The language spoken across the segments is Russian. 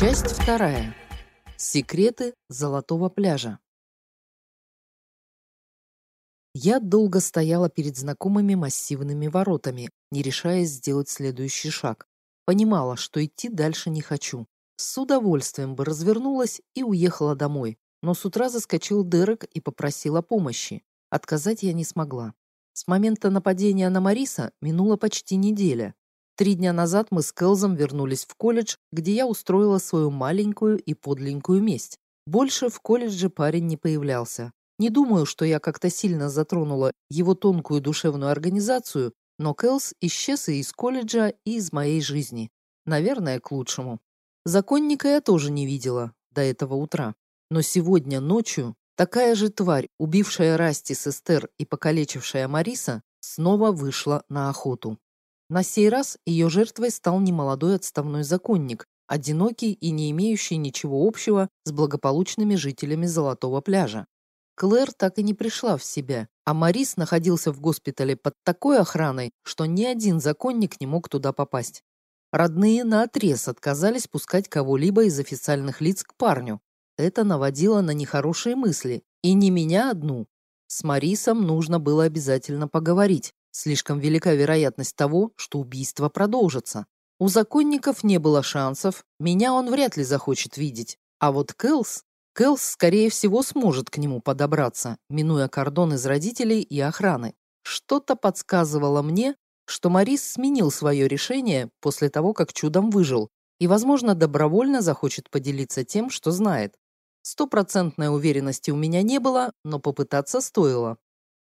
Часть вторая. Секреты Золотого пляжа. Я долго стояла перед знакомыми массивными воротами, не решаясь сделать следующий шаг. Понимала, что идти дальше не хочу. С удовольствием бы развернулась и уехала домой, но с утра заскочил Дерек и попросил о помощи. Отказать я не смогла. С момента нападения на Мариса минула почти неделя. Три дня назад мы с Келзом вернулись в колледж, где я устроила свою маленькую и подленькую месть. Больше в колледже парень не появлялся. Не думаю, что я как-то сильно затронула его тонкую душевную организацию, но Келс исчез и из колледжа, и из моей жизни. Наверное, к лучшему. Законника я тоже не видела до этого утра. Но сегодня ночью такая же тварь, убившая Расти с Эстер и покалечившая Мариса, снова вышла на охоту. На сей раз ее жертвой стал немолодой отставной законник, одинокий и не имеющий ничего общего с благополучными жителями Золотого пляжа. Клэр так и не пришла в себя, а Марис находился в госпитале под такой охраной, что ни один законник не мог туда попасть. Родные наотрез отказались пускать кого-либо из официальных лиц к парню. Это наводило на нехорошие мысли, и не меня одну. С Марисом нужно было обязательно поговорить, Слишком велика вероятность того, что убийство продолжится. У законников не было шансов, меня он вряд ли захочет видеть. А вот Кэлс... Кэлс, скорее всего, сможет к нему подобраться, минуя кордон из родителей и охраны. Что-то подсказывало мне, что Марис сменил свое решение после того, как чудом выжил, и, возможно, добровольно захочет поделиться тем, что знает. Стопроцентной уверенности у меня не было, но попытаться стоило.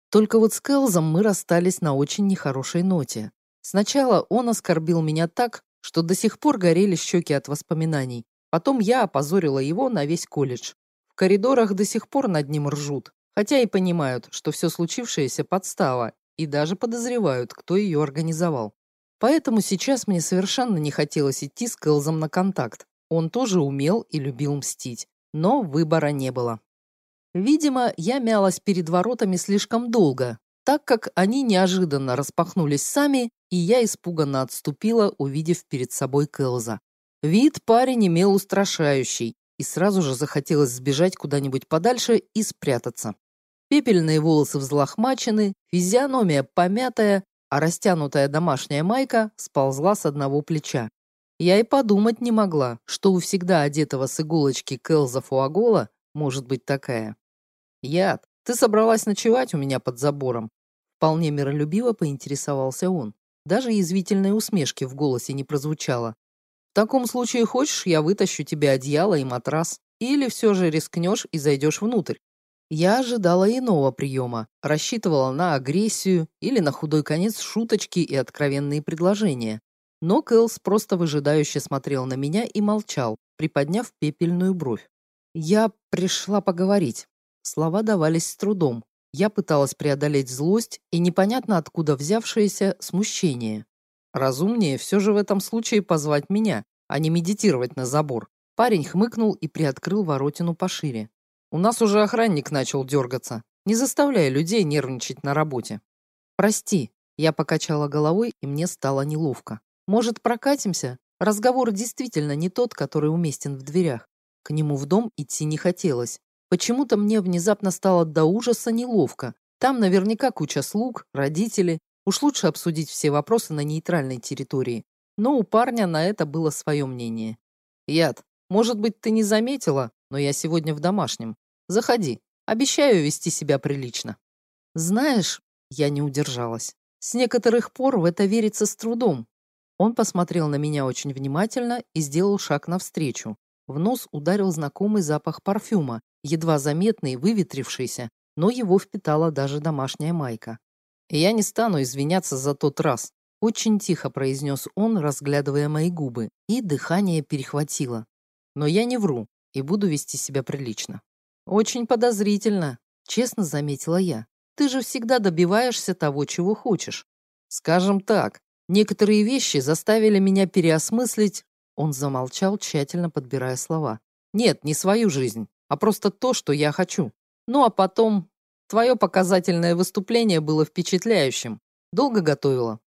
Только вот с Кэлзом мы расстались на очень нехорошей ноте. Сначала он оскорбил меня так, что до сих пор горели щеки от воспоминаний. Потом я опозорила его на весь колледж. В коридорах до сих пор над ним ржут, хотя и понимают, что все случившееся подстава, и даже подозревают, кто ее организовал. Поэтому сейчас мне совершенно не хотелось идти с Кэлзом на контакт. Он тоже умел и любил мстить, но выбора не было. Видимо, я мялась перед воротами слишком долго, так как они неожиданно распахнулись сами, и я испуганно отступила, увидев перед собой Кэлза. Вид парень имел устрашающий, и сразу же захотелось сбежать куда-нибудь подальше и спрятаться. Пепельные волосы взлохмачены, физиономия помятая, а растянутая домашняя майка сползла с одного плеча. Я и подумать не могла, что у всегда одетого с иголочки Кэлза Фуагола может быть такая. Яд, ты собралась ночевать у меня под забором? Вполне миролюбиво поинтересовался он. Даже язвительной усмешки в голосе не прозвучало. В таком случае хочешь, я вытащу тебе одеяло и матрас? Или все же рискнешь и зайдешь внутрь? Я ожидала иного приема, рассчитывала на агрессию или на худой конец шуточки и откровенные предложения. Но Кэлс просто выжидающе смотрел на меня и молчал, приподняв пепельную бровь. «Я пришла поговорить». Слова давались с трудом. Я пыталась преодолеть злость и непонятно откуда взявшееся смущение. Разумнее все же в этом случае позвать меня, а не медитировать на забор. Парень хмыкнул и приоткрыл воротину пошире. У нас уже охранник начал дергаться. Не заставляй людей нервничать на работе. Прости, я покачала головой, и мне стало неловко. Может, прокатимся? Разговор действительно не тот, который уместен в дверях. К нему в дом идти не хотелось. Почему-то мне внезапно стало до ужаса неловко. Там наверняка куча слуг, родители. Уж лучше обсудить все вопросы на нейтральной территории. Но у парня на это было свое мнение. «Яд, может быть, ты не заметила, но я сегодня в домашнем. Заходи. Обещаю вести себя прилично». «Знаешь...» — я не удержалась. «С некоторых пор в это верится с трудом». Он посмотрел на меня очень внимательно и сделал шаг навстречу. В нос ударил знакомый запах парфюма, едва заметный, выветрившийся, но его впитала даже домашняя майка. «Я не стану извиняться за тот раз», — очень тихо произнес он, разглядывая мои губы, и дыхание перехватило. «Но я не вру и буду вести себя прилично». «Очень подозрительно», — честно заметила я. «Ты же всегда добиваешься того, чего хочешь. Скажем так, некоторые вещи заставили меня переосмыслить он замолчал, тщательно подбирая слова. «Нет, не свою жизнь, а просто то, что я хочу. Ну а потом... Твое показательное выступление было впечатляющим. Долго готовила.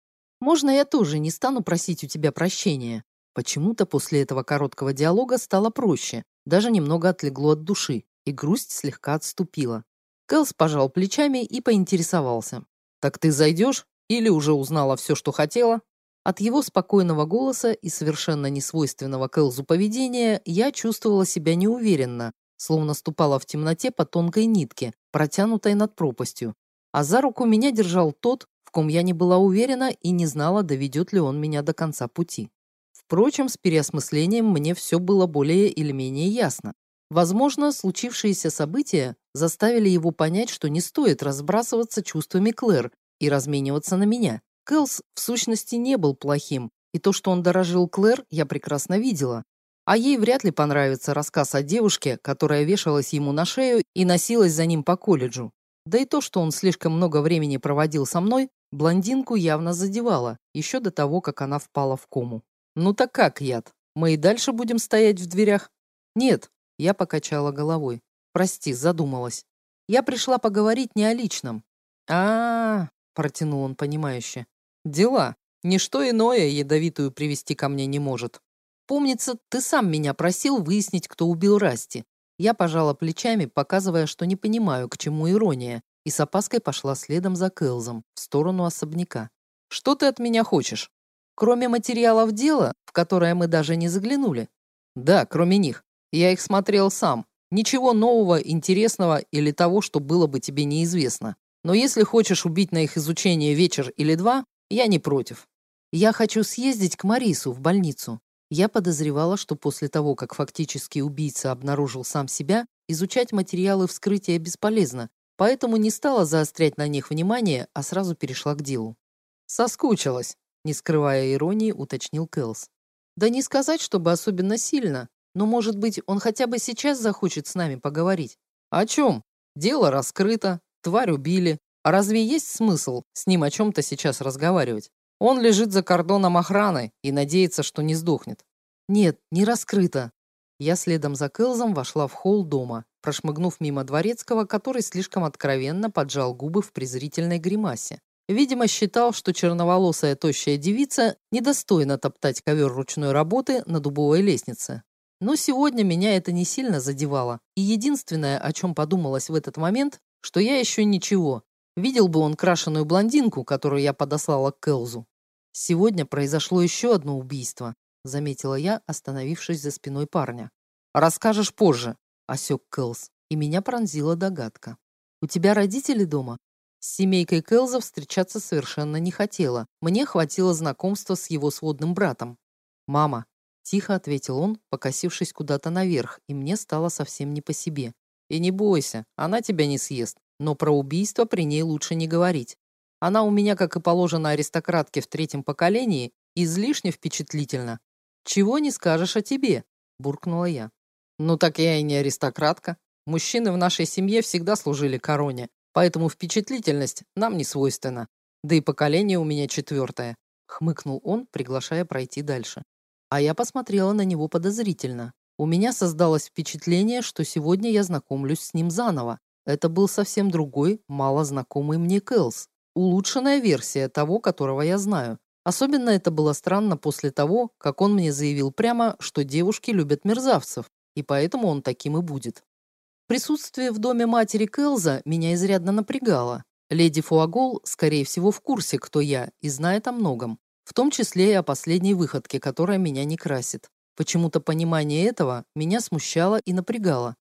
Можно я тоже не стану просить у тебя прощения?» Почему-то после этого короткого диалога стало проще, даже немного отлегло от души, и грусть слегка отступила. Кэлс пожал плечами и поинтересовался. «Так ты зайдешь? Или уже узнала все, что хотела?» От его спокойного голоса и совершенно несвойственного Кэлзу поведения я чувствовала себя неуверенно, словно ступала в темноте по тонкой нитке, протянутой над пропастью. А за руку меня держал тот, в ком я не была уверена и не знала, доведет ли он меня до конца пути. Впрочем, с переосмыслением мне все было более или менее ясно. Возможно, случившиеся события заставили его понять, что не стоит разбрасываться чувствами Клэр и размениваться на меня. Кэлс в сущности не был плохим, и то, что он дорожил Клэр, я прекрасно видела. А ей вряд ли понравится рассказ о девушке, которая вешалась ему на шею и носилась за ним по колледжу. Да и то, что он слишком много времени проводил со мной, блондинку явно задевало, еще до того, как она впала в кому. «Ну так как, Яд? Мы и дальше будем стоять в дверях?» «Нет», — я покачала головой. «Прости, задумалась. Я пришла поговорить не о личном». А -а -а, протянул он понимающе. «Дела. Ничто иное ядовитую привести ко мне не может. Помнится, ты сам меня просил выяснить, кто убил Расти. Я пожала плечами, показывая, что не понимаю, к чему ирония, и с опаской пошла следом за Кэлзом, в сторону особняка. «Что ты от меня хочешь?» «Кроме материалов дела, в которое мы даже не заглянули?» «Да, кроме них. Я их смотрел сам. Ничего нового, интересного или того, что было бы тебе неизвестно. Но если хочешь убить на их изучение вечер или два, я не против. Я хочу съездить к Марису в больницу. Я подозревала, что после того, как фактически убийца обнаружил сам себя, изучать материалы вскрытия бесполезно, поэтому не стала заострять на них внимание, а сразу перешла к делу. «Соскучилась», — не скрывая иронии, уточнил Кэлс. «Да не сказать, чтобы особенно сильно, но, может быть, он хотя бы сейчас захочет с нами поговорить». «О чем? Дело раскрыто, тварь убили. Разве есть смысл с ним о чем-то сейчас разговаривать? Он лежит за кордоном охраны и надеется, что не сдохнет. Нет, не раскрыто. Я следом за Кэлзом вошла в холл дома, прошмыгнув мимо дворецкого, который слишком откровенно поджал губы в презрительной гримасе. Видимо, считал, что черноволосая тощая девица недостойна топтать ковер ручной работы на дубовой лестнице. Но сегодня меня это не сильно задевало, и единственное, о чем подумалось в этот момент, что я еще ничего, Видел бы он крашеную блондинку, которую я подослала к Келзу. Сегодня произошло еще одно убийство, заметила я, остановившись за спиной парня. Расскажешь позже, осек Келз, и меня пронзила догадка. У тебя родители дома? С семейкой Келза встречаться совершенно не хотела. Мне хватило знакомства с его сводным братом. «Мама», — тихо ответил он, покосившись куда-то наверх, и мне стало совсем не по себе. «И не бойся, она тебя не съест. Но про убийство при ней лучше не говорить. Она у меня, как и положено аристократке в третьем поколении, излишне впечатлительна. Чего не скажешь о тебе, буркнула я. Ну так я и не аристократка. Мужчины в нашей семье всегда служили короне, поэтому впечатлительность нам не свойственна. Да и поколение у меня четвертое», — хмыкнул он, приглашая пройти дальше. А я посмотрела на него подозрительно. У меня создалось впечатление, что сегодня я знакомлюсь с ним заново, это был совсем другой, мало знакомый мне Кэлс. Улучшенная версия того, которого я знаю. Особенно это было странно после того, как он мне заявил прямо, что девушки любят мерзавцев, и поэтому он таким и будет. Присутствие в доме матери Кэлза меня изрядно напрягало. Леди Фуагол, скорее всего, в курсе, кто я, и знает о многом. В том числе и о последней выходке, которая меня не красит. Почему-то понимание этого меня смущало и напрягало.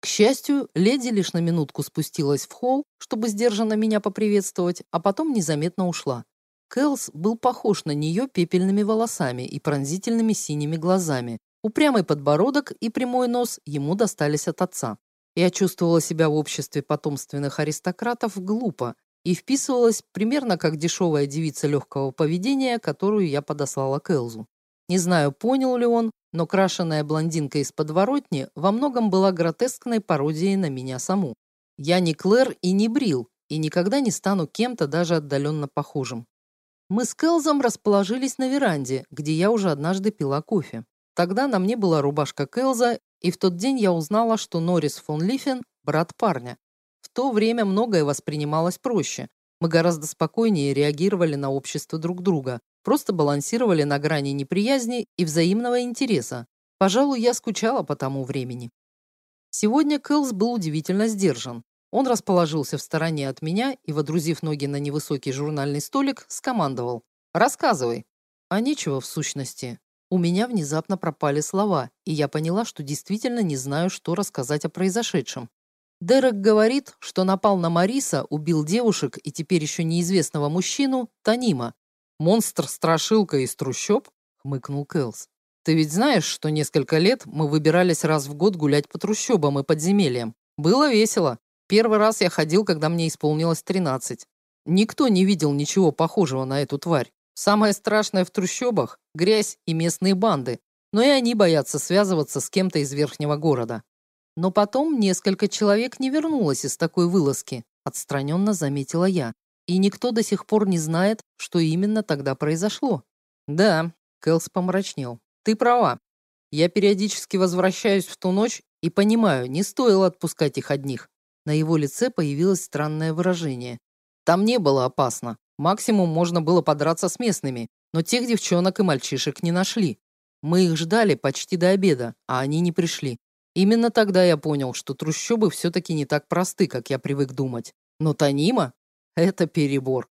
К счастью, леди лишь на минутку спустилась в холл, чтобы сдержанно меня поприветствовать, а потом незаметно ушла. Кэлс был похож на нее пепельными волосами и пронзительными синими глазами. Упрямый подбородок и прямой нос ему достались от отца. Я чувствовала себя в обществе потомственных аристократов глупо и вписывалась примерно как дешевая девица легкого поведения, которую я подослала Кэлзу. Не знаю, понял ли он, но крашеная блондинка из подворотни во многом была гротескной пародией на меня саму. Я не Клэр и не Брил, и никогда не стану кем-то даже отдаленно похожим. Мы с Келзом расположились на веранде, где я уже однажды пила кофе. Тогда на мне была рубашка Келза, и в тот день я узнала, что Норрис фон Лифен – брат парня. В то время многое воспринималось проще. Мы гораздо спокойнее реагировали на общество друг друга, просто балансировали на грани неприязни и взаимного интереса. Пожалуй, я скучала по тому времени. Сегодня Кэлс был удивительно сдержан. Он расположился в стороне от меня и, водрузив ноги на невысокий журнальный столик, скомандовал. «Рассказывай». А нечего в сущности. У меня внезапно пропали слова, и я поняла, что действительно не знаю, что рассказать о произошедшем. Дерек говорит, что напал на Мариса, убил девушек и теперь еще неизвестного мужчину, Танима. «Монстр-страшилка из трущоб?» — хмыкнул Кэлс. «Ты ведь знаешь, что несколько лет мы выбирались раз в год гулять по трущобам и подземельям? Было весело. Первый раз я ходил, когда мне исполнилось 13. Никто не видел ничего похожего на эту тварь. Самое страшное в трущобах – грязь и местные банды. Но и они боятся связываться с кем-то из верхнего города. Но потом несколько человек не вернулось из такой вылазки, отстраненно заметила я. И никто до сих пор не знает, что именно тогда произошло. Да, Кэлс помрачнел. Ты права. Я периодически возвращаюсь в ту ночь и понимаю, не стоило отпускать их одних. На его лице появилось странное выражение. Там не было опасно. Максимум можно было подраться с местными, но тех девчонок и мальчишек не нашли. Мы их ждали почти до обеда, а они не пришли. Именно тогда я понял, что трущобы все-таки не так просты, как я привык думать. Но Танима — это перебор.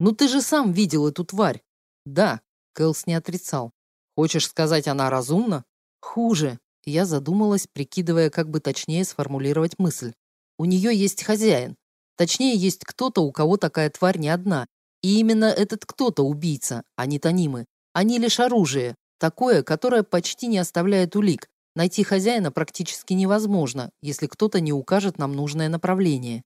Ну ты же сам видел эту тварь. Да, Кэлс не отрицал. Хочешь сказать, она разумна? Хуже. Я задумалась, прикидывая, как бы точнее сформулировать мысль. У нее есть хозяин. Точнее, есть кто-то, у кого такая тварь не одна. И именно этот кто-то убийца, а не Танимы. Они лишь оружие, такое, которое почти не оставляет улик, Найти хозяина практически невозможно, если кто-то не укажет нам нужное направление.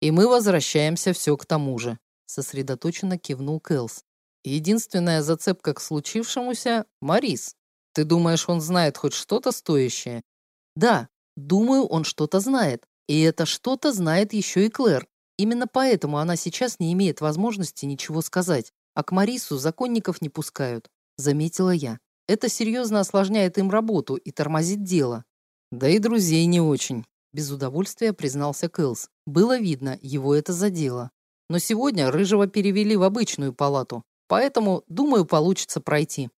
И мы возвращаемся все к тому же, сосредоточенно кивнул Кэлс. Единственная зацепка к случившемуся — Марис. Ты думаешь, он знает хоть что-то стоящее? Да, думаю, он что-то знает. И это что-то знает еще и Клэр. Именно поэтому она сейчас не имеет возможности ничего сказать, а к Марису законников не пускают, заметила я. Это серьезно осложняет им работу и тормозит дело. Да и друзей не очень, без удовольствия признался Кэлс. Было видно, его это задело. Но сегодня Рыжего перевели в обычную палату, поэтому, думаю, получится пройти.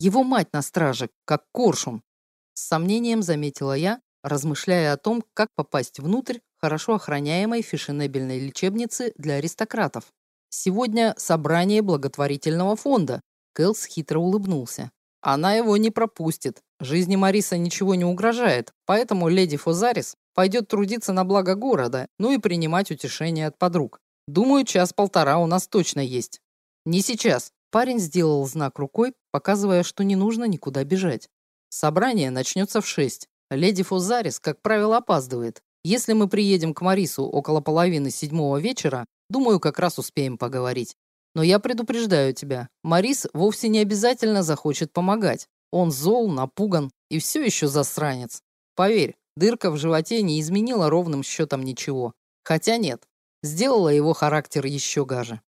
Его мать на страже, как коршун. С сомнением заметила я, размышляя о том, как попасть внутрь хорошо охраняемой фешенебельной лечебницы для аристократов. Сегодня собрание благотворительного фонда. Кэлс хитро улыбнулся. Она его не пропустит. Жизни Мариса ничего не угрожает, поэтому леди Фозарис пойдет трудиться на благо города, ну и принимать утешение от подруг. Думаю, час-полтора у нас точно есть. Не сейчас. Парень сделал знак рукой, показывая, что не нужно никуда бежать. Собрание начнется в шесть. Леди Фозарис, как правило, опаздывает. Если мы приедем к Марису около половины седьмого вечера, думаю, как раз успеем поговорить. Но я предупреждаю тебя, Марис вовсе не обязательно захочет помогать. Он зол, напуган и все еще засранец. Поверь, дырка в животе не изменила ровным счетом ничего. Хотя нет, сделала его характер еще гаже.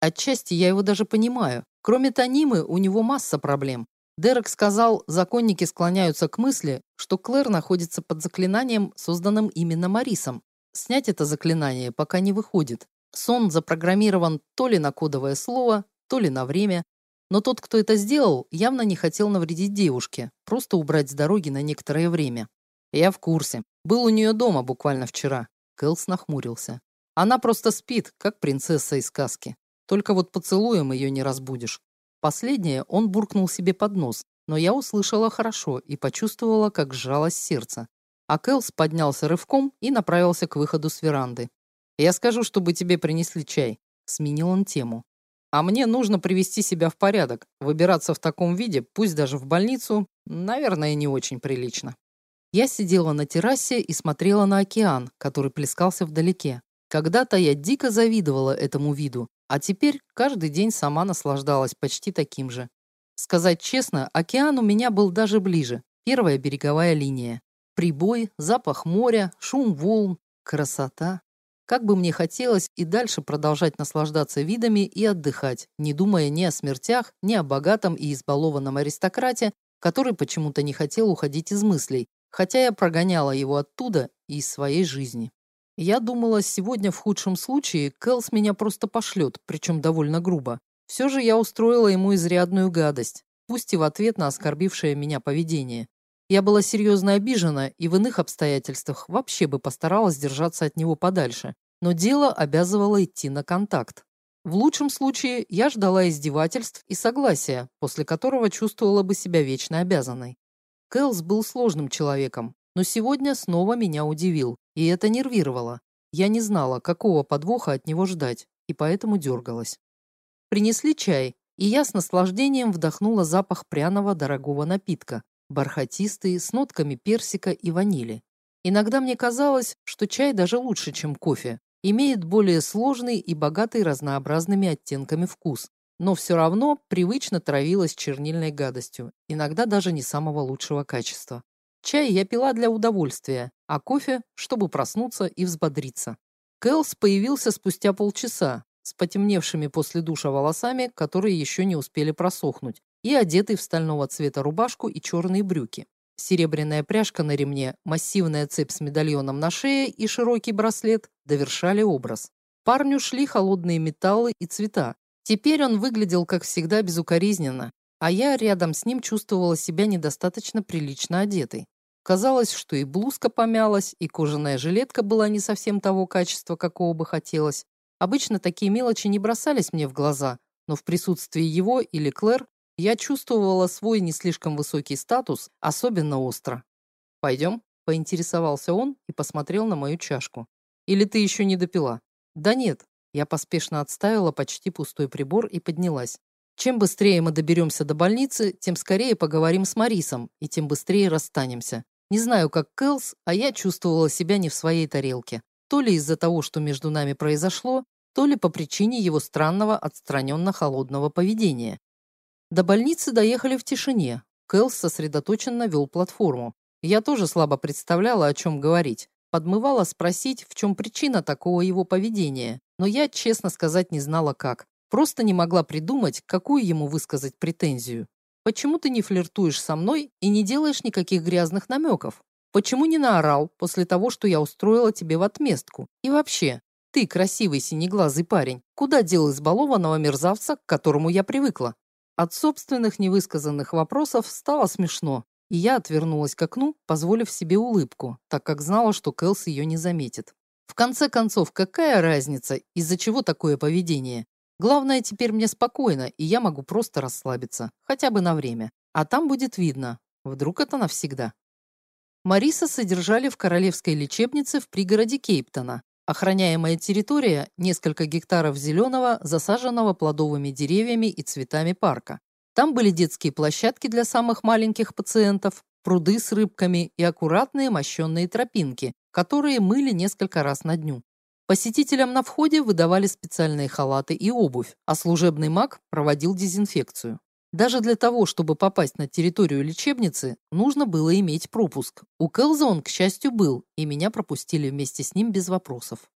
Отчасти я его даже понимаю. Кроме Танимы, у него масса проблем. Дерек сказал, законники склоняются к мысли, что Клэр находится под заклинанием, созданным именно Марисом. Снять это заклинание пока не выходит. Сон запрограммирован то ли на кодовое слово, то ли на время, но тот, кто это сделал, явно не хотел навредить девушке, просто убрать с дороги на некоторое время. Я в курсе. Был у нее дома буквально вчера. Кэлс нахмурился. Она просто спит, как принцесса из сказки. Только вот поцелуем ее не разбудишь. Последнее он буркнул себе под нос, но я услышала хорошо и почувствовала, как сжалось сердце. А Кэлс поднялся рывком и направился к выходу с веранды. Я скажу, чтобы тебе принесли чай. Сменил он тему. А мне нужно привести себя в порядок. Выбираться в таком виде, пусть даже в больницу, наверное, не очень прилично. Я сидела на террасе и смотрела на океан, который плескался вдалеке. Когда-то я дико завидовала этому виду, а теперь каждый день сама наслаждалась почти таким же. Сказать честно, океан у меня был даже ближе. Первая береговая линия. Прибой, запах моря, шум волн, красота. Как бы мне хотелось и дальше продолжать наслаждаться видами и отдыхать, не думая ни о смертях, ни о богатом и избалованном аристократе, который почему-то не хотел уходить из мыслей, хотя я прогоняла его оттуда и из своей жизни. Я думала, сегодня в худшем случае Кэлс меня просто пошлет, причем довольно грубо. Все же я устроила ему изрядную гадость, пусть и в ответ на оскорбившее меня поведение. Я была серьезно обижена и в иных обстоятельствах вообще бы постаралась держаться от него подальше, но дело обязывало идти на контакт. В лучшем случае я ждала издевательств и согласия, после которого чувствовала бы себя вечно обязанной. Кэлс был сложным человеком, но сегодня снова меня удивил, и это нервировало. Я не знала, какого подвоха от него ждать, и поэтому дергалась. Принесли чай, и я с наслаждением вдохнула запах пряного дорогого напитка, бархатистый, с нотками персика и ванили. Иногда мне казалось, что чай даже лучше, чем кофе, имеет более сложный и богатый разнообразными оттенками вкус, но все равно привычно травилась чернильной гадостью, иногда даже не самого лучшего качества. Чай я пила для удовольствия, а кофе, чтобы проснуться и взбодриться. Кэлс появился спустя полчаса, с потемневшими после душа волосами, которые еще не успели просохнуть, и одетый в стального цвета рубашку и черные брюки. Серебряная пряжка на ремне, массивная цепь с медальоном на шее и широкий браслет довершали образ. Парню шли холодные металлы и цвета. Теперь он выглядел, как всегда, безукоризненно, а я рядом с ним чувствовала себя недостаточно прилично одетой. Казалось, что и блузка помялась, и кожаная жилетка была не совсем того качества, какого бы хотелось, Обычно такие мелочи не бросались мне в глаза, но в присутствии его или Клэр я чувствовала свой не слишком высокий статус особенно остро. «Пойдем?» – поинтересовался он и посмотрел на мою чашку. «Или ты еще не допила?» «Да нет». Я поспешно отставила почти пустой прибор и поднялась. Чем быстрее мы доберемся до больницы, тем скорее поговорим с Марисом, и тем быстрее расстанемся. Не знаю, как Кэлс, а я чувствовала себя не в своей тарелке то ли из-за того, что между нами произошло, то ли по причине его странного отстраненно-холодного поведения. До больницы доехали в тишине. Кэлс сосредоточенно вел платформу. Я тоже слабо представляла, о чем говорить. Подмывала спросить, в чем причина такого его поведения, но я, честно сказать, не знала как. Просто не могла придумать, какую ему высказать претензию. Почему ты не флиртуешь со мной и не делаешь никаких грязных намеков? Почему не наорал после того, что я устроила тебе в отместку? И вообще, ты, красивый синеглазый парень, куда дел избалованного мерзавца, к которому я привыкла? От собственных невысказанных вопросов стало смешно, и я отвернулась к окну, позволив себе улыбку, так как знала, что Кэлс ее не заметит. В конце концов, какая разница, из-за чего такое поведение? Главное, теперь мне спокойно, и я могу просто расслабиться, хотя бы на время. А там будет видно. Вдруг это навсегда. Мариса содержали в королевской лечебнице в пригороде Кейптона. Охраняемая территория – несколько гектаров зеленого, засаженного плодовыми деревьями и цветами парка. Там были детские площадки для самых маленьких пациентов, пруды с рыбками и аккуратные мощенные тропинки, которые мыли несколько раз на дню. Посетителям на входе выдавали специальные халаты и обувь, а служебный маг проводил дезинфекцию. Даже для того, чтобы попасть на территорию лечебницы, нужно было иметь пропуск. У Кэлза он, к счастью, был, и меня пропустили вместе с ним без вопросов.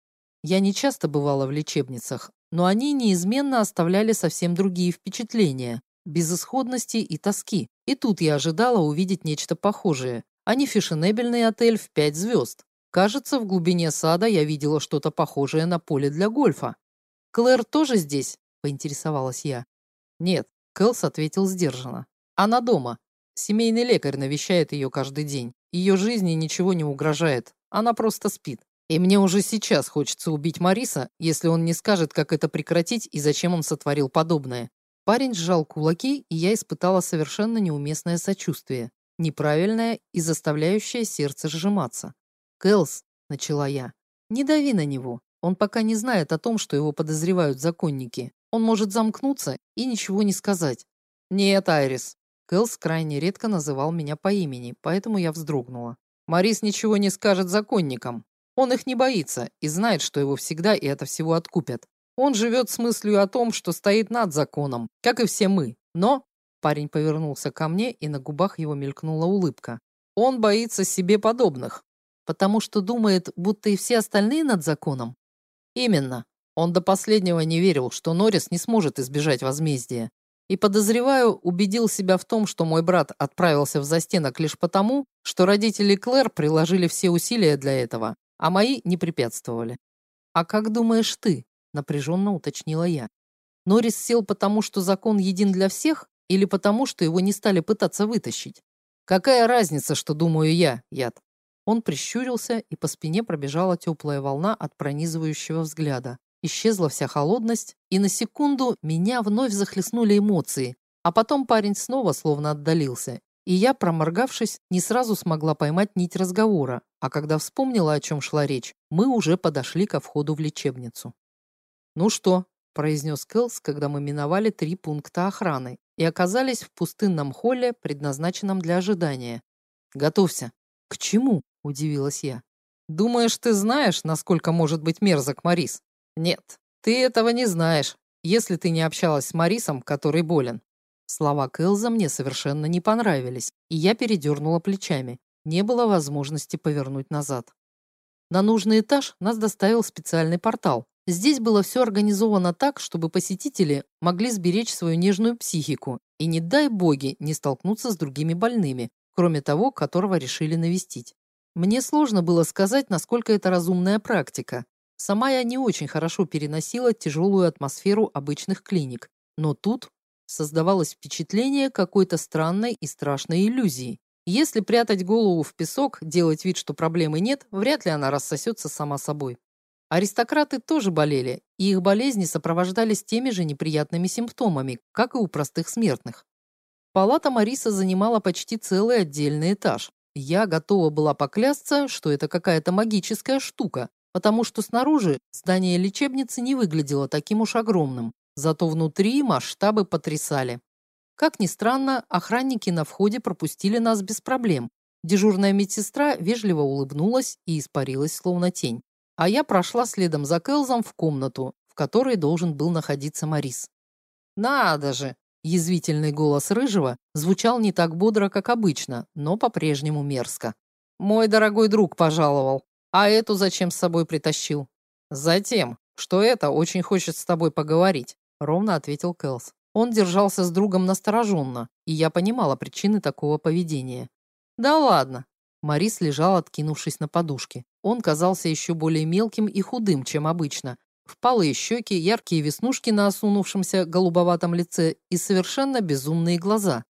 Я не часто бывала в лечебницах, но они неизменно оставляли совсем другие впечатления, безысходности и тоски. И тут я ожидала увидеть нечто похожее, а не фешенебельный отель в пять звезд. Кажется, в глубине сада я видела что-то похожее на поле для гольфа. «Клэр тоже здесь?» – поинтересовалась я. «Нет, Кэлс ответил сдержанно. Она дома. Семейный лекарь навещает ее каждый день. Ее жизни ничего не угрожает. Она просто спит. И мне уже сейчас хочется убить Мариса, если он не скажет, как это прекратить и зачем он сотворил подобное. Парень сжал кулаки, и я испытала совершенно неуместное сочувствие, неправильное и заставляющее сердце сжиматься. «Кэлс», — начала я, — «не дави на него. Он пока не знает о том, что его подозревают законники. Он может замкнуться и ничего не сказать. «Нет, Айрис». Кэлс крайне редко называл меня по имени, поэтому я вздрогнула. Марис ничего не скажет законникам. Он их не боится и знает, что его всегда и это всего откупят. Он живет с мыслью о том, что стоит над законом, как и все мы. Но парень повернулся ко мне, и на губах его мелькнула улыбка. Он боится себе подобных, потому что думает, будто и все остальные над законом. Именно. Он до последнего не верил, что Норрис не сможет избежать возмездия. И, подозреваю, убедил себя в том, что мой брат отправился в застенок лишь потому, что родители Клэр приложили все усилия для этого, а мои не препятствовали. «А как думаешь ты?» – напряженно уточнила я. Норрис сел потому, что закон един для всех, или потому, что его не стали пытаться вытащить? Какая разница, что думаю я, яд? Он прищурился, и по спине пробежала теплая волна от пронизывающего взгляда. Исчезла вся холодность, и на секунду меня вновь захлестнули эмоции, а потом парень снова словно отдалился, и я, проморгавшись, не сразу смогла поймать нить разговора, а когда вспомнила, о чем шла речь, мы уже подошли ко входу в лечебницу. «Ну что?» – произнес Кэлс, когда мы миновали три пункта охраны и оказались в пустынном холле, предназначенном для ожидания. «Готовься». «К чему?» – удивилась я. «Думаешь, ты знаешь, насколько может быть мерзок Марис?» «Нет, ты этого не знаешь, если ты не общалась с Марисом, который болен». Слова Кэлза мне совершенно не понравились, и я передернула плечами. Не было возможности повернуть назад. На нужный этаж нас доставил специальный портал. Здесь было все организовано так, чтобы посетители могли сберечь свою нежную психику и, не дай боги, не столкнуться с другими больными, кроме того, которого решили навестить. Мне сложно было сказать, насколько это разумная практика, Сама я не очень хорошо переносила тяжелую атмосферу обычных клиник, но тут создавалось впечатление какой-то странной и страшной иллюзии. Если прятать голову в песок, делать вид, что проблемы нет, вряд ли она рассосется сама собой. Аристократы тоже болели, и их болезни сопровождались теми же неприятными симптомами, как и у простых смертных. Палата Мариса занимала почти целый отдельный этаж. Я готова была поклясться, что это какая-то магическая штука, потому что снаружи здание лечебницы не выглядело таким уж огромным, зато внутри масштабы потрясали. Как ни странно, охранники на входе пропустили нас без проблем. Дежурная медсестра вежливо улыбнулась и испарилась, словно тень. А я прошла следом за Келзом в комнату, в которой должен был находиться Марис. «Надо же!» Язвительный голос Рыжего звучал не так бодро, как обычно, но по-прежнему мерзко. «Мой дорогой друг пожаловал. А эту зачем с собой притащил? Затем, что это очень хочет с тобой поговорить, ровно ответил Кэлс. Он держался с другом настороженно, и я понимала причины такого поведения. Да ладно. Марис лежал, откинувшись на подушке. Он казался еще более мелким и худым, чем обычно. Впалые щеки, яркие веснушки на осунувшемся голубоватом лице и совершенно безумные глаза.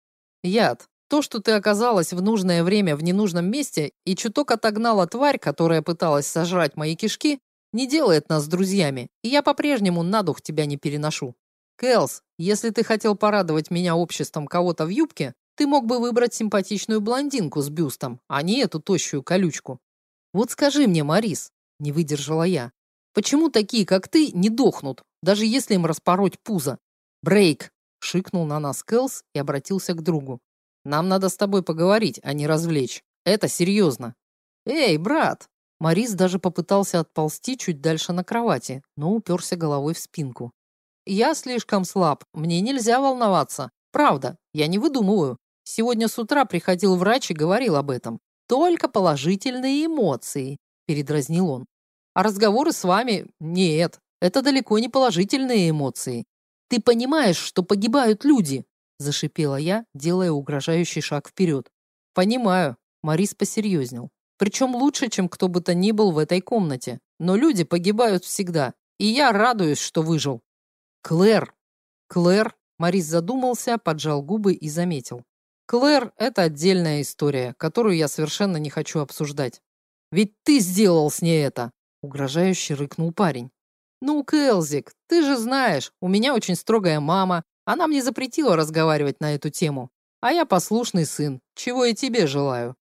Яд. То, что ты оказалась в нужное время в ненужном месте и чуток отогнала тварь, которая пыталась сожрать мои кишки, не делает нас друзьями, и я по-прежнему на дух тебя не переношу. Кэлс, если ты хотел порадовать меня обществом кого-то в юбке, ты мог бы выбрать симпатичную блондинку с бюстом, а не эту тощую колючку. Вот скажи мне, Марис, не выдержала я, почему такие, как ты, не дохнут, даже если им распороть пузо? Брейк, шикнул на нас Кэлс и обратился к другу. Нам надо с тобой поговорить, а не развлечь. Это серьезно. Эй, брат!» Морис даже попытался отползти чуть дальше на кровати, но уперся головой в спинку. «Я слишком слаб, мне нельзя волноваться. Правда, я не выдумываю. Сегодня с утра приходил врач и говорил об этом. Только положительные эмоции», – передразнил он. «А разговоры с вами – нет, это далеко не положительные эмоции. Ты понимаешь, что погибают люди?» зашипела я, делая угрожающий шаг вперед. Понимаю, Марис посерьезнел. Причем лучше, чем кто бы то ни был в этой комнате. Но люди погибают всегда, и я радуюсь, что выжил. Клэр. Клэр. Марис задумался, поджал губы и заметил. Клэр – это отдельная история, которую я совершенно не хочу обсуждать. Ведь ты сделал с ней это, угрожающе рыкнул парень. Ну, Кэлзик, ты же знаешь, у меня очень строгая мама, она мне запретила разговаривать на эту тему, а я послушный сын, чего и тебе желаю.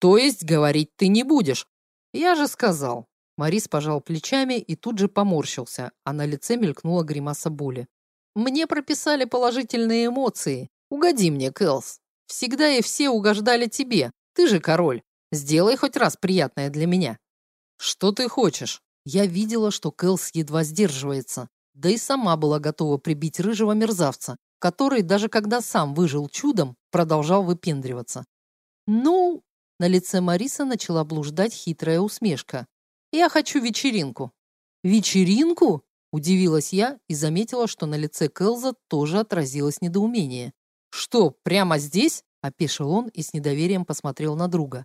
То есть говорить ты не будешь. Я же сказал. Марис пожал плечами и тут же поморщился, а на лице мелькнула гримаса боли. Мне прописали положительные эмоции. Угоди мне, Кэлс. Всегда и все угождали тебе. Ты же король. Сделай хоть раз приятное для меня. Что ты хочешь? Я видела, что Кэлс едва сдерживается да и сама была готова прибить рыжего мерзавца, который, даже когда сам выжил чудом, продолжал выпендриваться. «Ну...» — на лице Мариса начала блуждать хитрая усмешка. «Я хочу вечеринку». «Вечеринку?» — удивилась я и заметила, что на лице Кэлза тоже отразилось недоумение. «Что, прямо здесь?» — опешил он и с недоверием посмотрел на друга.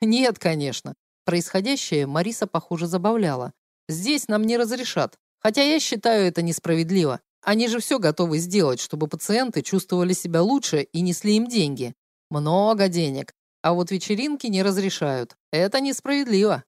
«Нет, конечно. Происходящее Мариса, похоже, забавляло. Здесь нам не разрешат. Хотя я считаю это несправедливо. Они же все готовы сделать, чтобы пациенты чувствовали себя лучше и несли им деньги. Много денег. А вот вечеринки не разрешают. Это несправедливо.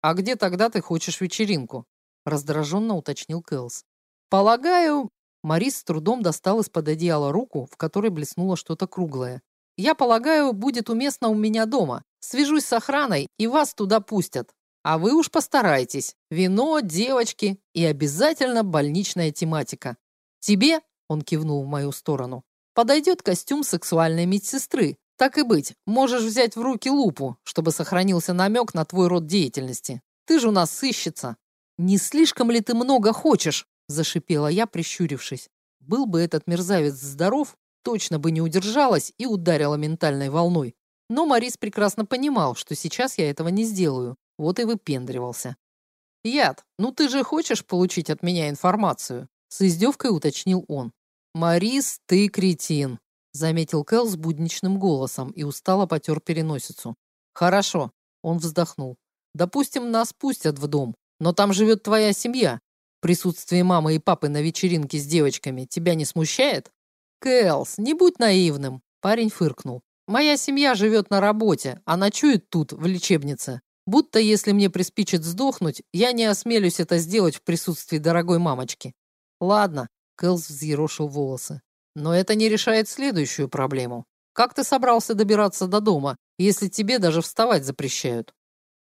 А где тогда ты хочешь вечеринку? раздраженно уточнил Кэлс. Полагаю, Марис с трудом достал из-под одеяла руку, в которой блеснуло что-то круглое. Я полагаю, будет уместно у меня дома. Свяжусь с охраной, и вас туда пустят. А вы уж постарайтесь. Вино, девочки и обязательно больничная тематика. Тебе, он кивнул в мою сторону, подойдет костюм сексуальной медсестры. Так и быть, можешь взять в руки лупу, чтобы сохранился намек на твой род деятельности. Ты же у нас сыщица. Не слишком ли ты много хочешь? зашипела я, прищурившись. Был бы этот мерзавец здоров, точно бы не удержалась и ударила ментальной волной. Но Морис прекрасно понимал, что сейчас я этого не сделаю, вот и выпендривался. «Яд, ну ты же хочешь получить от меня информацию?» С издевкой уточнил он. «Морис, ты кретин», — заметил Кэл с будничным голосом и устало потер переносицу. «Хорошо», — он вздохнул. «Допустим, нас пустят в дом, но там живет твоя семья. Присутствие мамы и папы на вечеринке с девочками тебя не смущает?» «Кэлс, не будь наивным!» Парень фыркнул. «Моя семья живет на работе, а ночует тут, в лечебнице. Будто если мне приспичит сдохнуть, я не осмелюсь это сделать в присутствии дорогой мамочки». «Ладно», — Кэлс взъерошил волосы. «Но это не решает следующую проблему. Как ты собрался добираться до дома, если тебе даже вставать запрещают?»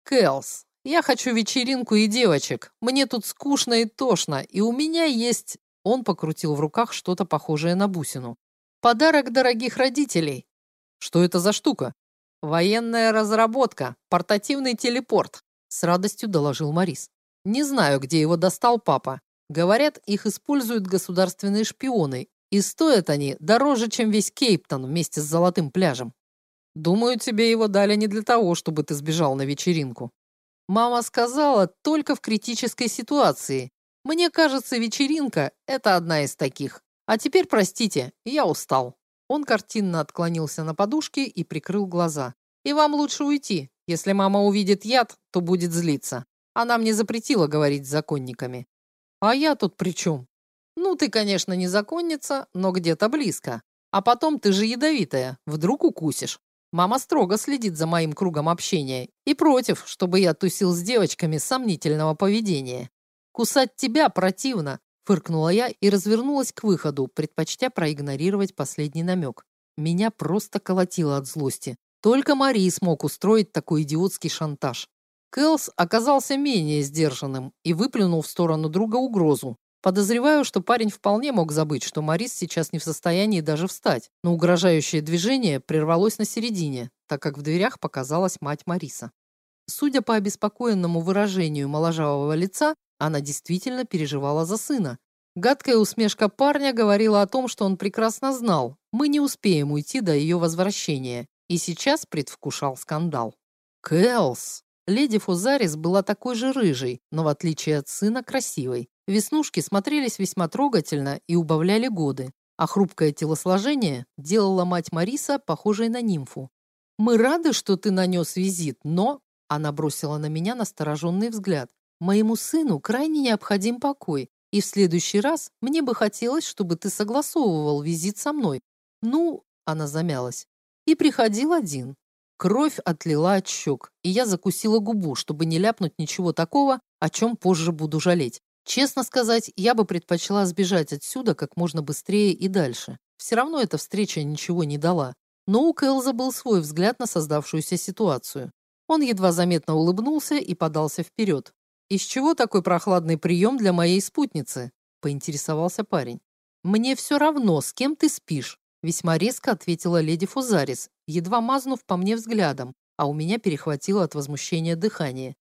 «Кэлс, я хочу вечеринку и девочек. Мне тут скучно и тошно, и у меня есть он покрутил в руках что-то похожее на бусину. Подарок дорогих родителей. Что это за штука? Военная разработка, портативный телепорт, с радостью доложил Морис. Не знаю, где его достал папа. Говорят, их используют государственные шпионы, и стоят они дороже, чем весь Кейптон вместе с золотым пляжем. Думаю, тебе его дали не для того, чтобы ты сбежал на вечеринку. Мама сказала, только в критической ситуации, мне кажется, вечеринка – это одна из таких. А теперь, простите, я устал». Он картинно отклонился на подушке и прикрыл глаза. «И вам лучше уйти. Если мама увидит яд, то будет злиться. Она мне запретила говорить с законниками». «А я тут при чем?» «Ну, ты, конечно, не законница, но где-то близко. А потом ты же ядовитая, вдруг укусишь. Мама строго следит за моим кругом общения и против, чтобы я тусил с девочками сомнительного поведения. Кусать тебя противно, фыркнула я и развернулась к выходу, предпочтя проигнорировать последний намек. Меня просто колотило от злости. Только Мари смог устроить такой идиотский шантаж. Кэлс оказался менее сдержанным и выплюнул в сторону друга угрозу. Подозреваю, что парень вполне мог забыть, что Марис сейчас не в состоянии даже встать, но угрожающее движение прервалось на середине, так как в дверях показалась мать Мариса. Судя по обеспокоенному выражению моложавого лица, она действительно переживала за сына. Гадкая усмешка парня говорила о том, что он прекрасно знал, мы не успеем уйти до ее возвращения, и сейчас предвкушал скандал. Кэлс! Леди Фузарис была такой же рыжей, но в отличие от сына красивой. Веснушки смотрелись весьма трогательно и убавляли годы, а хрупкое телосложение делало мать Мариса похожей на нимфу. «Мы рады, что ты нанес визит, но...» Она бросила на меня настороженный взгляд. Моему сыну крайне необходим покой, и в следующий раз мне бы хотелось, чтобы ты согласовывал визит со мной. Ну, она замялась. И приходил один. Кровь отлила от щек, и я закусила губу, чтобы не ляпнуть ничего такого, о чем позже буду жалеть. Честно сказать, я бы предпочла сбежать отсюда как можно быстрее и дальше. Все равно эта встреча ничего не дала. Но у Кэлза был свой взгляд на создавшуюся ситуацию. Он едва заметно улыбнулся и подался вперед. «Из чего такой прохладный прием для моей спутницы?» – поинтересовался парень. «Мне все равно, с кем ты спишь», – весьма резко ответила леди Фузарис, едва мазнув по мне взглядом, а у меня перехватило от возмущения дыхание.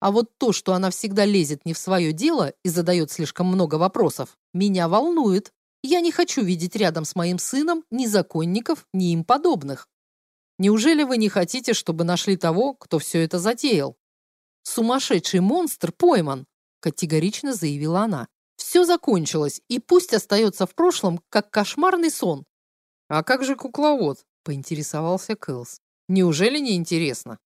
А вот то, что она всегда лезет не в свое дело и задает слишком много вопросов, меня волнует. Я не хочу видеть рядом с моим сыном ни законников, ни им подобных. Неужели вы не хотите, чтобы нашли того, кто все это затеял? «Сумасшедший монстр пойман!» – категорично заявила она. «Все закончилось, и пусть остается в прошлом, как кошмарный сон». «А как же кукловод?» – поинтересовался Кэлс. «Неужели не интересно?»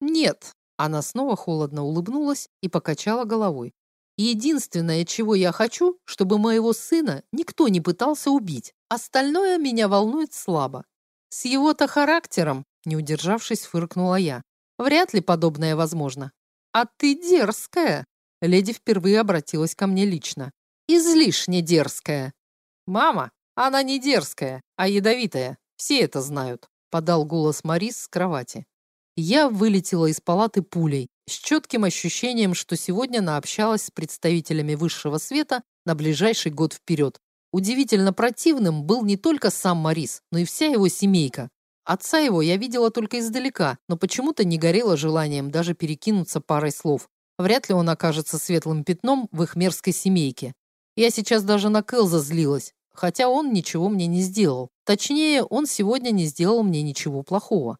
«Нет». Она снова холодно улыбнулась и покачала головой. Единственное, чего я хочу, чтобы моего сына никто не пытался убить. Остальное меня волнует слабо. С его-то характером, не удержавшись, фыркнула я. Вряд ли подобное возможно. А ты дерзкая. Леди впервые обратилась ко мне лично. Излишне дерзкая. Мама, она не дерзкая, а ядовитая. Все это знают, подал голос Марис с кровати. Я вылетела из палаты пулей, с четким ощущением, что сегодня наобщалась с представителями высшего света на ближайший год вперед. Удивительно противным был не только сам Марис, но и вся его семейка. Отца его я видела только издалека, но почему-то не горела желанием даже перекинуться парой слов. Вряд ли он окажется светлым пятном в их мерзкой семейке. Я сейчас даже на Кэлза злилась, хотя он ничего мне не сделал. Точнее, он сегодня не сделал мне ничего плохого.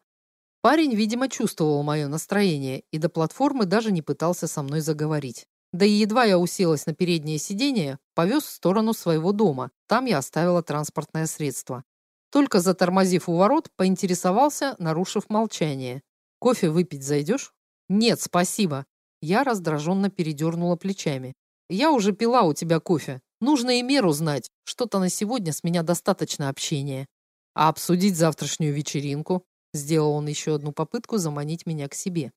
Парень, видимо, чувствовал мое настроение и до платформы даже не пытался со мной заговорить. Да и едва я уселась на переднее сиденье, повез в сторону своего дома. Там я оставила транспортное средство. Только затормозив у ворот, поинтересовался, нарушив молчание. «Кофе выпить зайдешь?» «Нет, спасибо». Я раздраженно передернула плечами. «Я уже пила у тебя кофе. Нужно и меру знать. Что-то на сегодня с меня достаточно общения. А обсудить завтрашнюю вечеринку? Сделал он еще одну попытку заманить меня к себе.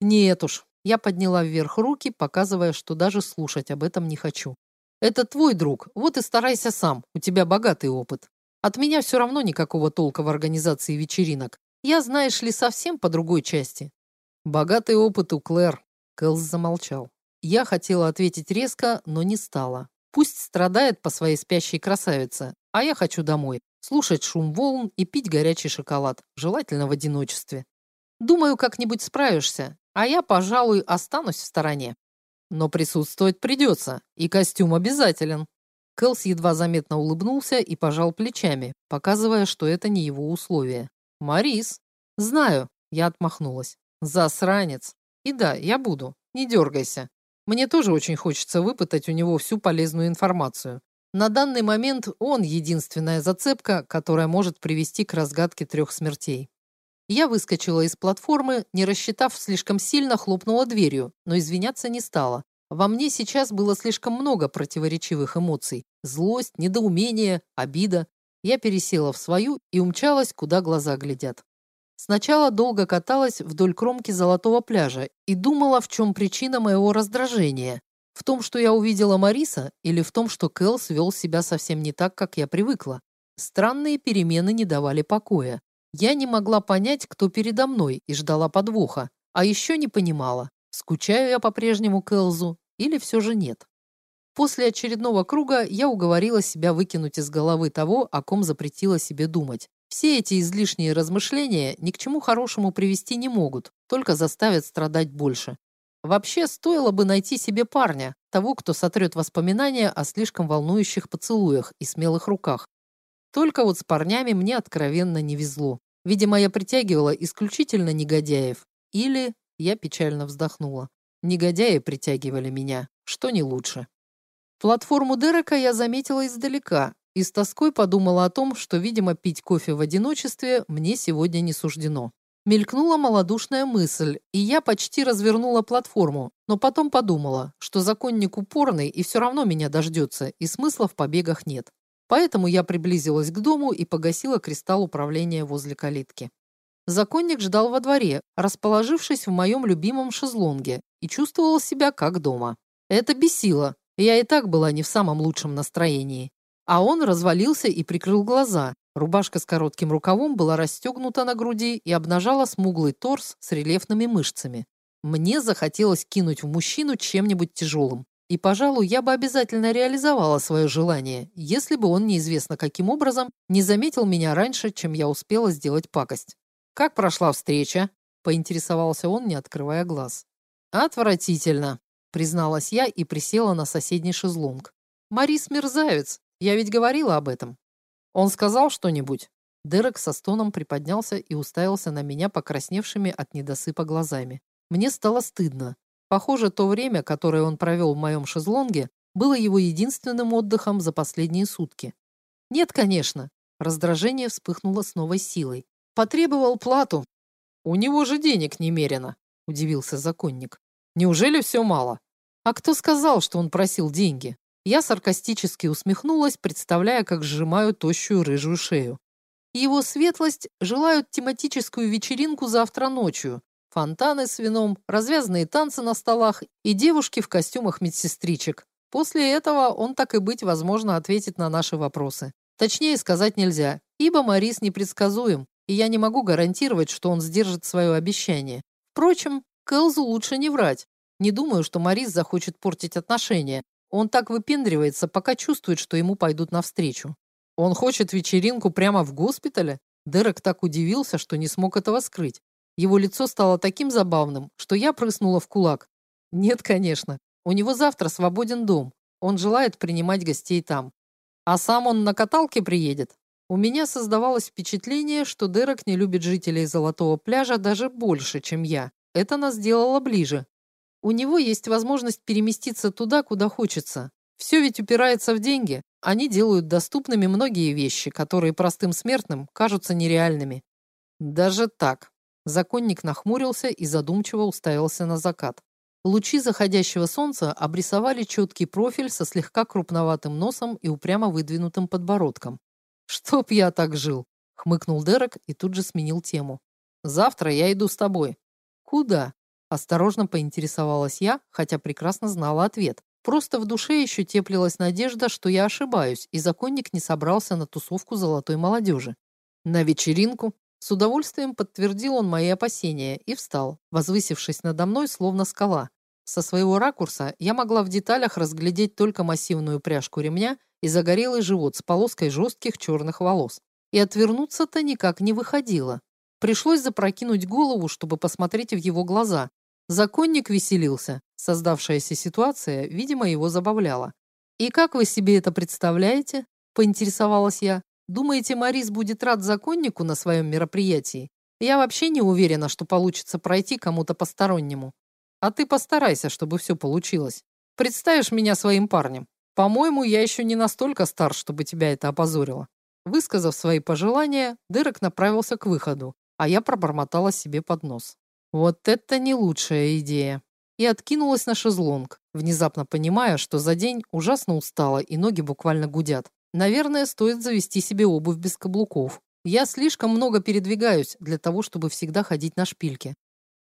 Нет уж, я подняла вверх руки, показывая, что даже слушать об этом не хочу. Это твой друг, вот и старайся сам, у тебя богатый опыт. От меня все равно никакого толка в организации вечеринок. Я, знаешь ли, совсем по другой части. Богатый опыт у Клэр. Кэлс замолчал. Я хотела ответить резко, но не стала. Пусть страдает по своей спящей красавице, а я хочу домой слушать шум волн и пить горячий шоколад, желательно в одиночестве. Думаю, как-нибудь справишься, а я, пожалуй, останусь в стороне. Но присутствовать придется, и костюм обязателен. Кэлс едва заметно улыбнулся и пожал плечами, показывая, что это не его условие. «Марис!» «Знаю», — я отмахнулась. «Засранец!» «И да, я буду. Не дергайся. Мне тоже очень хочется выпытать у него всю полезную информацию. На данный момент он единственная зацепка, которая может привести к разгадке трех смертей. Я выскочила из платформы, не рассчитав, слишком сильно хлопнула дверью, но извиняться не стала. Во мне сейчас было слишком много противоречивых эмоций. Злость, недоумение, обида. Я пересела в свою и умчалась, куда глаза глядят. Сначала долго каталась вдоль кромки золотого пляжа и думала, в чем причина моего раздражения. В том, что я увидела Мариса, или в том, что Кэлс вел себя совсем не так, как я привыкла. Странные перемены не давали покоя. Я не могла понять, кто передо мной, и ждала подвоха. А еще не понимала, скучаю я по-прежнему Кэлзу или все же нет. После очередного круга я уговорила себя выкинуть из головы того, о ком запретила себе думать. Все эти излишние размышления ни к чему хорошему привести не могут, только заставят страдать больше. Вообще, стоило бы найти себе парня, того, кто сотрет воспоминания о слишком волнующих поцелуях и смелых руках. Только вот с парнями мне откровенно не везло. Видимо, я притягивала исключительно негодяев. Или, я печально вздохнула, негодяи притягивали меня, что не лучше. Платформу Дерека я заметила издалека и с тоской подумала о том, что, видимо, пить кофе в одиночестве мне сегодня не суждено. Мелькнула малодушная мысль, и я почти развернула платформу, но потом подумала, что законник упорный и все равно меня дождется, и смысла в побегах нет. Поэтому я приблизилась к дому и погасила кристалл управления возле калитки. Законник ждал во дворе, расположившись в моем любимом шезлонге, и чувствовал себя как дома. Это бесило. Я и так была не в самом лучшем настроении. А он развалился и прикрыл глаза, Рубашка с коротким рукавом была расстегнута на груди и обнажала смуглый торс с рельефными мышцами. Мне захотелось кинуть в мужчину чем-нибудь тяжелым. И, пожалуй, я бы обязательно реализовала свое желание, если бы он неизвестно каким образом не заметил меня раньше, чем я успела сделать пакость. «Как прошла встреча?» – поинтересовался он, не открывая глаз. «Отвратительно», – призналась я и присела на соседний шезлонг. «Марис мерзавец, я ведь говорила об этом». Он сказал что-нибудь? Дерек со стоном приподнялся и уставился на меня покрасневшими от недосыпа глазами. Мне стало стыдно. Похоже, то время, которое он провел в моем шезлонге, было его единственным отдыхом за последние сутки. Нет, конечно. Раздражение вспыхнуло с новой силой. Потребовал плату. У него же денег немерено, удивился законник. Неужели все мало? А кто сказал, что он просил деньги? Я саркастически усмехнулась, представляя, как сжимаю тощую рыжую шею. Его светлость желают тематическую вечеринку завтра ночью. Фонтаны с вином, развязные танцы на столах и девушки в костюмах медсестричек. После этого он так и быть, возможно, ответит на наши вопросы. Точнее сказать нельзя, ибо Марис непредсказуем, и я не могу гарантировать, что он сдержит свое обещание. Впрочем, Кэлзу лучше не врать. Не думаю, что Марис захочет портить отношения. Он так выпендривается, пока чувствует, что ему пойдут навстречу. Он хочет вечеринку прямо в госпитале? Дерек так удивился, что не смог этого скрыть. Его лицо стало таким забавным, что я прыснула в кулак. Нет, конечно. У него завтра свободен дом. Он желает принимать гостей там. А сам он на каталке приедет. У меня создавалось впечатление, что Дерек не любит жителей Золотого пляжа даже больше, чем я. Это нас делало ближе. У него есть возможность переместиться туда, куда хочется. Все ведь упирается в деньги. Они делают доступными многие вещи, которые простым смертным кажутся нереальными. Даже так. Законник нахмурился и задумчиво уставился на закат. Лучи заходящего солнца обрисовали четкий профиль со слегка крупноватым носом и упрямо выдвинутым подбородком. «Чтоб я так жил!» — хмыкнул Дерек и тут же сменил тему. «Завтра я иду с тобой». «Куда?» — осторожно поинтересовалась я, хотя прекрасно знала ответ. Просто в душе еще теплилась надежда, что я ошибаюсь, и законник не собрался на тусовку золотой молодежи. На вечеринку с удовольствием подтвердил он мои опасения и встал, возвысившись надо мной, словно скала. Со своего ракурса я могла в деталях разглядеть только массивную пряжку ремня и загорелый живот с полоской жестких черных волос. И отвернуться-то никак не выходило. Пришлось запрокинуть голову, чтобы посмотреть в его глаза, Законник веселился. Создавшаяся ситуация, видимо, его забавляла. «И как вы себе это представляете?» – поинтересовалась я. «Думаете, Марис будет рад законнику на своем мероприятии? Я вообще не уверена, что получится пройти кому-то постороннему. А ты постарайся, чтобы все получилось. Представишь меня своим парнем. По-моему, я еще не настолько стар, чтобы тебя это опозорило». Высказав свои пожелания, Дерек направился к выходу, а я пробормотала себе под нос. Вот это не лучшая идея. И откинулась на шезлонг, внезапно понимая, что за день ужасно устала и ноги буквально гудят. Наверное, стоит завести себе обувь без каблуков. Я слишком много передвигаюсь для того, чтобы всегда ходить на шпильке.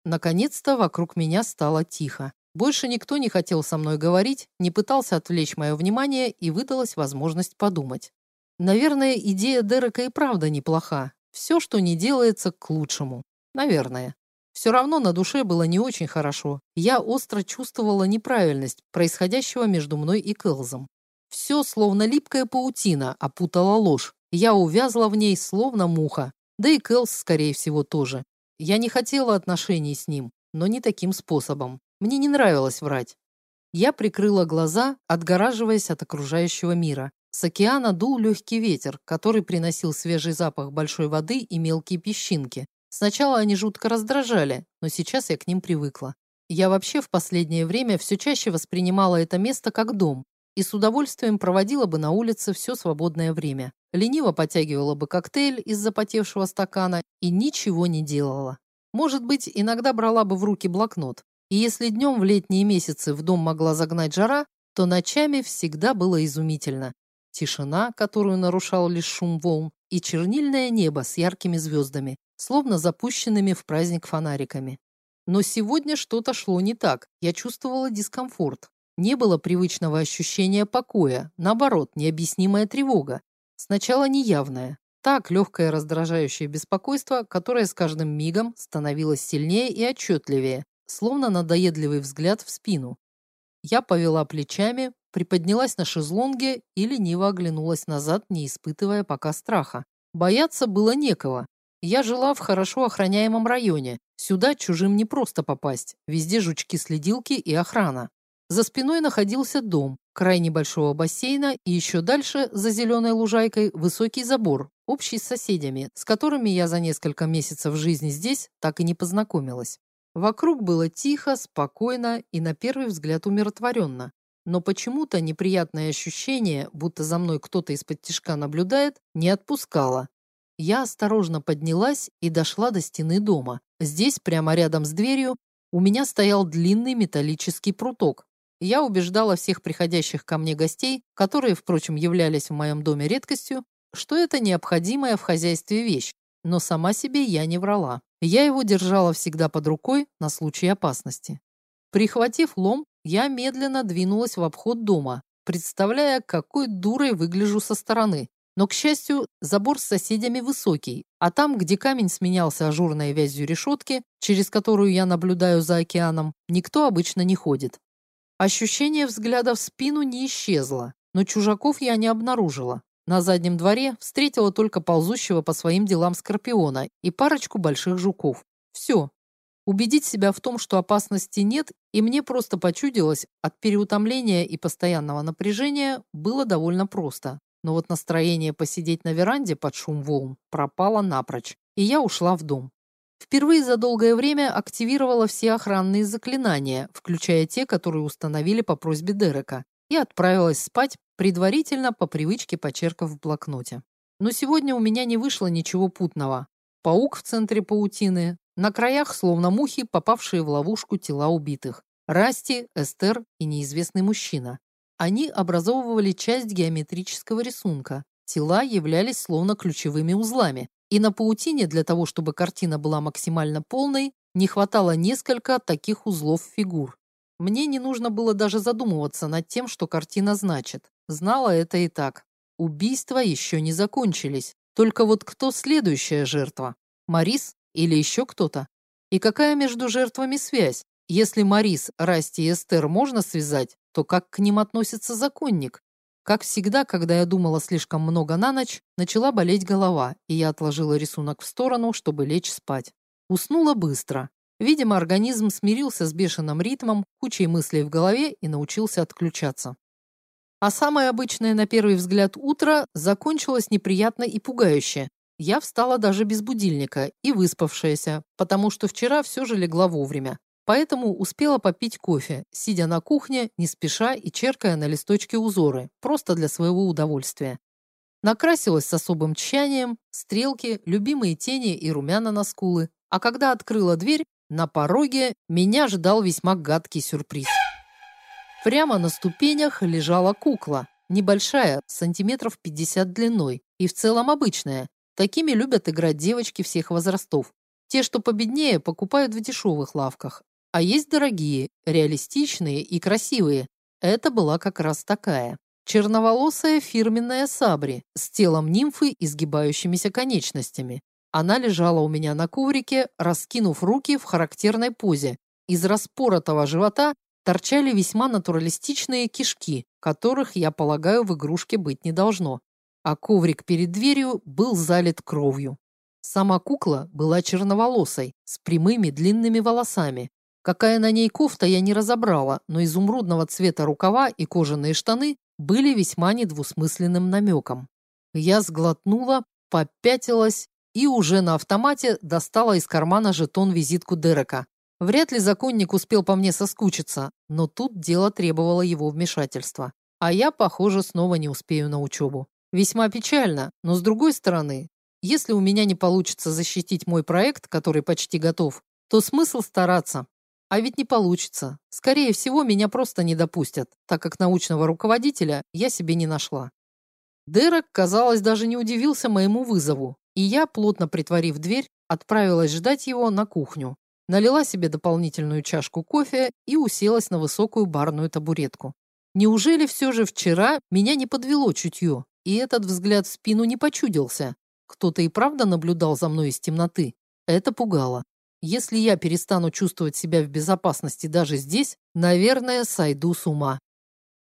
Наконец-то вокруг меня стало тихо. Больше никто не хотел со мной говорить, не пытался отвлечь мое внимание и выдалась возможность подумать. Наверное, идея Дерека и правда неплоха. Все, что не делается, к лучшему. Наверное. Все равно на душе было не очень хорошо. Я остро чувствовала неправильность происходящего между мной и Кэлзом. Все, словно липкая паутина, опутала ложь. Я увязла в ней, словно муха. Да и Кэлс, скорее всего, тоже. Я не хотела отношений с ним, но не таким способом. Мне не нравилось врать. Я прикрыла глаза, отгораживаясь от окружающего мира. С океана дул легкий ветер, который приносил свежий запах большой воды и мелкие песчинки. Сначала они жутко раздражали, но сейчас я к ним привыкла. Я вообще в последнее время все чаще воспринимала это место как дом и с удовольствием проводила бы на улице все свободное время. Лениво потягивала бы коктейль из запотевшего стакана и ничего не делала. Может быть, иногда брала бы в руки блокнот. И если днем в летние месяцы в дом могла загнать жара, то ночами всегда было изумительно. Тишина, которую нарушал лишь шум волн, и чернильное небо с яркими звездами, словно запущенными в праздник фонариками. Но сегодня что-то шло не так. Я чувствовала дискомфорт. Не было привычного ощущения покоя, наоборот, необъяснимая тревога. Сначала неявная. Так легкое раздражающее беспокойство, которое с каждым мигом становилось сильнее и отчетливее, словно надоедливый взгляд в спину. Я повела плечами, приподнялась на шезлонге и лениво оглянулась назад, не испытывая пока страха. Бояться было некого. Я жила в хорошо охраняемом районе. Сюда чужим не просто попасть. Везде жучки-следилки и охрана. За спиной находился дом, край небольшого бассейна и еще дальше, за зеленой лужайкой, высокий забор, общий с соседями, с которыми я за несколько месяцев жизни здесь так и не познакомилась. Вокруг было тихо, спокойно и на первый взгляд умиротворенно. Но почему-то неприятное ощущение, будто за мной кто-то из-под тишка наблюдает, не отпускало. Я осторожно поднялась и дошла до стены дома. Здесь, прямо рядом с дверью, у меня стоял длинный металлический пруток. я убеждала всех приходящих ко мне гостей, которые, впрочем, являлись в моем доме редкостью, что это необходимая в хозяйстве вещь, но сама себе я не врала. Я его держала всегда под рукой на случай опасности. Прихватив лом, я медленно двинулась в обход дома, представляя, какой дурой выгляжу со стороны. Но, к счастью, забор с соседями высокий, а там, где камень сменялся ажурной вязью решетки, через которую я наблюдаю за океаном, никто обычно не ходит. Ощущение взгляда в спину не исчезло, но чужаков я не обнаружила. На заднем дворе встретила только ползущего по своим делам скорпиона и парочку больших жуков. Все. Убедить себя в том, что опасности нет, и мне просто почудилось от переутомления и постоянного напряжения, было довольно просто. Но вот настроение посидеть на веранде под шум волн пропало напрочь, и я ушла в дом. Впервые за долгое время активировала все охранные заклинания, включая те, которые установили по просьбе Дерека, и отправилась спать, предварительно по привычке почеркав в блокноте. Но сегодня у меня не вышло ничего путного. Паук в центре паутины, на краях, словно мухи, попавшие в ловушку тела убитых. Расти, Эстер и неизвестный мужчина. Они образовывали часть геометрического рисунка. Тела являлись словно ключевыми узлами. И на паутине для того, чтобы картина была максимально полной, не хватало несколько таких узлов фигур. Мне не нужно было даже задумываться над тем, что картина значит. Знала это и так. Убийства еще не закончились. Только вот кто следующая жертва? Марис или еще кто-то? И какая между жертвами связь? Если Марис, Расти и Эстер можно связать, то как к ним относится законник? Как всегда, когда я думала слишком много на ночь, начала болеть голова, и я отложила рисунок в сторону, чтобы лечь спать. Уснула быстро. Видимо, организм смирился с бешеным ритмом, кучей мыслей в голове и научился отключаться. А самое обычное на первый взгляд утро закончилось неприятно и пугающе. Я встала даже без будильника и выспавшаяся, потому что вчера все же легла вовремя. Поэтому успела попить кофе, сидя на кухне, не спеша и черкая на листочке узоры, просто для своего удовольствия. Накрасилась с особым тщанием, стрелки, любимые тени и румяна на скулы. А когда открыла дверь, на пороге меня ждал весьма гадкий сюрприз. Прямо на ступенях лежала кукла, небольшая, сантиметров 50 длиной, и в целом обычная. Такими любят играть девочки всех возрастов. Те, что победнее, покупают в дешевых лавках. А есть дорогие, реалистичные и красивые. Это была как раз такая. Черноволосая фирменная сабри с телом нимфы и сгибающимися конечностями. Она лежала у меня на коврике, раскинув руки в характерной позе. Из распоротого живота торчали весьма натуралистичные кишки, которых, я полагаю, в игрушке быть не должно. А коврик перед дверью был залит кровью. Сама кукла была черноволосой, с прямыми длинными волосами. Какая на ней кофта, я не разобрала, но изумрудного цвета рукава и кожаные штаны были весьма недвусмысленным намеком. Я сглотнула, попятилась и уже на автомате достала из кармана жетон-визитку Дерека. Вряд ли законник успел по мне соскучиться, но тут дело требовало его вмешательства. А я, похоже, снова не успею на учебу. Весьма печально, но с другой стороны, если у меня не получится защитить мой проект, который почти готов, то смысл стараться. А ведь не получится. Скорее всего, меня просто не допустят, так как научного руководителя я себе не нашла. Дерек, казалось, даже не удивился моему вызову, и я, плотно притворив дверь, отправилась ждать его на кухню налила себе дополнительную чашку кофе и уселась на высокую барную табуретку. Неужели все же вчера меня не подвело чутье, и этот взгляд в спину не почудился? Кто-то и правда наблюдал за мной из темноты? Это пугало. Если я перестану чувствовать себя в безопасности даже здесь, наверное, сойду с ума.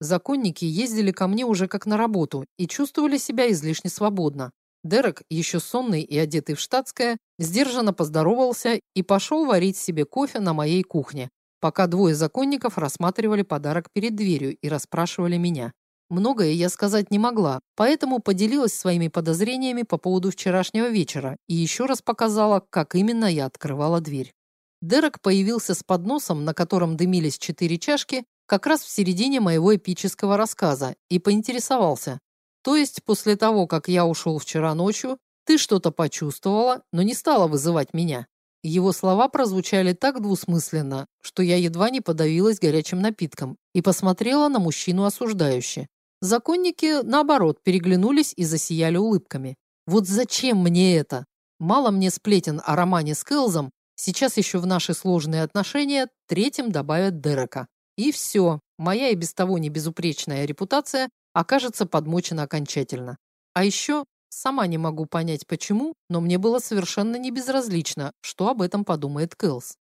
Законники ездили ко мне уже как на работу и чувствовали себя излишне свободно. Дерек, еще сонный и одетый в штатское, сдержанно поздоровался и пошел варить себе кофе на моей кухне, пока двое законников рассматривали подарок перед дверью и расспрашивали меня. Многое я сказать не могла, поэтому поделилась своими подозрениями по поводу вчерашнего вечера и еще раз показала, как именно я открывала дверь. Дерек появился с подносом, на котором дымились четыре чашки, как раз в середине моего эпического рассказа, и поинтересовался, то есть после того, как я ушел вчера ночью, ты что-то почувствовала, но не стала вызывать меня. Его слова прозвучали так двусмысленно, что я едва не подавилась горячим напитком и посмотрела на мужчину осуждающе. Законники, наоборот, переглянулись и засияли улыбками. Вот зачем мне это? Мало мне сплетен о романе с Кэлзом, сейчас еще в наши сложные отношения третьим добавят Дерека. И все, моя и без того не безупречная репутация окажется подмочена окончательно. А еще сама не могу понять почему, но мне было совершенно не безразлично, что об этом подумает Кэлс.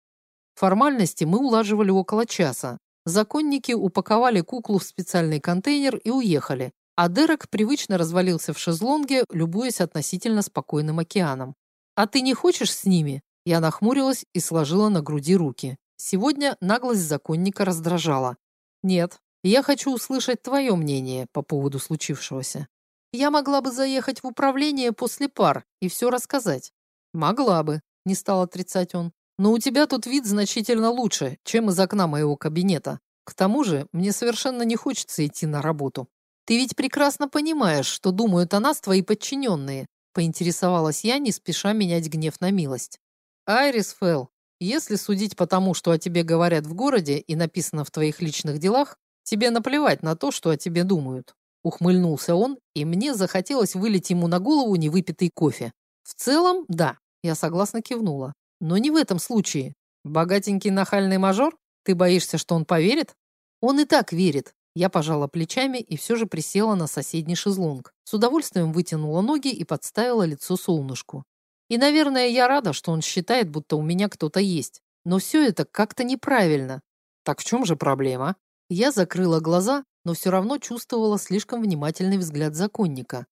Формальности мы улаживали около часа, Законники упаковали куклу в специальный контейнер и уехали, а Дерек привычно развалился в шезлонге, любуясь относительно спокойным океаном. «А ты не хочешь с ними?» Я нахмурилась и сложила на груди руки. Сегодня наглость законника раздражала. «Нет, я хочу услышать твое мнение по поводу случившегося. Я могла бы заехать в управление после пар и все рассказать». «Могла бы», — не стал отрицать он. Но у тебя тут вид значительно лучше, чем из окна моего кабинета. К тому же, мне совершенно не хочется идти на работу. Ты ведь прекрасно понимаешь, что думают о нас твои подчиненные, поинтересовалась я, не спеша менять гнев на милость. Айрис Фелл, если судить по тому, что о тебе говорят в городе и написано в твоих личных делах, тебе наплевать на то, что о тебе думают. Ухмыльнулся он, и мне захотелось вылить ему на голову невыпитый кофе. В целом, да, я согласно кивнула. Но не в этом случае. Богатенький нахальный мажор? Ты боишься, что он поверит? Он и так верит. Я пожала плечами и все же присела на соседний шезлонг. С удовольствием вытянула ноги и подставила лицо солнышку. И, наверное, я рада, что он считает, будто у меня кто-то есть. Но все это как-то неправильно. Так в чем же проблема? Я закрыла глаза, но все равно чувствовала слишком внимательный взгляд законника.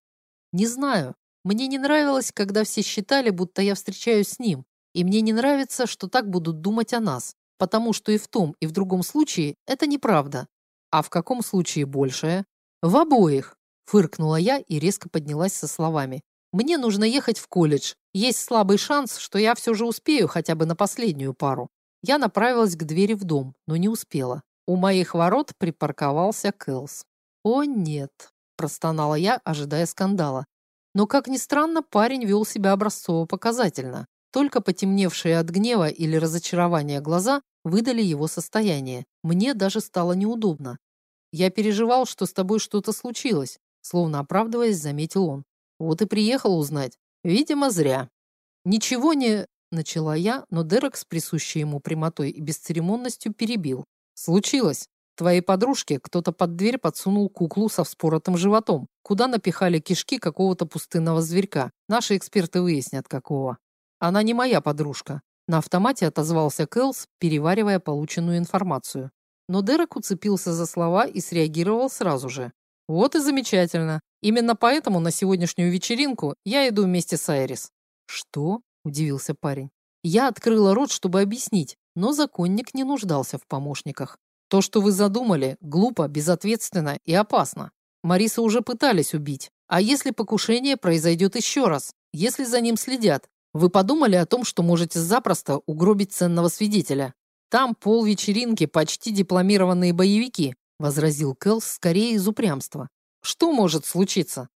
Не знаю. Мне не нравилось, когда все считали, будто я встречаюсь с ним. И мне не нравится, что так будут думать о нас, потому что и в том, и в другом случае это неправда. А в каком случае большее? В обоих, фыркнула я и резко поднялась со словами. Мне нужно ехать в колледж. Есть слабый шанс, что я все же успею хотя бы на последнюю пару. Я направилась к двери в дом, но не успела. У моих ворот припарковался Кэлс. «О, нет!» – простонала я, ожидая скандала. Но, как ни странно, парень вел себя образцово-показательно. Только потемневшие от гнева или разочарования глаза выдали его состояние. Мне даже стало неудобно. «Я переживал, что с тобой что-то случилось», словно оправдываясь, заметил он. «Вот и приехал узнать. Видимо, зря». «Ничего не...» – начала я, но Дерек с присущей ему прямотой и бесцеремонностью перебил. «Случилось. Твоей подружке кто-то под дверь подсунул куклу со вспоротым животом, куда напихали кишки какого-то пустынного зверька. Наши эксперты выяснят, какого. Она не моя подружка. На автомате отозвался Кэлс, переваривая полученную информацию. Но Дерек уцепился за слова и среагировал сразу же. Вот и замечательно. Именно поэтому на сегодняшнюю вечеринку я иду вместе с Айрис. Что? удивился парень. Я открыла рот, чтобы объяснить, но законник не нуждался в помощниках. То, что вы задумали, глупо, безответственно и опасно. Мариса уже пытались убить. А если покушение произойдет еще раз? Если за ним следят? Вы подумали о том, что можете запросто угробить ценного свидетеля? Там пол вечеринки почти дипломированные боевики, возразил Кэлс скорее из упрямства. Что может случиться?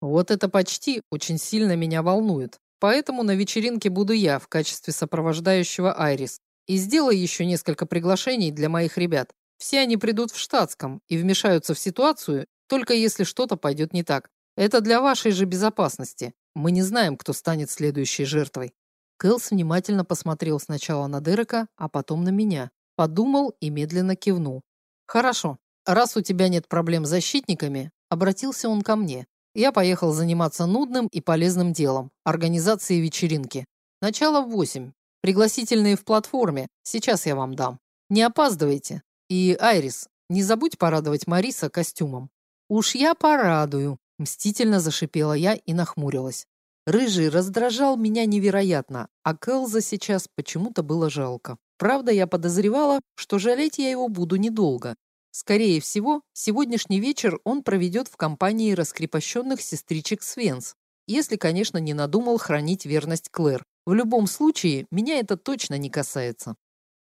Вот это почти очень сильно меня волнует. Поэтому на вечеринке буду я в качестве сопровождающего Айрис. И сделай еще несколько приглашений для моих ребят. Все они придут в штатском и вмешаются в ситуацию, только если что-то пойдет не так. Это для вашей же безопасности. Мы не знаем, кто станет следующей жертвой. Кэлс внимательно посмотрел сначала на Дерека, а потом на меня. Подумал и медленно кивнул. Хорошо. Раз у тебя нет проблем с защитниками, обратился он ко мне. Я поехал заниматься нудным и полезным делом организацией вечеринки. Начало в восемь. Пригласительные в платформе. Сейчас я вам дам. Не опаздывайте. И Айрис, не забудь порадовать Мариса костюмом. Уж я порадую, Мстительно зашипела я и нахмурилась. Рыжий раздражал меня невероятно, а Кэлза сейчас почему-то было жалко. Правда, я подозревала, что жалеть я его буду недолго. Скорее всего, сегодняшний вечер он проведет в компании раскрепощенных сестричек Свенс, если, конечно, не надумал хранить верность Клэр. В любом случае, меня это точно не касается.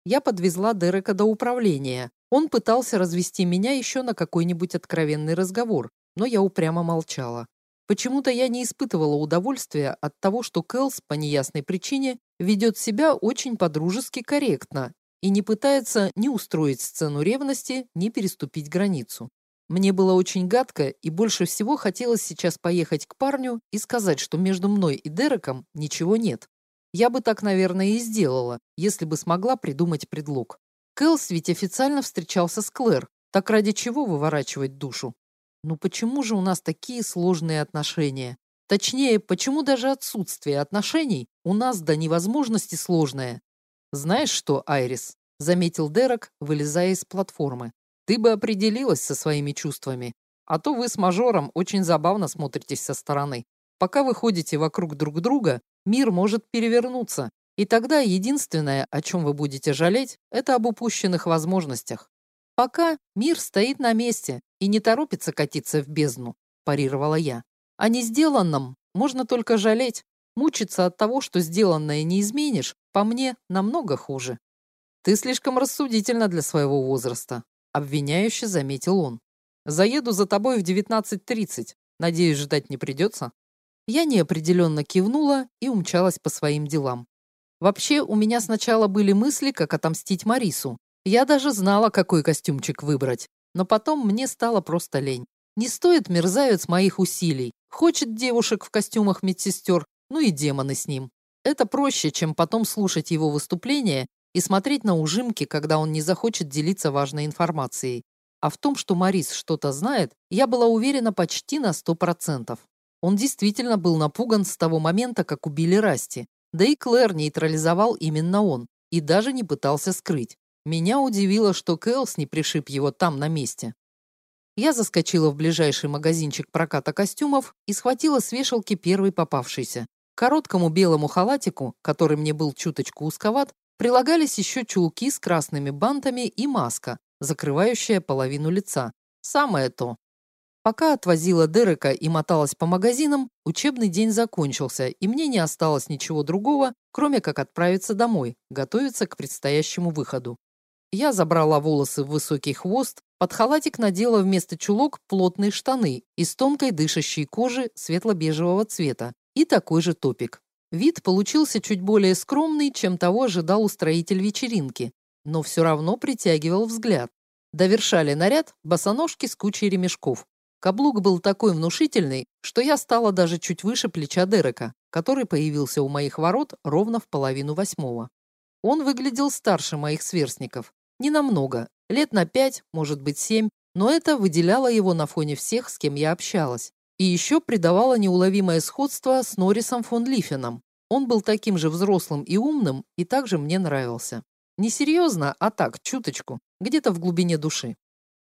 Я подвезла Дерека до управления. Он пытался развести меня еще на какой-нибудь откровенный разговор, но я упрямо молчала. Почему-то я не испытывала удовольствия от того, что Кэлс по неясной причине ведет себя очень подружески корректно и не пытается ни устроить сцену ревности, ни переступить границу. Мне было очень гадко, и больше всего хотелось сейчас поехать к парню и сказать, что между мной и Дереком ничего нет. Я бы так, наверное, и сделала, если бы смогла придумать предлог. Кэлс ведь официально встречался с Клэр. Так ради чего выворачивать душу? Ну почему же у нас такие сложные отношения? Точнее, почему даже отсутствие отношений у нас до невозможности сложное? Знаешь что, Айрис, заметил Дерек, вылезая из платформы. Ты бы определилась со своими чувствами, а то вы с мажором очень забавно смотритесь со стороны. Пока вы ходите вокруг друг друга, мир может перевернуться, и тогда единственное, о чем вы будете жалеть, это об упущенных возможностях. Пока мир стоит на месте и не торопится катиться в бездну, парировала я. О несделанном можно только жалеть. Мучиться от того, что сделанное не изменишь, по мне, намного хуже. Ты слишком рассудительна для своего возраста, обвиняюще заметил он. Заеду за тобой в 19.30. Надеюсь, ждать не придется?» Я неопределенно кивнула и умчалась по своим делам. Вообще, у меня сначала были мысли, как отомстить Марису. Я даже знала, какой костюмчик выбрать. Но потом мне стало просто лень. Не стоит мерзавец моих усилий. Хочет девушек в костюмах медсестер, ну и демоны с ним. Это проще, чем потом слушать его выступления и смотреть на ужимки, когда он не захочет делиться важной информацией. А в том, что Марис что-то знает, я была уверена почти на сто процентов. Он действительно был напуган с того момента, как убили Расти. Да и Клэр нейтрализовал именно он, и даже не пытался скрыть. Меня удивило, что Кэлс не пришиб его там на месте. Я заскочила в ближайший магазинчик проката костюмов и схватила с вешалки первый попавшийся. К короткому белому халатику, который мне был чуточку узковат, прилагались еще чулки с красными бантами и маска, закрывающая половину лица. Самое то. Пока отвозила Дерека и моталась по магазинам, учебный день закончился, и мне не осталось ничего другого, кроме как отправиться домой, готовиться к предстоящему выходу. Я забрала волосы в высокий хвост, под халатик надела вместо чулок плотные штаны из тонкой дышащей кожи светло-бежевого цвета и такой же топик. Вид получился чуть более скромный, чем того ожидал устроитель вечеринки, но все равно притягивал взгляд. Довершали наряд босоножки с кучей ремешков. Каблук был такой внушительный, что я стала даже чуть выше плеча Дерека, который появился у моих ворот ровно в половину восьмого. Он выглядел старше моих сверстников. Не намного, лет на пять, может быть семь, но это выделяло его на фоне всех, с кем я общалась. И еще придавало неуловимое сходство с Норрисом фон Лифеном. Он был таким же взрослым и умным, и также мне нравился. Не серьезно, а так, чуточку, где-то в глубине души.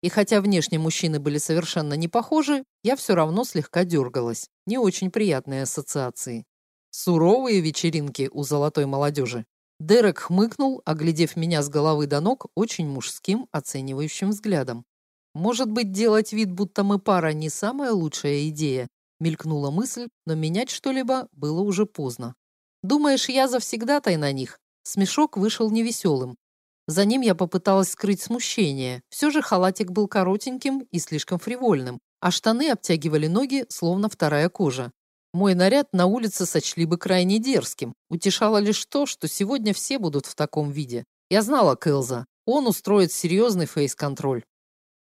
И хотя внешне мужчины были совершенно не похожи, я все равно слегка дергалась. Не очень приятные ассоциации. Суровые вечеринки у золотой молодежи. Дерек хмыкнул, оглядев меня с головы до ног очень мужским оценивающим взглядом. «Может быть, делать вид, будто мы пара, не самая лучшая идея?» Мелькнула мысль, но менять что-либо было уже поздно. «Думаешь, я завсегдатай на них?» Смешок вышел невеселым. За ним я попыталась скрыть смущение. Все же халатик был коротеньким и слишком фривольным, а штаны обтягивали ноги, словно вторая кожа. Мой наряд на улице сочли бы крайне дерзким. Утешало лишь то, что сегодня все будут в таком виде. Я знала Кэлза. Он устроит серьезный фейс-контроль.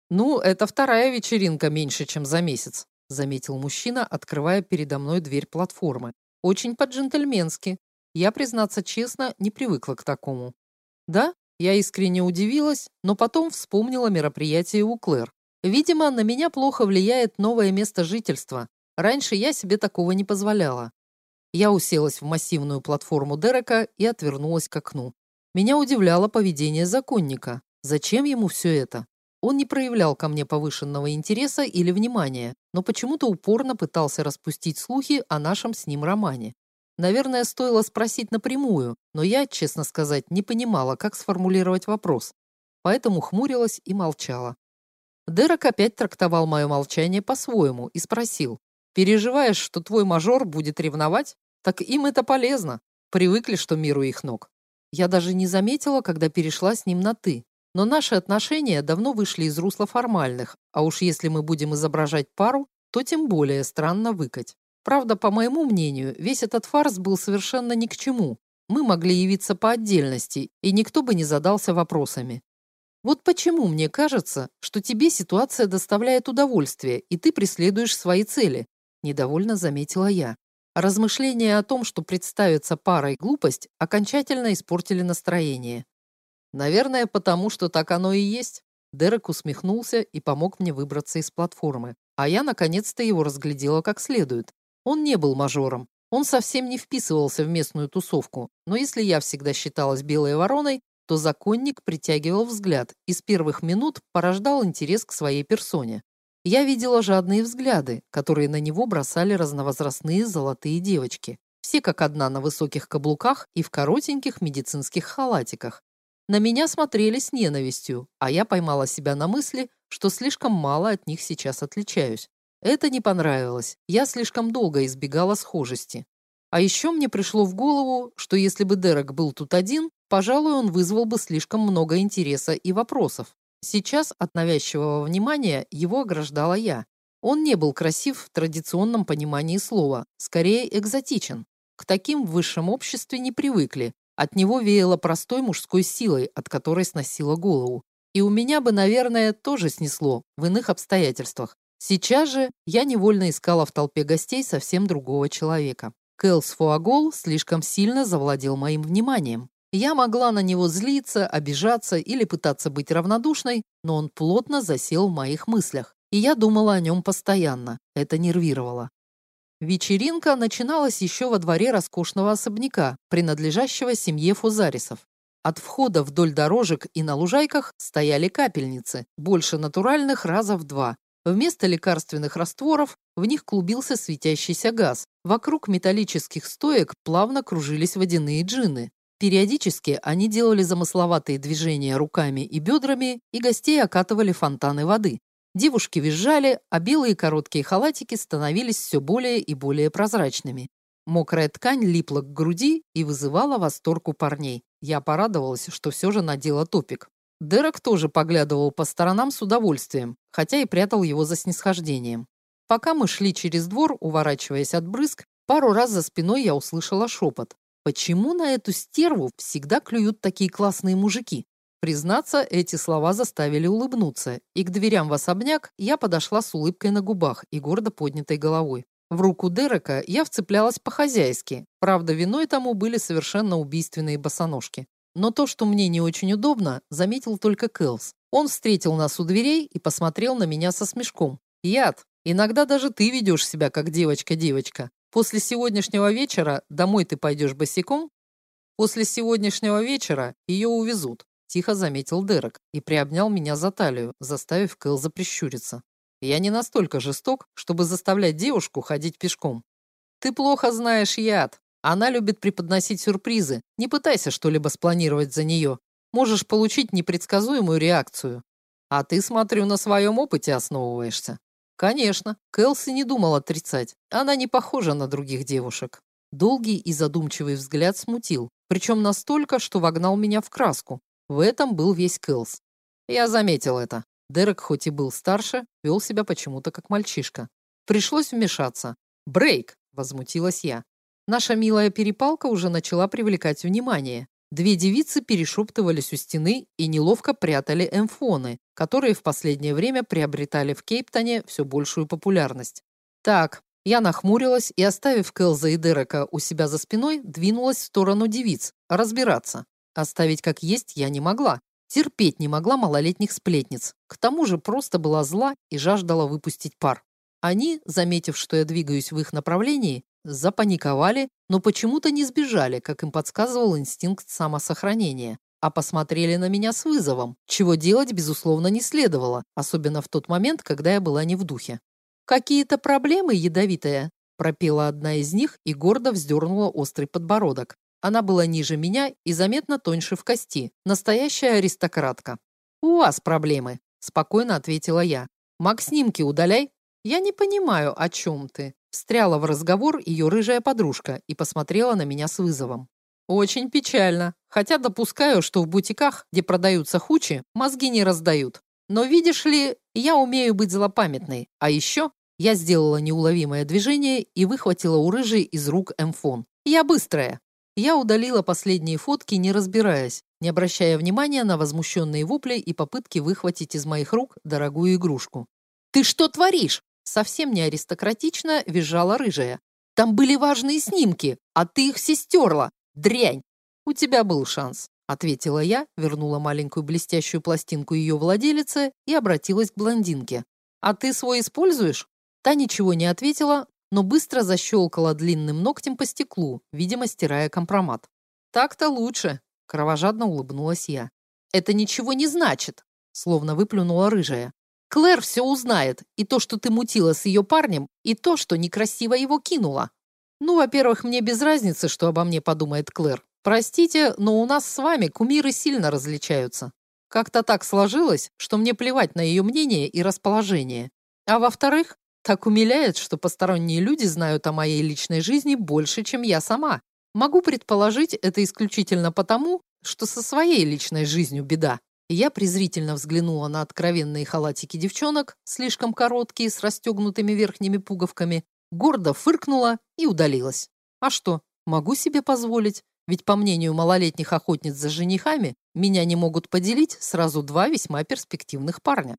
«Ну, это вторая вечеринка меньше, чем за месяц», заметил мужчина, открывая передо мной дверь платформы. «Очень по-джентльменски. Я, признаться честно, не привыкла к такому». «Да?» Я искренне удивилась, но потом вспомнила мероприятие у Клэр. Видимо, на меня плохо влияет новое место жительства, Раньше я себе такого не позволяла. Я уселась в массивную платформу Дерека и отвернулась к окну. Меня удивляло поведение законника. Зачем ему все это? Он не проявлял ко мне повышенного интереса или внимания, но почему-то упорно пытался распустить слухи о нашем с ним романе. Наверное, стоило спросить напрямую, но я, честно сказать, не понимала, как сформулировать вопрос. Поэтому хмурилась и молчала. Дерек опять трактовал мое молчание по-своему и спросил, Переживаешь, что твой мажор будет ревновать? Так им это полезно. Привыкли, что миру их ног. Я даже не заметила, когда перешла с ним на «ты». Но наши отношения давно вышли из русла формальных, а уж если мы будем изображать пару, то тем более странно выкать. Правда, по моему мнению, весь этот фарс был совершенно ни к чему. мы могли явиться по отдельности, и никто бы не задался вопросами. Вот почему мне кажется, что тебе ситуация доставляет удовольствие, и ты преследуешь свои цели, недовольно заметила я. Размышления о том, что представиться парой глупость, окончательно испортили настроение. Наверное, потому что так оно и есть. Дерек усмехнулся и помог мне выбраться из платформы, а я наконец-то его разглядела как следует. Он не был мажором, он совсем не вписывался в местную тусовку, но если я всегда считалась белой вороной, то законник притягивал взгляд и с первых минут порождал интерес к своей персоне. Я видела жадные взгляды, которые на него бросали разновозрастные золотые девочки. Все как одна на высоких каблуках и в коротеньких медицинских халатиках. На меня смотрели с ненавистью, а я поймала себя на мысли, что слишком мало от них сейчас отличаюсь. Это не понравилось. Я слишком долго избегала схожести. А еще мне пришло в голову, что если бы Дерек был тут один, пожалуй, он вызвал бы слишком много интереса и вопросов. Сейчас от навязчивого внимания его ограждала я. Он не был красив в традиционном понимании слова, скорее экзотичен. К таким в высшем обществе не привыкли. От него веяло простой мужской силой, от которой сносило голову. И у меня бы, наверное, тоже снесло в иных обстоятельствах. Сейчас же я невольно искала в толпе гостей совсем другого человека. Кэлс Фуагол слишком сильно завладел моим вниманием. Я могла на него злиться, обижаться или пытаться быть равнодушной, но он плотно засел в моих мыслях, и я думала о нем постоянно. Это нервировало. Вечеринка начиналась еще во дворе роскошного особняка, принадлежащего семье Фузарисов. От входа вдоль дорожек и на лужайках стояли капельницы, больше натуральных раза в два, Вместо лекарственных растворов в них клубился светящийся газ. Вокруг металлических стоек плавно кружились водяные джинны. Периодически они делали замысловатые движения руками и бедрами, и гостей окатывали фонтаны воды. Девушки визжали, а белые короткие халатики становились все более и более прозрачными. Мокрая ткань липла к груди и вызывала восторг у парней. Я порадовалась, что все же надела топик. Дерек тоже поглядывал по сторонам с удовольствием, хотя и прятал его за снисхождением. Пока мы шли через двор, уворачиваясь от брызг, пару раз за спиной я услышала шепот. Почему на эту стерву всегда клюют такие классные мужики? Признаться, эти слова заставили улыбнуться, и к дверям в особняк я подошла с улыбкой на губах и гордо поднятой головой. В руку Дерека я вцеплялась по-хозяйски, правда, виной тому были совершенно убийственные босоножки. Но то, что мне не очень удобно, заметил только Кэлс. Он встретил нас у дверей и посмотрел на меня со смешком. «Яд, иногда даже ты ведешь себя как девочка-девочка. После сегодняшнего вечера домой ты пойдешь босиком?» «После сегодняшнего вечера ее увезут», – тихо заметил Дерек и приобнял меня за талию, заставив Кэлза прищуриться. «Я не настолько жесток, чтобы заставлять девушку ходить пешком». «Ты плохо знаешь яд», она любит преподносить сюрпризы. Не пытайся что-либо спланировать за нее. Можешь получить непредсказуемую реакцию. А ты, смотрю, на своем опыте основываешься. Конечно, Кэлси не думал отрицать. Она не похожа на других девушек. Долгий и задумчивый взгляд смутил, причем настолько, что вогнал меня в краску. В этом был весь Кэлс. Я заметил это. Дерек, хоть и был старше, вел себя почему-то как мальчишка. Пришлось вмешаться. «Брейк!» – возмутилась я. Наша милая перепалка уже начала привлекать внимание. Две девицы перешептывались у стены и неловко прятали эмфоны, которые в последнее время приобретали в Кейптоне все большую популярность. Так, я нахмурилась и, оставив Келза и Дерека у себя за спиной, двинулась в сторону девиц, разбираться. Оставить как есть я не могла. Терпеть не могла малолетних сплетниц. К тому же просто была зла и жаждала выпустить пар. Они, заметив, что я двигаюсь в их направлении, запаниковали, но почему-то не сбежали, как им подсказывал инстинкт самосохранения, а посмотрели на меня с вызовом, чего делать, безусловно, не следовало, особенно в тот момент, когда я была не в духе. «Какие-то проблемы, ядовитая?» пропела одна из них и гордо вздернула острый подбородок. Она была ниже меня и заметно тоньше в кости. Настоящая аристократка. «У вас проблемы», – спокойно ответила я. «Маг, снимки удаляй». «Я не понимаю, о чем ты», Встряла в разговор ее рыжая подружка и посмотрела на меня с вызовом. Очень печально. Хотя допускаю, что в бутиках, где продаются хучи, мозги не раздают. Но видишь ли, я умею быть злопамятной. А еще я сделала неуловимое движение и выхватила у рыжей из рук эмфон. Я быстрая. Я удалила последние фотки, не разбираясь, не обращая внимания на возмущенные вопли и попытки выхватить из моих рук дорогую игрушку. «Ты что творишь?» Совсем не аристократично визжала рыжая. «Там были важные снимки, а ты их все стерла! Дрянь!» «У тебя был шанс», — ответила я, вернула маленькую блестящую пластинку ее владелице и обратилась к блондинке. «А ты свой используешь?» Та ничего не ответила, но быстро защелкала длинным ногтем по стеклу, видимо, стирая компромат. «Так-то лучше», — кровожадно улыбнулась я. «Это ничего не значит», — словно выплюнула рыжая. «Клэр все узнает, и то, что ты мутила с ее парнем, и то, что некрасиво его кинула. Ну, во-первых, мне без разницы, что обо мне подумает Клэр. Простите, но у нас с вами кумиры сильно различаются. Как-то так сложилось, что мне плевать на ее мнение и расположение. А во-вторых, так умиляет, что посторонние люди знают о моей личной жизни больше, чем я сама. Могу предположить, это исключительно потому, что со своей личной жизнью беда. Я презрительно взглянула на откровенные халатики девчонок, слишком короткие, с расстегнутыми верхними пуговками, гордо фыркнула и удалилась. А что, могу себе позволить? Ведь, по мнению малолетних охотниц за женихами, меня не могут поделить сразу два весьма перспективных парня.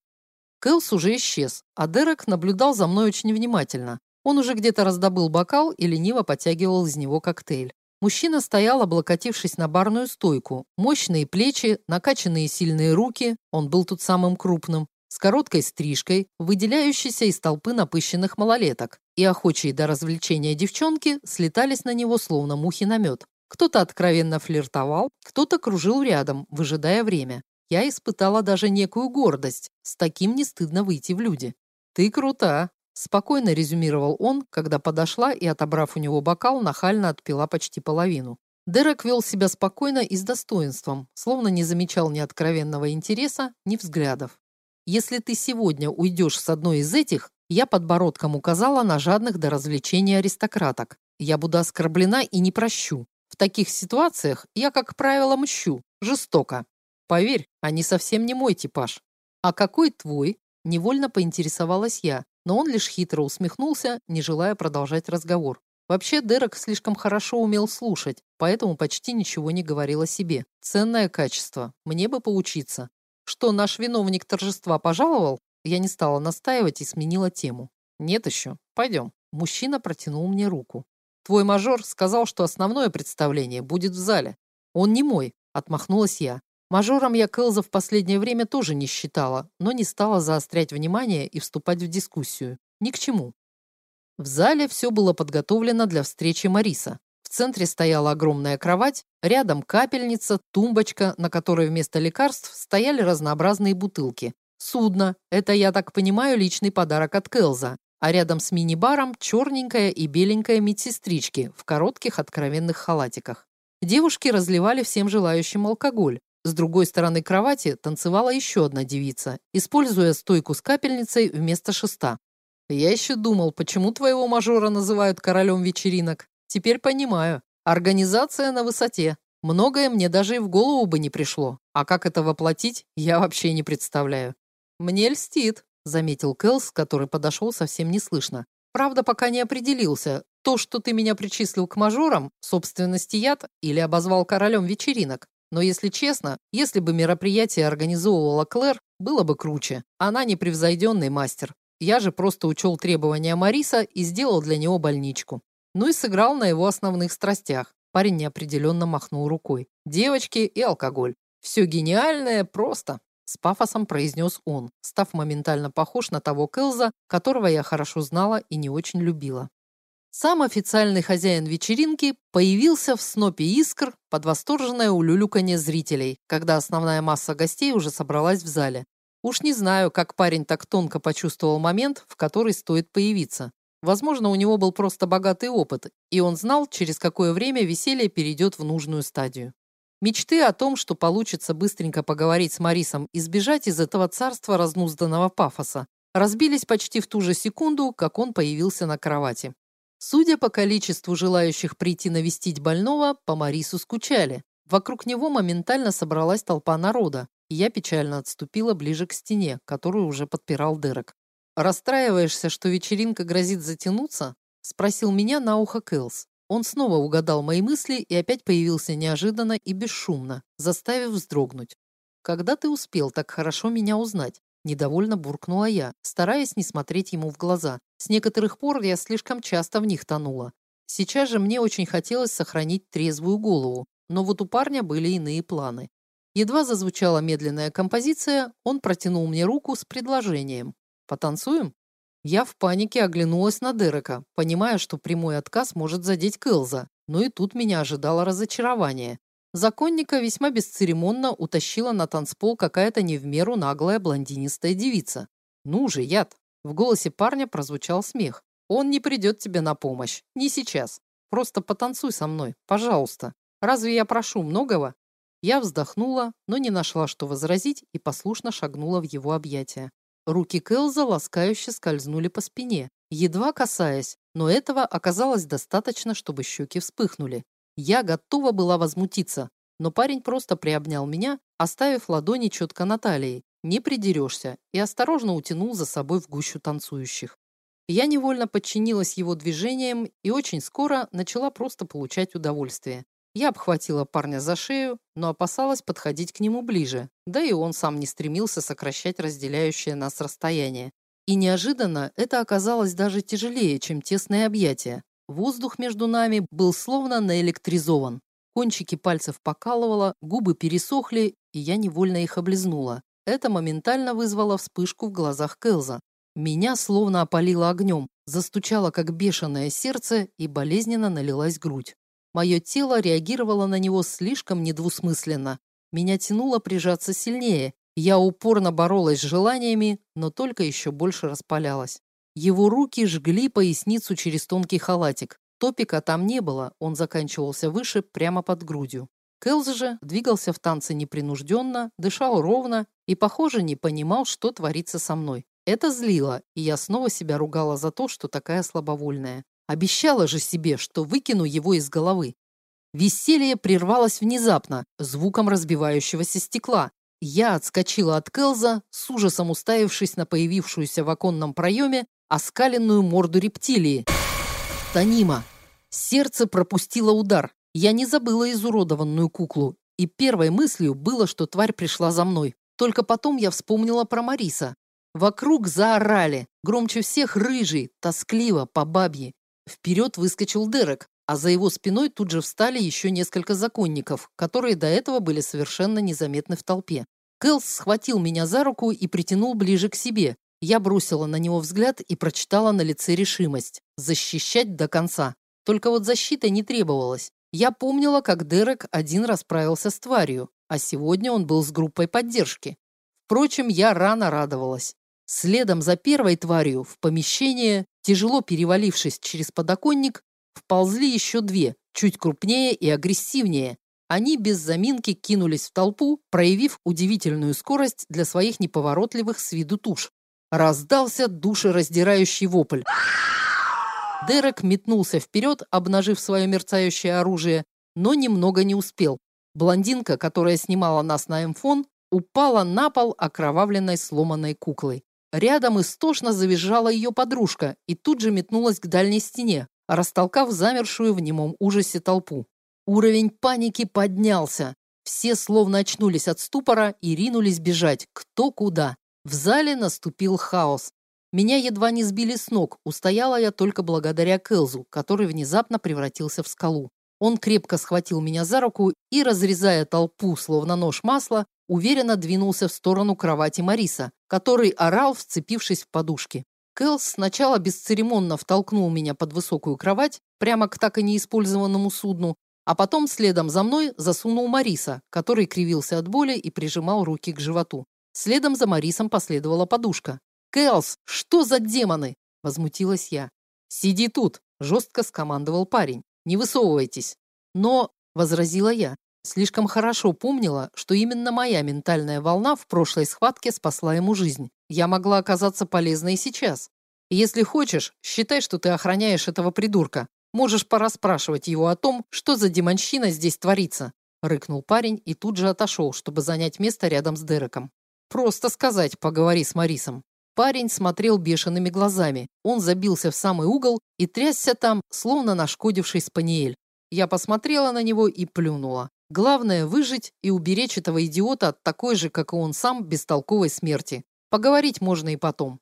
Кэлс уже исчез, а Дерек наблюдал за мной очень внимательно. Он уже где-то раздобыл бокал и лениво потягивал из него коктейль. Мужчина стоял, облокотившись на барную стойку. Мощные плечи, накачанные сильные руки, он был тут самым крупным, с короткой стрижкой, выделяющейся из толпы напыщенных малолеток. И охочие до развлечения девчонки слетались на него, словно мухи на мед. Кто-то откровенно флиртовал, кто-то кружил рядом, выжидая время. Я испытала даже некую гордость. С таким не стыдно выйти в люди. «Ты крута», – спокойно резюмировал он, когда подошла и, отобрав у него бокал, нахально отпила почти половину. Дерек вел себя спокойно и с достоинством, словно не замечал ни откровенного интереса, ни взглядов. «Если ты сегодня уйдешь с одной из этих, я подбородком указала на жадных до развлечений аристократок. Я буду оскорблена и не прощу. В таких ситуациях я, как правило, мщу. Жестоко. Поверь, они совсем не мой типаж. А какой твой? Невольно поинтересовалась я, но он лишь хитро усмехнулся, не желая продолжать разговор. Вообще, Дерек слишком хорошо умел слушать, поэтому почти ничего не говорил о себе. Ценное качество. Мне бы поучиться. Что, наш виновник торжества пожаловал? Я не стала настаивать и сменила тему. Нет еще. Пойдем. Мужчина протянул мне руку. Твой мажор сказал, что основное представление будет в зале. Он не мой, отмахнулась я. Мажором я Кэлза в последнее время тоже не считала, но не стала заострять внимание и вступать в дискуссию. Ни к чему. В зале все было подготовлено для встречи Мариса. В центре стояла огромная кровать, рядом капельница, тумбочка, на которой вместо лекарств стояли разнообразные бутылки. Судно – это, я так понимаю, личный подарок от Кэлза. А рядом с мини-баром черненькая и беленькая медсестрички в коротких откровенных халатиках. Девушки разливали всем желающим алкоголь, с другой стороны кровати танцевала еще одна девица, используя стойку с капельницей вместо шеста. Я еще думал, почему твоего мажора называют королем вечеринок. Теперь понимаю. Организация на высоте. Многое мне даже и в голову бы не пришло. А как это воплотить, я вообще не представляю. Мне льстит, заметил Кэлс, который подошел совсем неслышно. Правда, пока не определился, то, что ты меня причислил к мажорам, собственности яд или обозвал королем вечеринок. Но если честно, если бы мероприятие организовывала Клэр, было бы круче. Она непревзойденный мастер. Я же просто учел требования Мариса и сделал для него больничку. Ну и сыграл на его основных страстях. Парень неопределенно махнул рукой. Девочки и алкоголь. Все гениальное просто. С пафосом произнес он, став моментально похож на того Кэлза, которого я хорошо знала и не очень любила. Сам официальный хозяин вечеринки появился в снопе искр под восторженное улюлюканье зрителей, когда основная масса гостей уже собралась в зале. Уж не знаю, как парень так тонко почувствовал момент, в который стоит появиться. Возможно, у него был просто богатый опыт, и он знал, через какое время веселье перейдет в нужную стадию. Мечты о том, что получится быстренько поговорить с Марисом и сбежать из этого царства разнузданного пафоса, разбились почти в ту же секунду, как он появился на кровати. Судя по количеству желающих прийти навестить больного, по Марису скучали. Вокруг него моментально собралась толпа народа, и я печально отступила ближе к стене, которую уже подпирал Дерек. «Расстраиваешься, что вечеринка грозит затянуться?» – спросил меня на ухо Кэлс. Он снова угадал мои мысли и опять появился неожиданно и бесшумно, заставив вздрогнуть. «Когда ты успел так хорошо меня узнать?» Недовольно буркнула я, стараясь не смотреть ему в глаза. С некоторых пор я слишком часто в них тонула. Сейчас же мне очень хотелось сохранить трезвую голову, но вот у парня были иные планы. Едва зазвучала медленная композиция, он протянул мне руку с предложением. «Потанцуем?» Я в панике оглянулась на Дерека, понимая, что прямой отказ может задеть Кэлза, но и тут меня ожидало разочарование. Законника весьма бесцеремонно утащила на танцпол какая-то не в меру наглая блондинистая девица. «Ну же, яд!» В голосе парня прозвучал смех. «Он не придет тебе на помощь. Не сейчас. Просто потанцуй со мной, пожалуйста. Разве я прошу многого?» Я вздохнула, но не нашла, что возразить, и послушно шагнула в его объятия. Руки Кэлза ласкающе скользнули по спине, едва касаясь, но этого оказалось достаточно, чтобы щеки вспыхнули. Я готова была возмутиться, но парень просто приобнял меня, оставив ладони четко на талии, не придерешься, и осторожно утянул за собой в гущу танцующих. Я невольно подчинилась его движениям и очень скоро начала просто получать удовольствие. Я обхватила парня за шею, но опасалась подходить к нему ближе, да и он сам не стремился сокращать разделяющее нас расстояние. И неожиданно это оказалось даже тяжелее, чем тесные объятия. Воздух между нами был словно наэлектризован. Кончики пальцев покалывало, губы пересохли, и я невольно их облизнула. Это моментально вызвало вспышку в глазах Келза. Меня словно опалило огнем, застучало как бешеное сердце и болезненно налилась грудь. Мое тело реагировало на него слишком недвусмысленно. Меня тянуло прижаться сильнее. Я упорно боролась с желаниями, но только еще больше распалялась. Его руки жгли поясницу через тонкий халатик. Топика там не было, он заканчивался выше, прямо под грудью. Кэлз же двигался в танце непринужденно, дышал ровно и, похоже, не понимал, что творится со мной. Это злило, и я снова себя ругала за то, что такая слабовольная. Обещала же себе, что выкину его из головы. Веселье прервалось внезапно, звуком разбивающегося стекла. Я отскочила от Келза, с ужасом уставившись на появившуюся в оконном проеме оскаленную морду рептилии. Танима. Сердце пропустило удар. Я не забыла изуродованную куклу, и первой мыслью было, что тварь пришла за мной. Только потом я вспомнила про Мариса. Вокруг заорали, громче всех рыжий, тоскливо, по бабье. Вперед выскочил Дерек, а за его спиной тут же встали еще несколько законников, которые до этого были совершенно незаметны в толпе. Кэлс схватил меня за руку и притянул ближе к себе, я бросила на него взгляд и прочитала на лице решимость. Защищать до конца. Только вот защита не требовалась. Я помнила, как Дерек один расправился с тварью, а сегодня он был с группой поддержки. Впрочем, я рано радовалась. Следом за первой тварью в помещение, тяжело перевалившись через подоконник, вползли еще две, чуть крупнее и агрессивнее. Они без заминки кинулись в толпу, проявив удивительную скорость для своих неповоротливых с виду туш. Раздался душераздирающий вопль. Дерек метнулся вперед, обнажив свое мерцающее оружие, но немного не успел. Блондинка, которая снимала нас на эмфон, упала на пол окровавленной сломанной куклой. Рядом истошно завизжала ее подружка и тут же метнулась к дальней стене, растолкав замершую в немом ужасе толпу. Уровень паники поднялся. Все словно очнулись от ступора и ринулись бежать, кто куда. В зале наступил хаос. Меня едва не сбили с ног, устояла я только благодаря Келзу, который внезапно превратился в скалу. Он крепко схватил меня за руку и, разрезая толпу, словно нож масла, уверенно двинулся в сторону кровати Мариса, который орал, вцепившись в подушки. Кэлс сначала бесцеремонно втолкнул меня под высокую кровать, прямо к так и неиспользованному судну, а потом следом за мной засунул Мариса, который кривился от боли и прижимал руки к животу. Следом за Марисом последовала подушка. «Кэлс, что за демоны?» – возмутилась я. «Сиди тут!» – жестко скомандовал парень. «Не высовывайтесь!» «Но...» – возразила я. Слишком хорошо помнила, что именно моя ментальная волна в прошлой схватке спасла ему жизнь. Я могла оказаться полезной и сейчас. Если хочешь, считай, что ты охраняешь этого придурка. Можешь порасспрашивать его о том, что за демонщина здесь творится. Рыкнул парень и тут же отошел, чтобы занять место рядом с Дереком. Просто сказать, поговори с Марисом. Парень смотрел бешеными глазами. Он забился в самый угол и трясся там, словно нашкодивший спаниель. Я посмотрела на него и плюнула. Главное – выжить и уберечь этого идиота от такой же, как и он сам, бестолковой смерти. Поговорить можно и потом.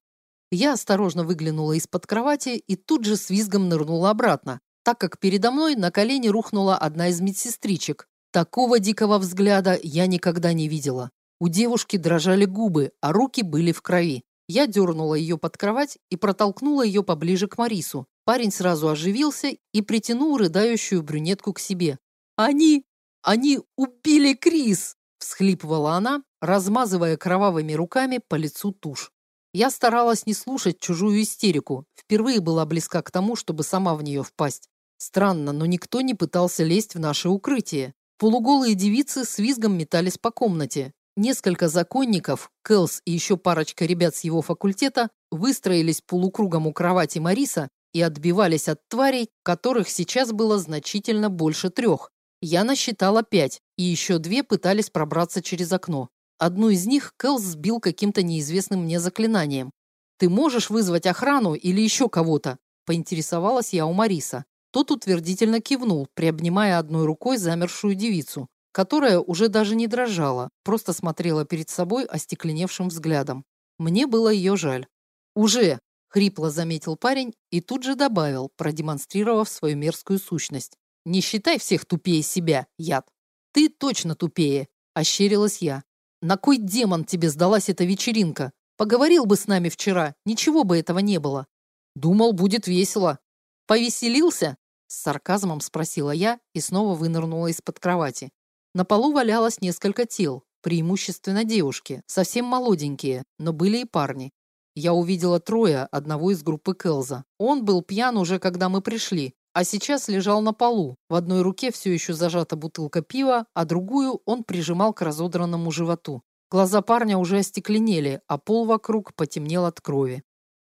Я осторожно выглянула из-под кровати и тут же с визгом нырнула обратно, так как передо мной на колени рухнула одна из медсестричек. Такого дикого взгляда я никогда не видела. У девушки дрожали губы, а руки были в крови. Я дернула ее под кровать и протолкнула ее поближе к Марису. Парень сразу оживился и притянул рыдающую брюнетку к себе. «Они! Они убили Крис!» – всхлипывала она, размазывая кровавыми руками по лицу тушь. Я старалась не слушать чужую истерику, впервые была близка к тому, чтобы сама в нее впасть. Странно, но никто не пытался лезть в наше укрытие. Полуголые девицы с визгом метались по комнате. Несколько законников, Кэлс и еще парочка ребят с его факультета выстроились полукругом у кровати Мариса и отбивались от тварей, которых сейчас было значительно больше трех. Я насчитала пять, и еще две пытались пробраться через окно. Одну из них Кэлс сбил каким-то неизвестным мне заклинанием. «Ты можешь вызвать охрану или еще кого-то?» – поинтересовалась я у Мариса. Тот утвердительно кивнул, приобнимая одной рукой замершую девицу, которая уже даже не дрожала, просто смотрела перед собой остекленевшим взглядом. Мне было ее жаль. «Уже!» – хрипло заметил парень и тут же добавил, продемонстрировав свою мерзкую сущность. «Не считай всех тупее себя, яд!» «Ты точно тупее!» – ощерилась я. На кой демон тебе сдалась эта вечеринка? Поговорил бы с нами вчера, ничего бы этого не было. Думал, будет весело. Повеселился? С сарказмом спросила я и снова вынырнула из-под кровати. На полу валялось несколько тел, преимущественно девушки, совсем молоденькие, но были и парни. Я увидела трое одного из группы Келза. Он был пьян уже, когда мы пришли, а сейчас лежал на полу. В одной руке все еще зажата бутылка пива, а другую он прижимал к разодранному животу. Глаза парня уже остекленели, а пол вокруг потемнел от крови.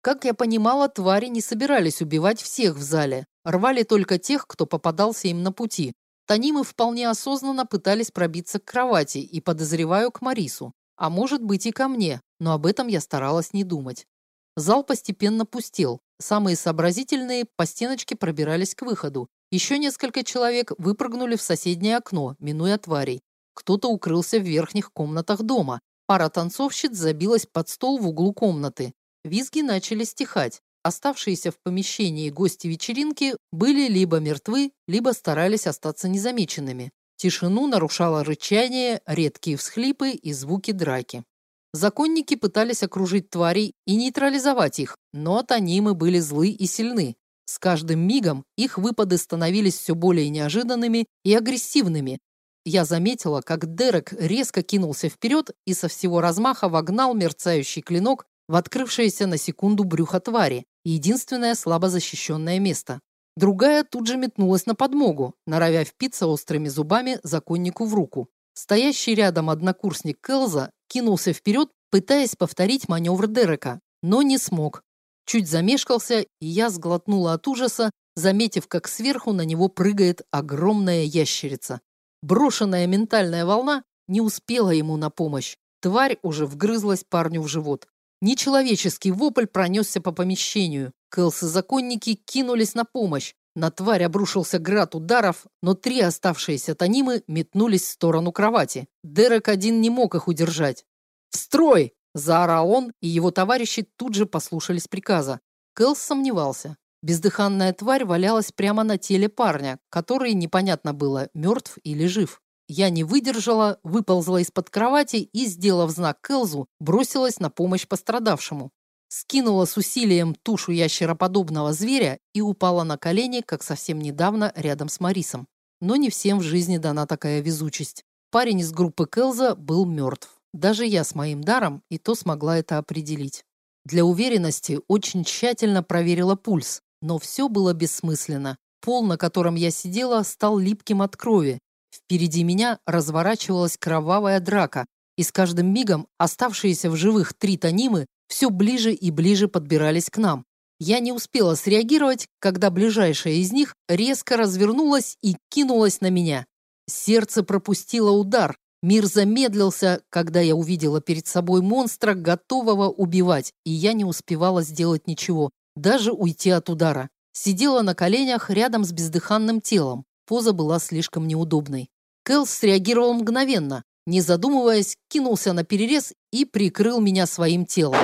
Как я понимала, твари не собирались убивать всех в зале, рвали только тех, кто попадался им на пути. Танимы вполне осознанно пытались пробиться к кровати и, подозреваю, к Марису. А может быть и ко мне, но об этом я старалась не думать. Зал постепенно пустел. Самые сообразительные по стеночке пробирались к выходу. Еще несколько человек выпрыгнули в соседнее окно, минуя тварей. Кто-то укрылся в верхних комнатах дома. Пара танцовщиц забилась под стол в углу комнаты. Визги начали стихать. Оставшиеся в помещении гости вечеринки были либо мертвы, либо старались остаться незамеченными. Тишину нарушало рычание, редкие всхлипы и звуки драки. Законники пытались окружить тварей и нейтрализовать их, но танимы были злы и сильны. С каждым мигом их выпады становились все более неожиданными и агрессивными. Я заметила, как Дерек резко кинулся вперед и со всего размаха вогнал мерцающий клинок в открывшееся на секунду брюхо твари, единственное слабо защищенное место. Другая тут же метнулась на подмогу, норовя впиться острыми зубами законнику в руку. Стоящий рядом однокурсник Келза кинулся вперед, пытаясь повторить маневр Дерека, но не смог. Чуть замешкался, и я сглотнула от ужаса, заметив, как сверху на него прыгает огромная ящерица. Брошенная ментальная волна не успела ему на помощь. Тварь уже вгрызлась парню в живот. Нечеловеческий вопль пронесся по помещению. Кэлсы-законники кинулись на помощь. На тварь обрушился град ударов, но три оставшиеся танимы метнулись в сторону кровати. Дерек один не мог их удержать. «В строй!» – заорал он, и его товарищи тут же послушались приказа. Кэлс сомневался. Бездыханная тварь валялась прямо на теле парня, который, непонятно было, мертв или жив. Я не выдержала, выползла из-под кровати и, сделав знак Кэлзу, бросилась на помощь пострадавшему скинула с усилием тушу ящероподобного зверя и упала на колени, как совсем недавно рядом с Марисом. Но не всем в жизни дана такая везучесть. Парень из группы Келза был мертв. Даже я с моим даром и то смогла это определить. Для уверенности очень тщательно проверила пульс, но все было бессмысленно. Пол, на котором я сидела, стал липким от крови. Впереди меня разворачивалась кровавая драка, и с каждым мигом оставшиеся в живых три танимы все ближе и ближе подбирались к нам. Я не успела среагировать, когда ближайшая из них резко развернулась и кинулась на меня. Сердце пропустило удар. Мир замедлился, когда я увидела перед собой монстра, готового убивать, и я не успевала сделать ничего, даже уйти от удара. Сидела на коленях рядом с бездыханным телом. Поза была слишком неудобной. Кэлс среагировал мгновенно, не задумываясь, кинулся на перерез и прикрыл меня своим телом.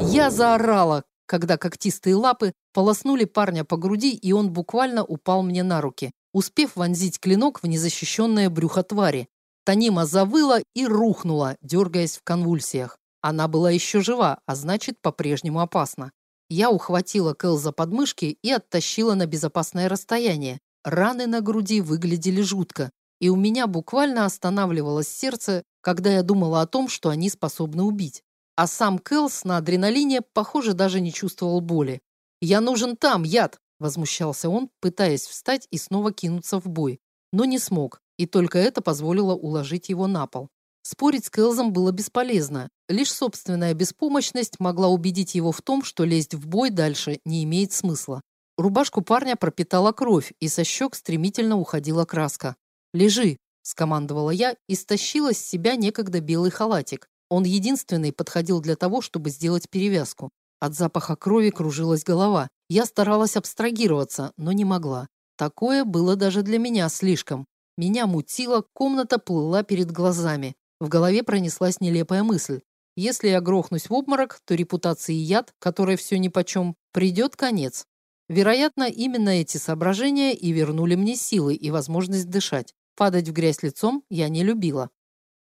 Я заорала, когда когтистые лапы полоснули парня по груди, и он буквально упал мне на руки, успев вонзить клинок в незащищенное брюхо твари. Танима завыла и рухнула, дергаясь в конвульсиях. Она была еще жива, а значит, по-прежнему опасна. Я ухватила Кэл за подмышки и оттащила на безопасное расстояние. Раны на груди выглядели жутко, и у меня буквально останавливалось сердце, когда я думала о том, что они способны убить. А сам Кэлс на адреналине, похоже, даже не чувствовал боли. «Я нужен там, яд!» – возмущался он, пытаясь встать и снова кинуться в бой. Но не смог, и только это позволило уложить его на пол. Спорить с Кэлзом было бесполезно. Лишь собственная беспомощность могла убедить его в том, что лезть в бой дальше не имеет смысла. Рубашку парня пропитала кровь, и со щек стремительно уходила краска. «Лежи!» – скомандовала я и стащила с себя некогда белый халатик. Он единственный подходил для того, чтобы сделать перевязку. От запаха крови кружилась голова. Я старалась абстрагироваться, но не могла. Такое было даже для меня слишком. Меня мутило, комната плыла перед глазами. В голове пронеслась нелепая мысль. Если я грохнусь в обморок, то репутации яд, которой все нипочем, придет конец. Вероятно, именно эти соображения и вернули мне силы и возможность дышать. Падать в грязь лицом я не любила.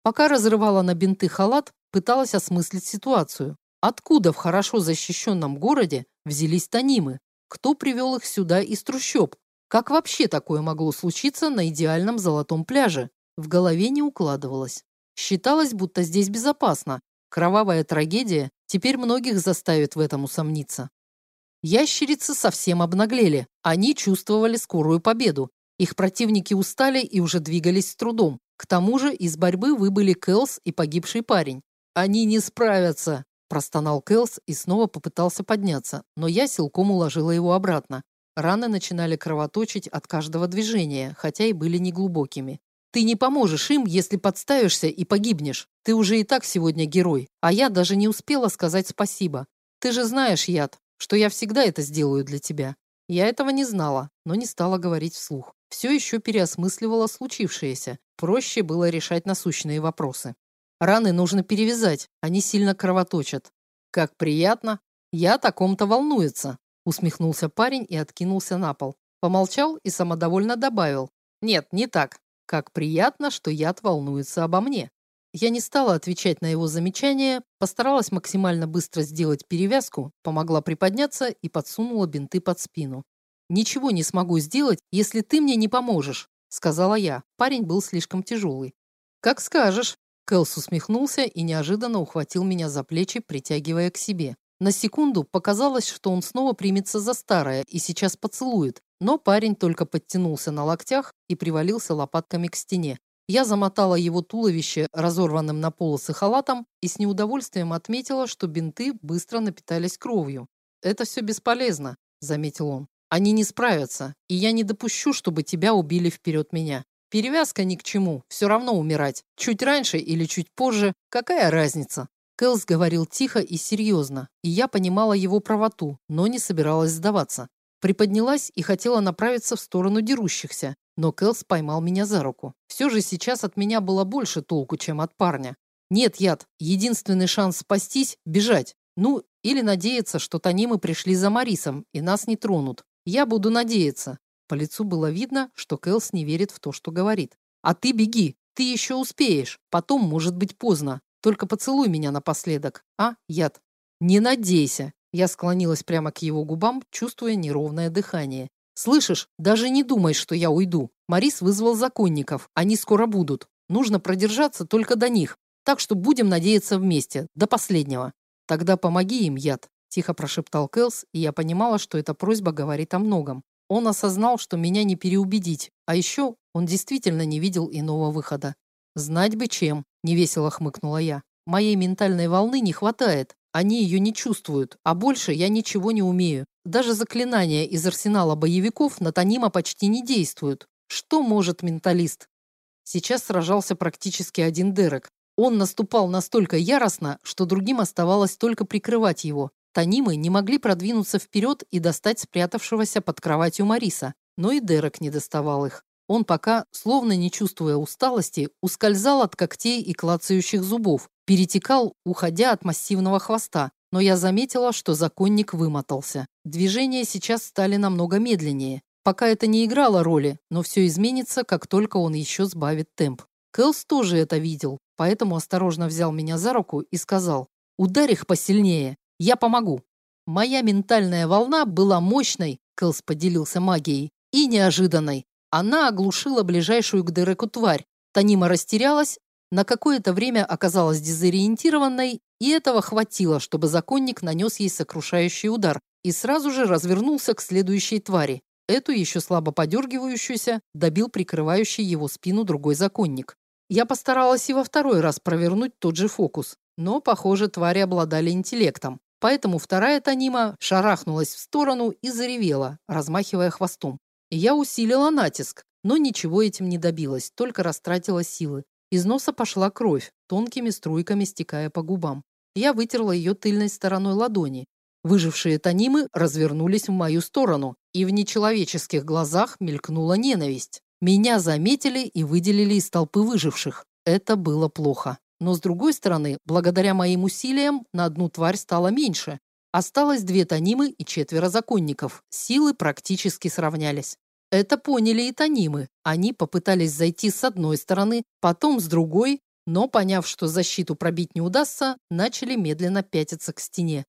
Пока разрывала на бинты халат, пыталась осмыслить ситуацию. Откуда в хорошо защищенном городе взялись танимы? Кто привел их сюда из трущоб? Как вообще такое могло случиться на идеальном золотом пляже? В голове не укладывалось. Считалось, будто здесь безопасно. Кровавая трагедия теперь многих заставит в этом усомниться. Ящерицы совсем обнаглели. Они чувствовали скорую победу. Их противники устали и уже двигались с трудом. К тому же из борьбы выбыли Кэлс и погибший парень. «Они не справятся!» – простонал Кэлс и снова попытался подняться, но я силком уложила его обратно. Раны начинали кровоточить от каждого движения, хотя и были неглубокими. «Ты не поможешь им, если подставишься и погибнешь. Ты уже и так сегодня герой, а я даже не успела сказать спасибо. Ты же знаешь, Яд, что я всегда это сделаю для тебя. Я этого не знала, но не стала говорить вслух. Все еще переосмысливала случившееся. Проще было решать насущные вопросы. Раны нужно перевязать, они сильно кровоточат. Как приятно. Я о таком-то волнуется, усмехнулся парень и откинулся на пол. Помолчал и самодовольно добавил. Нет, не так. Как приятно, что яд волнуется обо мне. Я не стала отвечать на его замечание, постаралась максимально быстро сделать перевязку, помогла приподняться и подсунула бинты под спину. «Ничего не смогу сделать, если ты мне не поможешь», — сказала я. Парень был слишком тяжелый. «Как скажешь». Кэлс усмехнулся и неожиданно ухватил меня за плечи, притягивая к себе. На секунду показалось, что он снова примется за старое и сейчас поцелует, но парень только подтянулся на локтях и привалился лопатками к стене. Я замотала его туловище разорванным на полосы халатом и с неудовольствием отметила, что бинты быстро напитались кровью. «Это все бесполезно», — заметил он. «Они не справятся, и я не допущу, чтобы тебя убили вперед меня. Перевязка ни к чему, все равно умирать. Чуть раньше или чуть позже, какая разница?» Кэлс говорил тихо и серьезно, и я понимала его правоту, но не собиралась сдаваться. Приподнялась и хотела направиться в сторону дерущихся, но Кэлс поймал меня за руку. Все же сейчас от меня было больше толку, чем от парня. Нет, яд, единственный шанс спастись – бежать. Ну, или надеяться, что Танимы пришли за Марисом и нас не тронут. Я буду надеяться. По лицу было видно, что Кэлс не верит в то, что говорит. А ты беги, ты еще успеешь. Потом может быть поздно. Только поцелуй меня напоследок, а, яд? Не надейся. Я склонилась прямо к его губам, чувствуя неровное дыхание. «Слышишь, даже не думай, что я уйду. Марис вызвал законников. Они скоро будут. Нужно продержаться только до них. Так что будем надеяться вместе, до последнего. Тогда помоги им, яд», – тихо прошептал Кэлс, и я понимала, что эта просьба говорит о многом. Он осознал, что меня не переубедить, а еще он действительно не видел иного выхода. «Знать бы чем», – невесело хмыкнула я. «Моей ментальной волны не хватает. Они ее не чувствуют, а больше я ничего не умею. Даже заклинания из арсенала боевиков на Танима почти не действуют. Что может менталист? Сейчас сражался практически один Дерек. Он наступал настолько яростно, что другим оставалось только прикрывать его. Танимы не могли продвинуться вперед и достать спрятавшегося под кроватью Мариса, но и Дерек не доставал их. Он пока, словно не чувствуя усталости, ускользал от когтей и клацающих зубов, перетекал, уходя от массивного хвоста, но я заметила, что законник вымотался. Движения сейчас стали намного медленнее. Пока это не играло роли, но все изменится, как только он еще сбавит темп. Кэлс тоже это видел, поэтому осторожно взял меня за руку и сказал «Ударь их посильнее, я помогу». Моя ментальная волна была мощной, Кэлс поделился магией, и неожиданной. Она оглушила ближайшую к Дереку тварь. Танима растерялась, на какое-то время оказалась дезориентированной, и этого хватило, чтобы законник нанес ей сокрушающий удар и сразу же развернулся к следующей твари. Эту, еще слабо подергивающуюся, добил прикрывающий его спину другой законник. Я постаралась и во второй раз провернуть тот же фокус, но, похоже, твари обладали интеллектом. Поэтому вторая Танима шарахнулась в сторону и заревела, размахивая хвостом. Я усилила натиск, но ничего этим не добилась, только растратила силы. Из носа пошла кровь, тонкими струйками стекая по губам. Я вытерла ее тыльной стороной ладони. Выжившие танимы развернулись в мою сторону, и в нечеловеческих глазах мелькнула ненависть. Меня заметили и выделили из толпы выживших. Это было плохо. Но с другой стороны, благодаря моим усилиям, на одну тварь стало меньше. Осталось две танимы и четверо законников. Силы практически сравнялись. Это поняли и танимы. Они попытались зайти с одной стороны, потом с другой, но, поняв, что защиту пробить не удастся, начали медленно пятиться к стене.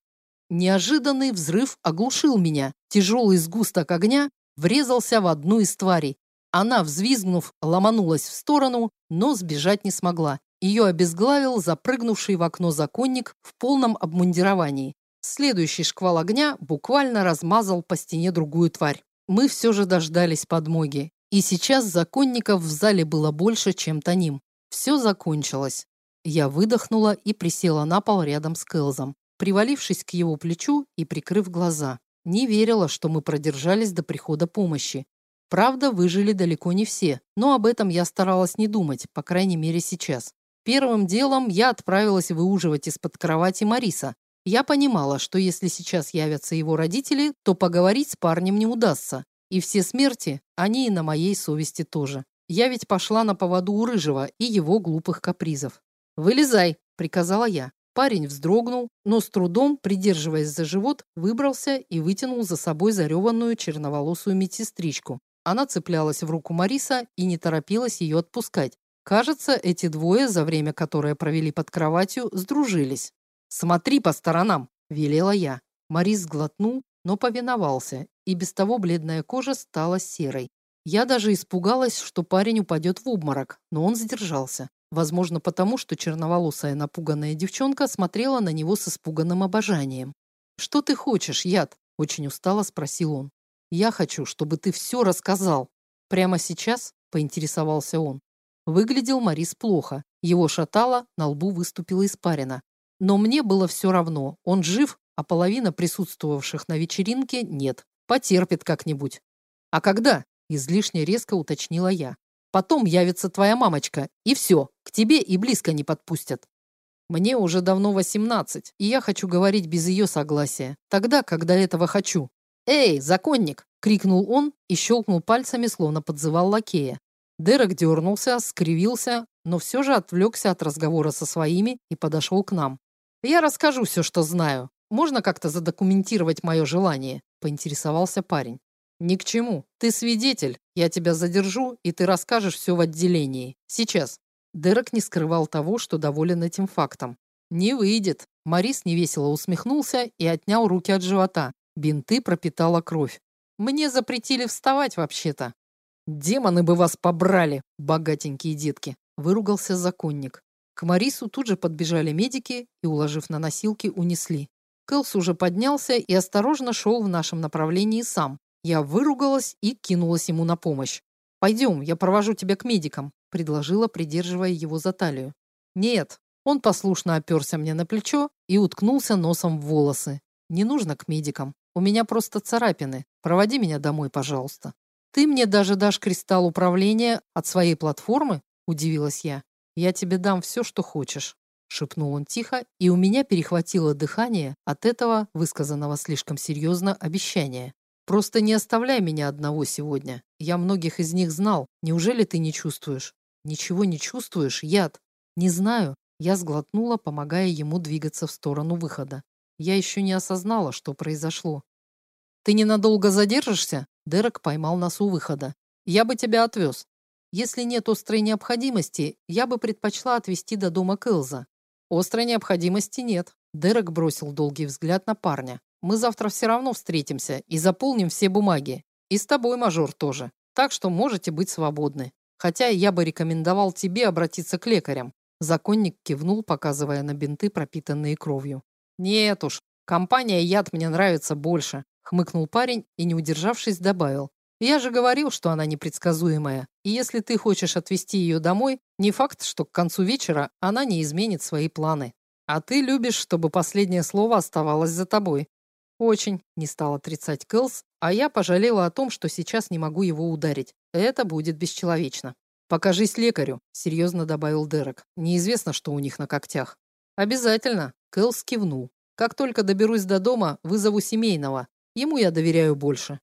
Неожиданный взрыв оглушил меня. Тяжелый сгусток огня врезался в одну из тварей. Она, взвизгнув, ломанулась в сторону, но сбежать не смогла. Ее обезглавил запрыгнувший в окно законник в полном обмундировании. Следующий шквал огня буквально размазал по стене другую тварь. Мы все же дождались подмоги, и сейчас законников в зале было больше, чем Таним. Все закончилось. Я выдохнула и присела на пол рядом с Кэлзом, привалившись к его плечу и прикрыв глаза. Не верила, что мы продержались до прихода помощи. Правда, выжили далеко не все, но об этом я старалась не думать, по крайней мере сейчас. Первым делом я отправилась выуживать из-под кровати Мариса, я понимала, что если сейчас явятся его родители, то поговорить с парнем не удастся. И все смерти, они и на моей совести тоже. Я ведь пошла на поводу у Рыжего и его глупых капризов. «Вылезай!» – приказала я. Парень вздрогнул, но с трудом, придерживаясь за живот, выбрался и вытянул за собой зареванную черноволосую медсестричку. Она цеплялась в руку Мариса и не торопилась ее отпускать. Кажется, эти двое, за время которое провели под кроватью, сдружились. «Смотри по сторонам!» – велела я. Морис глотнул, но повиновался, и без того бледная кожа стала серой. Я даже испугалась, что парень упадет в обморок, но он сдержался. Возможно, потому что черноволосая напуганная девчонка смотрела на него с испуганным обожанием. «Что ты хочешь, Яд?» – очень устало спросил он. «Я хочу, чтобы ты все рассказал». «Прямо сейчас?» – поинтересовался он. Выглядел Морис плохо. Его шатало, на лбу выступила испарина. Но мне было все равно. Он жив, а половина присутствовавших на вечеринке нет. Потерпит как-нибудь. А когда? Излишне резко уточнила я. Потом явится твоя мамочка, и все, к тебе и близко не подпустят. Мне уже давно восемнадцать, и я хочу говорить без ее согласия. Тогда, когда этого хочу. «Эй, законник!» — крикнул он и щелкнул пальцами, словно подзывал лакея. Дерек дернулся, скривился, но все же отвлекся от разговора со своими и подошел к нам. Я расскажу все, что знаю. Можно как-то задокументировать мое желание?» – поинтересовался парень. «Ни к чему. Ты свидетель. Я тебя задержу, и ты расскажешь все в отделении. Сейчас». Дерек не скрывал того, что доволен этим фактом. «Не выйдет». Морис невесело усмехнулся и отнял руки от живота. Бинты пропитала кровь. «Мне запретили вставать вообще-то». «Демоны бы вас побрали, богатенькие детки!» – выругался законник. К Марису тут же подбежали медики и, уложив на носилки, унесли. Кэлс уже поднялся и осторожно шел в нашем направлении сам. Я выругалась и кинулась ему на помощь. «Пойдем, я провожу тебя к медикам», – предложила, придерживая его за талию. «Нет». Он послушно оперся мне на плечо и уткнулся носом в волосы. «Не нужно к медикам. У меня просто царапины. Проводи меня домой, пожалуйста». «Ты мне даже дашь кристалл управления от своей платформы?» – удивилась я. «Я тебе дам все, что хочешь», – шепнул он тихо, и у меня перехватило дыхание от этого, высказанного слишком серьезно, обещания. «Просто не оставляй меня одного сегодня. Я многих из них знал. Неужели ты не чувствуешь?» «Ничего не чувствуешь? Яд?» «Не знаю». Я сглотнула, помогая ему двигаться в сторону выхода. Я еще не осознала, что произошло. «Ты ненадолго задержишься?» Дерек поймал нас у выхода. «Я бы тебя отвез. Если нет острой необходимости, я бы предпочла отвезти до дома Кэлза. Острой необходимости нет. Дерек бросил долгий взгляд на парня. Мы завтра все равно встретимся и заполним все бумаги. И с тобой, мажор, тоже. Так что можете быть свободны. Хотя я бы рекомендовал тебе обратиться к лекарям. Законник кивнул, показывая на бинты, пропитанные кровью. Нет уж, компания яд мне нравится больше, хмыкнул парень и, не удержавшись, добавил. Я же говорил, что она непредсказуемая, и если ты хочешь отвезти ее домой, не факт, что к концу вечера она не изменит свои планы. А ты любишь, чтобы последнее слово оставалось за тобой. Очень, не стал отрицать Кэлс, а я пожалела о том, что сейчас не могу его ударить. Это будет бесчеловечно. Покажись лекарю, серьезно добавил Дерек. Неизвестно, что у них на когтях. Обязательно, Кэлс кивнул. Как только доберусь до дома, вызову семейного. Ему я доверяю больше.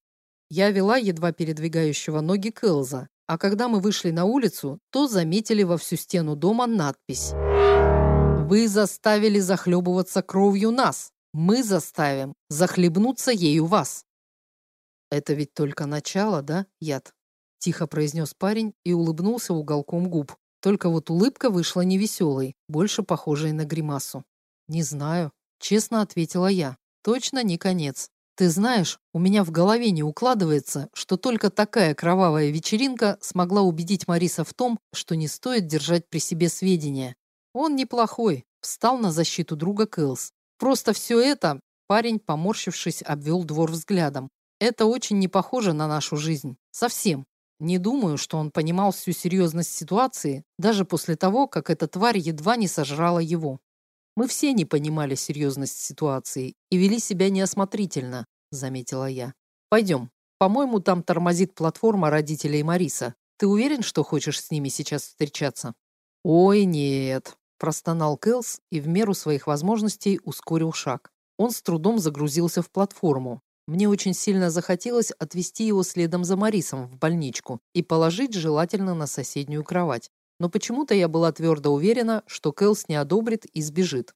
Я вела едва передвигающего ноги Кэлза, а когда мы вышли на улицу, то заметили во всю стену дома надпись «Вы заставили захлебываться кровью нас, мы заставим захлебнуться ею вас». «Это ведь только начало, да, яд?» – тихо произнес парень и улыбнулся уголком губ. Только вот улыбка вышла невеселой, больше похожей на гримасу. «Не знаю», – честно ответила я. «Точно не конец. Ты знаешь, у меня в голове не укладывается, что только такая кровавая вечеринка смогла убедить Мариса в том, что не стоит держать при себе сведения. Он неплохой, встал на защиту друга Кэлс. Просто все это, парень, поморщившись, обвел двор взглядом. Это очень не похоже на нашу жизнь. Совсем. Не думаю, что он понимал всю серьезность ситуации, даже после того, как эта тварь едва не сожрала его. Мы все не понимали серьезность ситуации и вели себя неосмотрительно, заметила я. Пойдем. По-моему, там тормозит платформа родителей Мариса. Ты уверен, что хочешь с ними сейчас встречаться? Ой, нет, простонал Кэлс и в меру своих возможностей ускорил шаг. Он с трудом загрузился в платформу. Мне очень сильно захотелось отвезти его следом за Марисом в больничку и положить желательно на соседнюю кровать но почему-то я была твердо уверена, что Кэлс не одобрит и сбежит.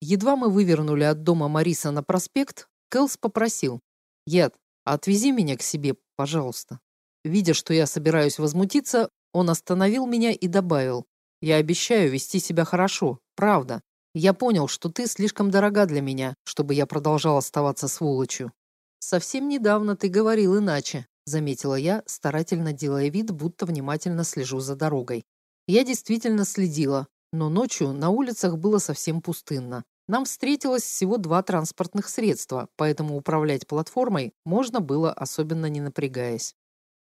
Едва мы вывернули от дома Мариса на проспект, Кэлс попросил. «Яд, отвези меня к себе, пожалуйста». Видя, что я собираюсь возмутиться, он остановил меня и добавил. «Я обещаю вести себя хорошо, правда. Я понял, что ты слишком дорога для меня, чтобы я продолжал оставаться сволочью». «Совсем недавно ты говорил иначе», заметила я, старательно делая вид, будто внимательно слежу за дорогой. Я действительно следила, но ночью на улицах было совсем пустынно. Нам встретилось всего два транспортных средства, поэтому управлять платформой можно было, особенно не напрягаясь.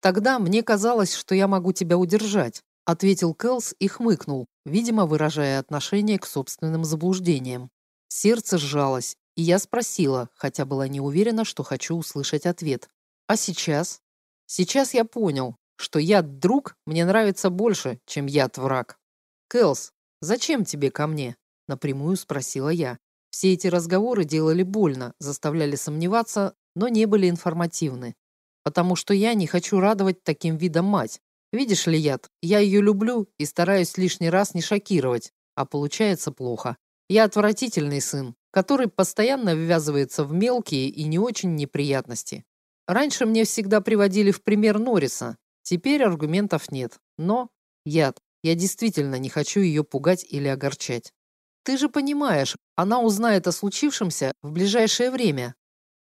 «Тогда мне казалось, что я могу тебя удержать», ответил Кэлс и хмыкнул, видимо, выражая отношение к собственным заблуждениям. Сердце сжалось, и я спросила, хотя была не уверена, что хочу услышать ответ. «А сейчас?» «Сейчас я понял, что яд друг мне нравится больше, чем яд враг. Кэлс, зачем тебе ко мне? Напрямую спросила я. Все эти разговоры делали больно, заставляли сомневаться, но не были информативны. Потому что я не хочу радовать таким видом мать. Видишь ли, яд, я ее люблю и стараюсь лишний раз не шокировать, а получается плохо. Я отвратительный сын, который постоянно ввязывается в мелкие и не очень неприятности. Раньше мне всегда приводили в пример Норриса, Теперь аргументов нет. Но яд. Я действительно не хочу ее пугать или огорчать. Ты же понимаешь, она узнает о случившемся в ближайшее время.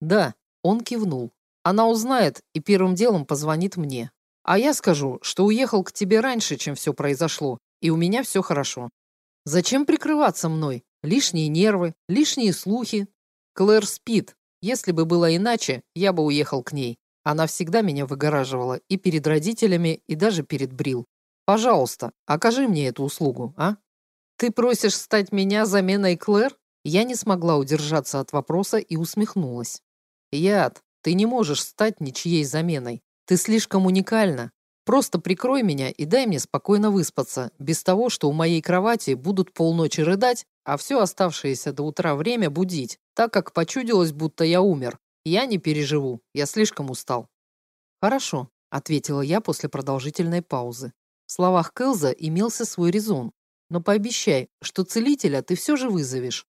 Да, он кивнул. Она узнает и первым делом позвонит мне. А я скажу, что уехал к тебе раньше, чем все произошло, и у меня все хорошо. Зачем прикрываться мной? Лишние нервы, лишние слухи. Клэр спит. Если бы было иначе, я бы уехал к ней. Она всегда меня выгораживала и перед родителями, и даже перед Брил. Пожалуйста, окажи мне эту услугу, а? Ты просишь стать меня заменой Клэр? Я не смогла удержаться от вопроса и усмехнулась. Яд, ты не можешь стать ничьей заменой. Ты слишком уникальна. Просто прикрой меня и дай мне спокойно выспаться, без того, что у моей кровати будут полночи рыдать, а все оставшееся до утра время будить, так как почудилось, будто я умер. Я не переживу, я слишком устал. Хорошо, ответила я после продолжительной паузы. В словах Кэлза имелся свой резон. Но пообещай, что целителя ты все же вызовешь.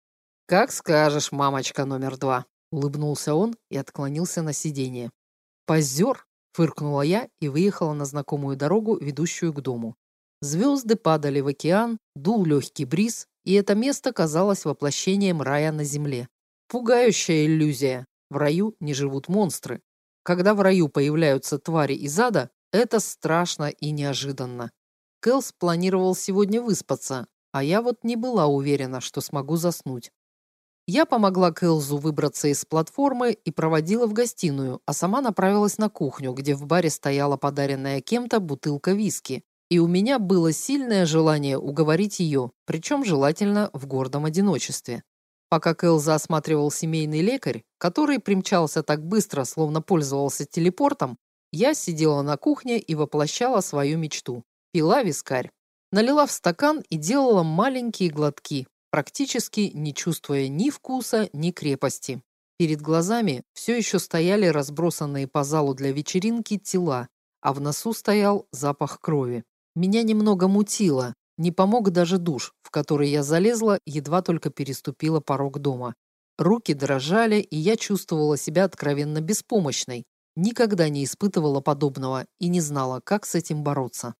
Как скажешь, мамочка номер два, улыбнулся он и отклонился на сиденье. Позер, Фыркнула я и выехала на знакомую дорогу, ведущую к дому. Звезды падали в океан, дул легкий бриз, и это место казалось воплощением рая на земле. Пугающая иллюзия. В раю не живут монстры. Когда в раю появляются твари из ада, это страшно и неожиданно. Кэлс планировал сегодня выспаться, а я вот не была уверена, что смогу заснуть. Я помогла Кэлзу выбраться из платформы и проводила в гостиную, а сама направилась на кухню, где в баре стояла подаренная кем-то бутылка виски. И у меня было сильное желание уговорить ее, причем желательно в гордом одиночестве. Пока Кэлза осматривал семейный лекарь, который примчался так быстро, словно пользовался телепортом, я сидела на кухне и воплощала свою мечту. Пила вискарь. Налила в стакан и делала маленькие глотки, практически не чувствуя ни вкуса, ни крепости. Перед глазами все еще стояли разбросанные по залу для вечеринки тела, а в носу стоял запах крови. Меня немного мутило, не помог даже душ, в который я залезла, едва только переступила порог дома. Руки дрожали, и я чувствовала себя откровенно беспомощной. Никогда не испытывала подобного и не знала, как с этим бороться.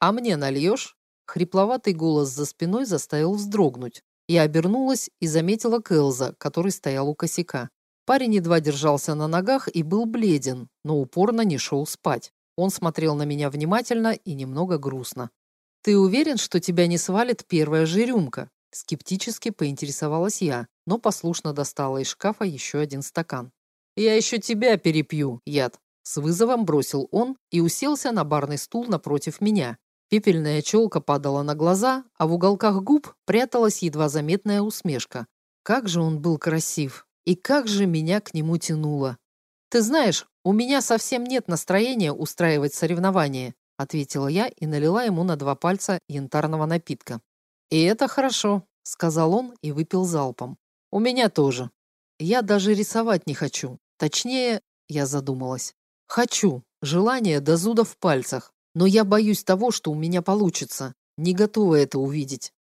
«А мне нальешь?» Хрипловатый голос за спиной заставил вздрогнуть. Я обернулась и заметила Кэлза, который стоял у косяка. Парень едва держался на ногах и был бледен, но упорно не шел спать. Он смотрел на меня внимательно и немного грустно. «Ты уверен, что тебя не свалит первая же рюмка?» Скептически поинтересовалась я, но послушно достала из шкафа еще один стакан. «Я еще тебя перепью, яд!» С вызовом бросил он и уселся на барный стул напротив меня. Пепельная челка падала на глаза, а в уголках губ пряталась едва заметная усмешка. Как же он был красив! И как же меня к нему тянуло! «Ты знаешь, у меня совсем нет настроения устраивать соревнования», ответила я и налила ему на два пальца янтарного напитка. «И это хорошо», — сказал он и выпил залпом. «У меня тоже. Я даже рисовать не хочу. Точнее, я задумалась. Хочу. Желание до зуда в пальцах. Но я боюсь того, что у меня получится. Не готова это увидеть.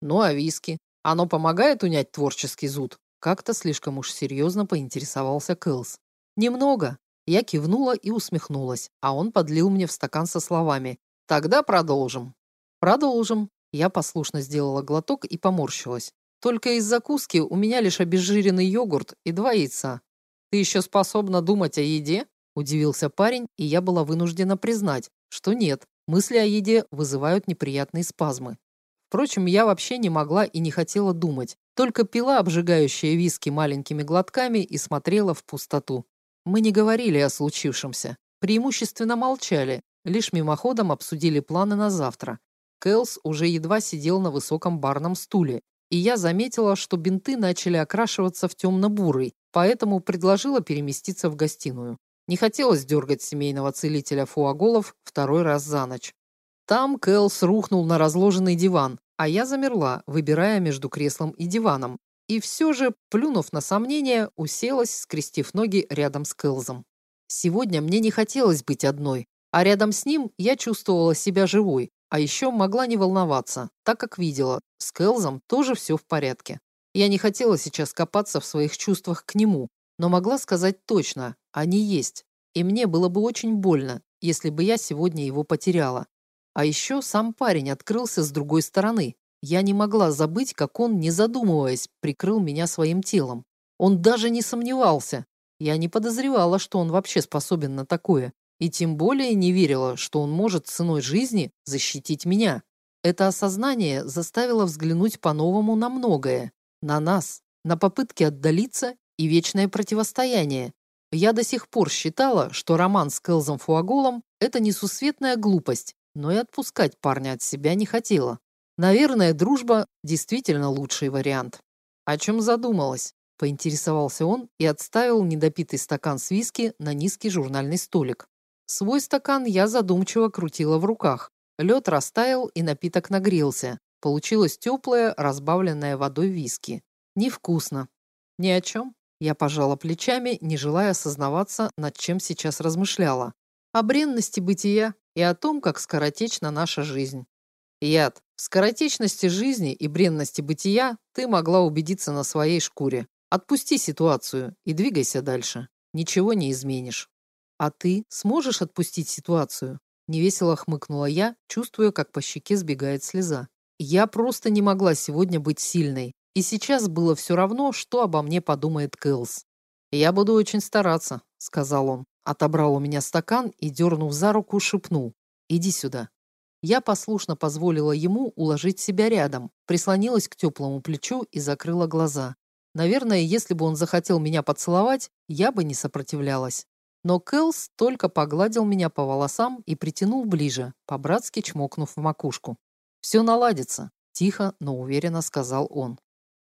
Ну а виски? Оно помогает унять творческий зуд? Как-то слишком уж серьезно поинтересовался Кэлс. Немного. Я кивнула и усмехнулась, а он подлил мне в стакан со словами. Тогда продолжим. Продолжим. Я послушно сделала глоток и поморщилась. Только из закуски у меня лишь обезжиренный йогурт и два яйца. Ты еще способна думать о еде? Удивился парень, и я была вынуждена признать, что нет, мысли о еде вызывают неприятные спазмы. Впрочем, я вообще не могла и не хотела думать, только пила обжигающие виски маленькими глотками и смотрела в пустоту. Мы не говорили о случившемся, преимущественно молчали, лишь мимоходом обсудили планы на завтра. Кэлс уже едва сидел на высоком барном стуле, и я заметила, что бинты начали окрашиваться в темно-бурый, поэтому предложила переместиться в гостиную. Не хотелось дергать семейного целителя Фуаголов второй раз за ночь. Там Кэлс рухнул на разложенный диван, а я замерла, выбирая между креслом и диваном. И все же, плюнув на сомнение, уселась, скрестив ноги рядом с Кэлзом. Сегодня мне не хотелось быть одной, а рядом с ним я чувствовала себя живой, а еще могла не волноваться, так как видела, с Кэлзом тоже все в порядке. Я не хотела сейчас копаться в своих чувствах к нему, но могла сказать точно, они есть. И мне было бы очень больно, если бы я сегодня его потеряла. А еще сам парень открылся с другой стороны. Я не могла забыть, как он, не задумываясь, прикрыл меня своим телом. Он даже не сомневался. Я не подозревала, что он вообще способен на такое. И тем более не верила, что он может ценой жизни защитить меня. Это осознание заставило взглянуть по-новому на многое. На нас, на попытки отдалиться и вечное противостояние. Я до сих пор считала, что роман с Келзом Фуаголом – это несусветная глупость, но и отпускать парня от себя не хотела. Наверное, дружба действительно лучший вариант. О чем задумалась? Поинтересовался он и отставил недопитый стакан с виски на низкий журнальный столик. Свой стакан я задумчиво крутила в руках. Лед растаял и напиток нагрелся. Получилось теплое, разбавленное водой виски. Невкусно. Ни о чем. Я пожала плечами, не желая осознаваться, над чем сейчас размышляла. О бренности бытия и о том, как скоротечна наша жизнь. Яд. В скоротечности жизни и бренности бытия ты могла убедиться на своей шкуре. Отпусти ситуацию и двигайся дальше. Ничего не изменишь. А ты сможешь отпустить ситуацию? Невесело хмыкнула я, чувствуя, как по щеке сбегает слеза. Я просто не могла сегодня быть сильной, и сейчас было все равно, что обо мне подумает Кэлс. «Я буду очень стараться», — сказал он. Отобрал у меня стакан и, дернув за руку, шепнул. «Иди сюда». Я послушно позволила ему уложить себя рядом, прислонилась к теплому плечу и закрыла глаза. Наверное, если бы он захотел меня поцеловать, я бы не сопротивлялась. Но Кэлс только погладил меня по волосам и притянул ближе, по-братски чмокнув в макушку. «Все наладится», — тихо, но уверенно сказал он.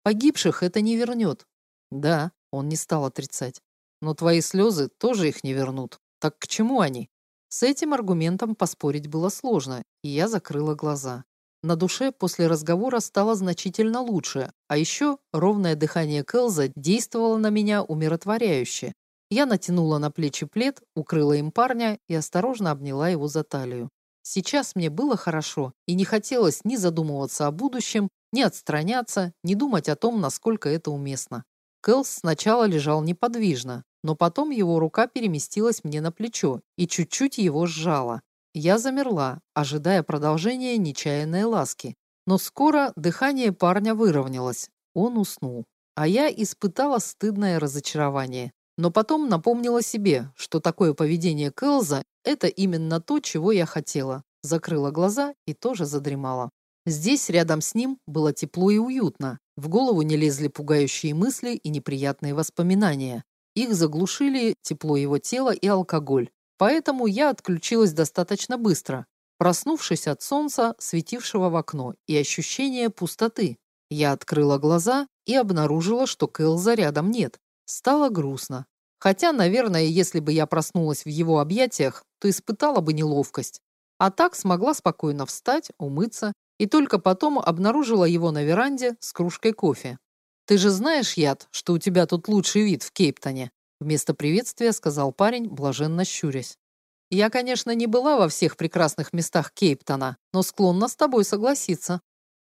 Погибших это не вернет. Да, он не стал отрицать. Но твои слезы тоже их не вернут. Так к чему они? С этим аргументом поспорить было сложно, и я закрыла глаза. На душе после разговора стало значительно лучше, а еще ровное дыхание Келза действовало на меня умиротворяюще. Я натянула на плечи плед, укрыла им парня и осторожно обняла его за талию. Сейчас мне было хорошо, и не хотелось ни задумываться о будущем, не отстраняться, не думать о том, насколько это уместно. Кэлс сначала лежал неподвижно, но потом его рука переместилась мне на плечо и чуть-чуть его сжала. Я замерла, ожидая продолжения нечаянной ласки. Но скоро дыхание парня выровнялось. Он уснул. А я испытала стыдное разочарование. Но потом напомнила себе, что такое поведение Кэлза – это именно то, чего я хотела. Закрыла глаза и тоже задремала. Здесь, рядом с ним, было тепло и уютно. В голову не лезли пугающие мысли и неприятные воспоминания. Их заглушили тепло его тела и алкоголь. Поэтому я отключилась достаточно быстро, проснувшись от солнца, светившего в окно, и ощущения пустоты. Я открыла глаза и обнаружила, что Кэлза рядом нет. Стало грустно. Хотя, наверное, если бы я проснулась в его объятиях, то испытала бы неловкость. А так смогла спокойно встать, умыться и только потом обнаружила его на веранде с кружкой кофе. «Ты же знаешь, Яд, что у тебя тут лучший вид в Кейптоне?» Вместо приветствия сказал парень, блаженно щурясь. «Я, конечно, не была во всех прекрасных местах Кейптона, но склонна с тобой согласиться».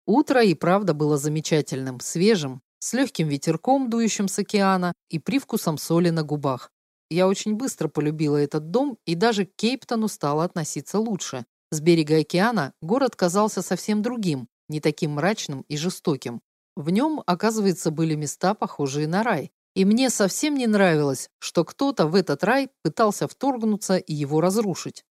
Утро и правда было замечательным, свежим, с легким ветерком, дующим с океана, и привкусом соли на губах. Я очень быстро полюбила этот дом и даже к Кейптону стала относиться лучше. С берега океана город казался совсем другим, не таким мрачным и жестоким. В нем, оказывается, были места, похожие на рай. И мне совсем не нравилось, что кто-то в этот рай пытался вторгнуться и его разрушить.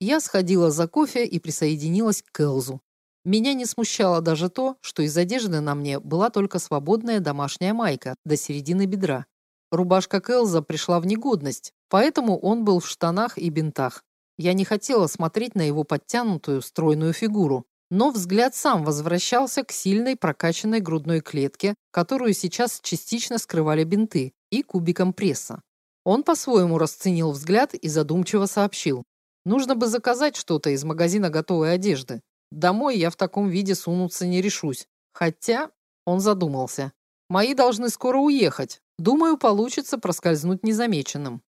Я сходила за кофе и присоединилась к Элзу. Меня не смущало даже то, что из одежды на мне была только свободная домашняя майка до середины бедра. Рубашка Кэлза пришла в негодность, поэтому он был в штанах и бинтах. Я не хотела смотреть на его подтянутую, стройную фигуру, но взгляд сам возвращался к сильной прокачанной грудной клетке, которую сейчас частично скрывали бинты, и кубикам пресса. Он по-своему расценил взгляд и задумчиво сообщил. «Нужно бы заказать что-то из магазина готовой одежды. Домой я в таком виде сунуться не решусь. Хотя...» Он задумался. «Мои должны скоро уехать. Думаю, получится проскользнуть незамеченным.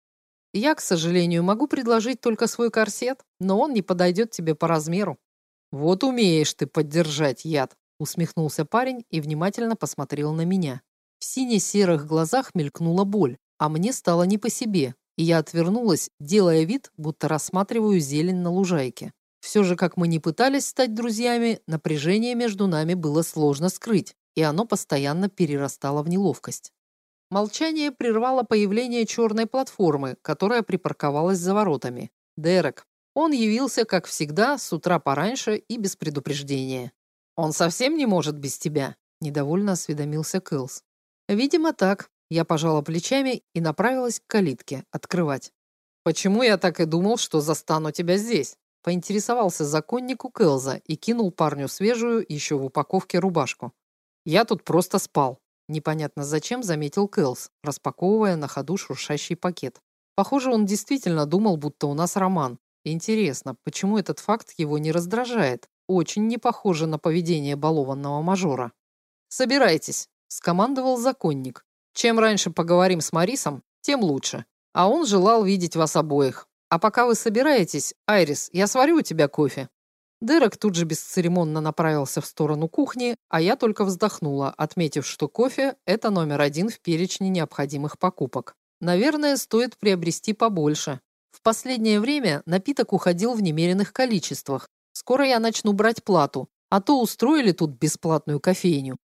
Я, к сожалению, могу предложить только свой корсет, но он не подойдет тебе по размеру. Вот умеешь ты поддержать яд, усмехнулся парень и внимательно посмотрел на меня. В сине-серых глазах мелькнула боль, а мне стало не по себе, и я отвернулась, делая вид, будто рассматриваю зелень на лужайке. Все же, как мы не пытались стать друзьями, напряжение между нами было сложно скрыть, и оно постоянно перерастало в неловкость. Молчание прервало появление черной платформы, которая припарковалась за воротами. Дерек. Он явился, как всегда, с утра пораньше и без предупреждения. «Он совсем не может без тебя», – недовольно осведомился Кэлс. «Видимо, так». Я пожала плечами и направилась к калитке, открывать. «Почему я так и думал, что застану тебя здесь?» Поинтересовался законнику Кэлза и кинул парню свежую, еще в упаковке, рубашку. «Я тут просто спал. Непонятно зачем заметил Кэлс, распаковывая на ходу шуршащий пакет. Похоже, он действительно думал, будто у нас роман. Интересно, почему этот факт его не раздражает? Очень не похоже на поведение балованного мажора. «Собирайтесь», — скомандовал законник. «Чем раньше поговорим с Марисом, тем лучше. А он желал видеть вас обоих. А пока вы собираетесь, Айрис, я сварю у тебя кофе». Дерек тут же бесцеремонно направился в сторону кухни, а я только вздохнула, отметив, что кофе – это номер один в перечне необходимых покупок. Наверное, стоит приобрести побольше. В последнее время напиток уходил в немеренных количествах. Скоро я начну брать плату, а то устроили тут бесплатную кофейню.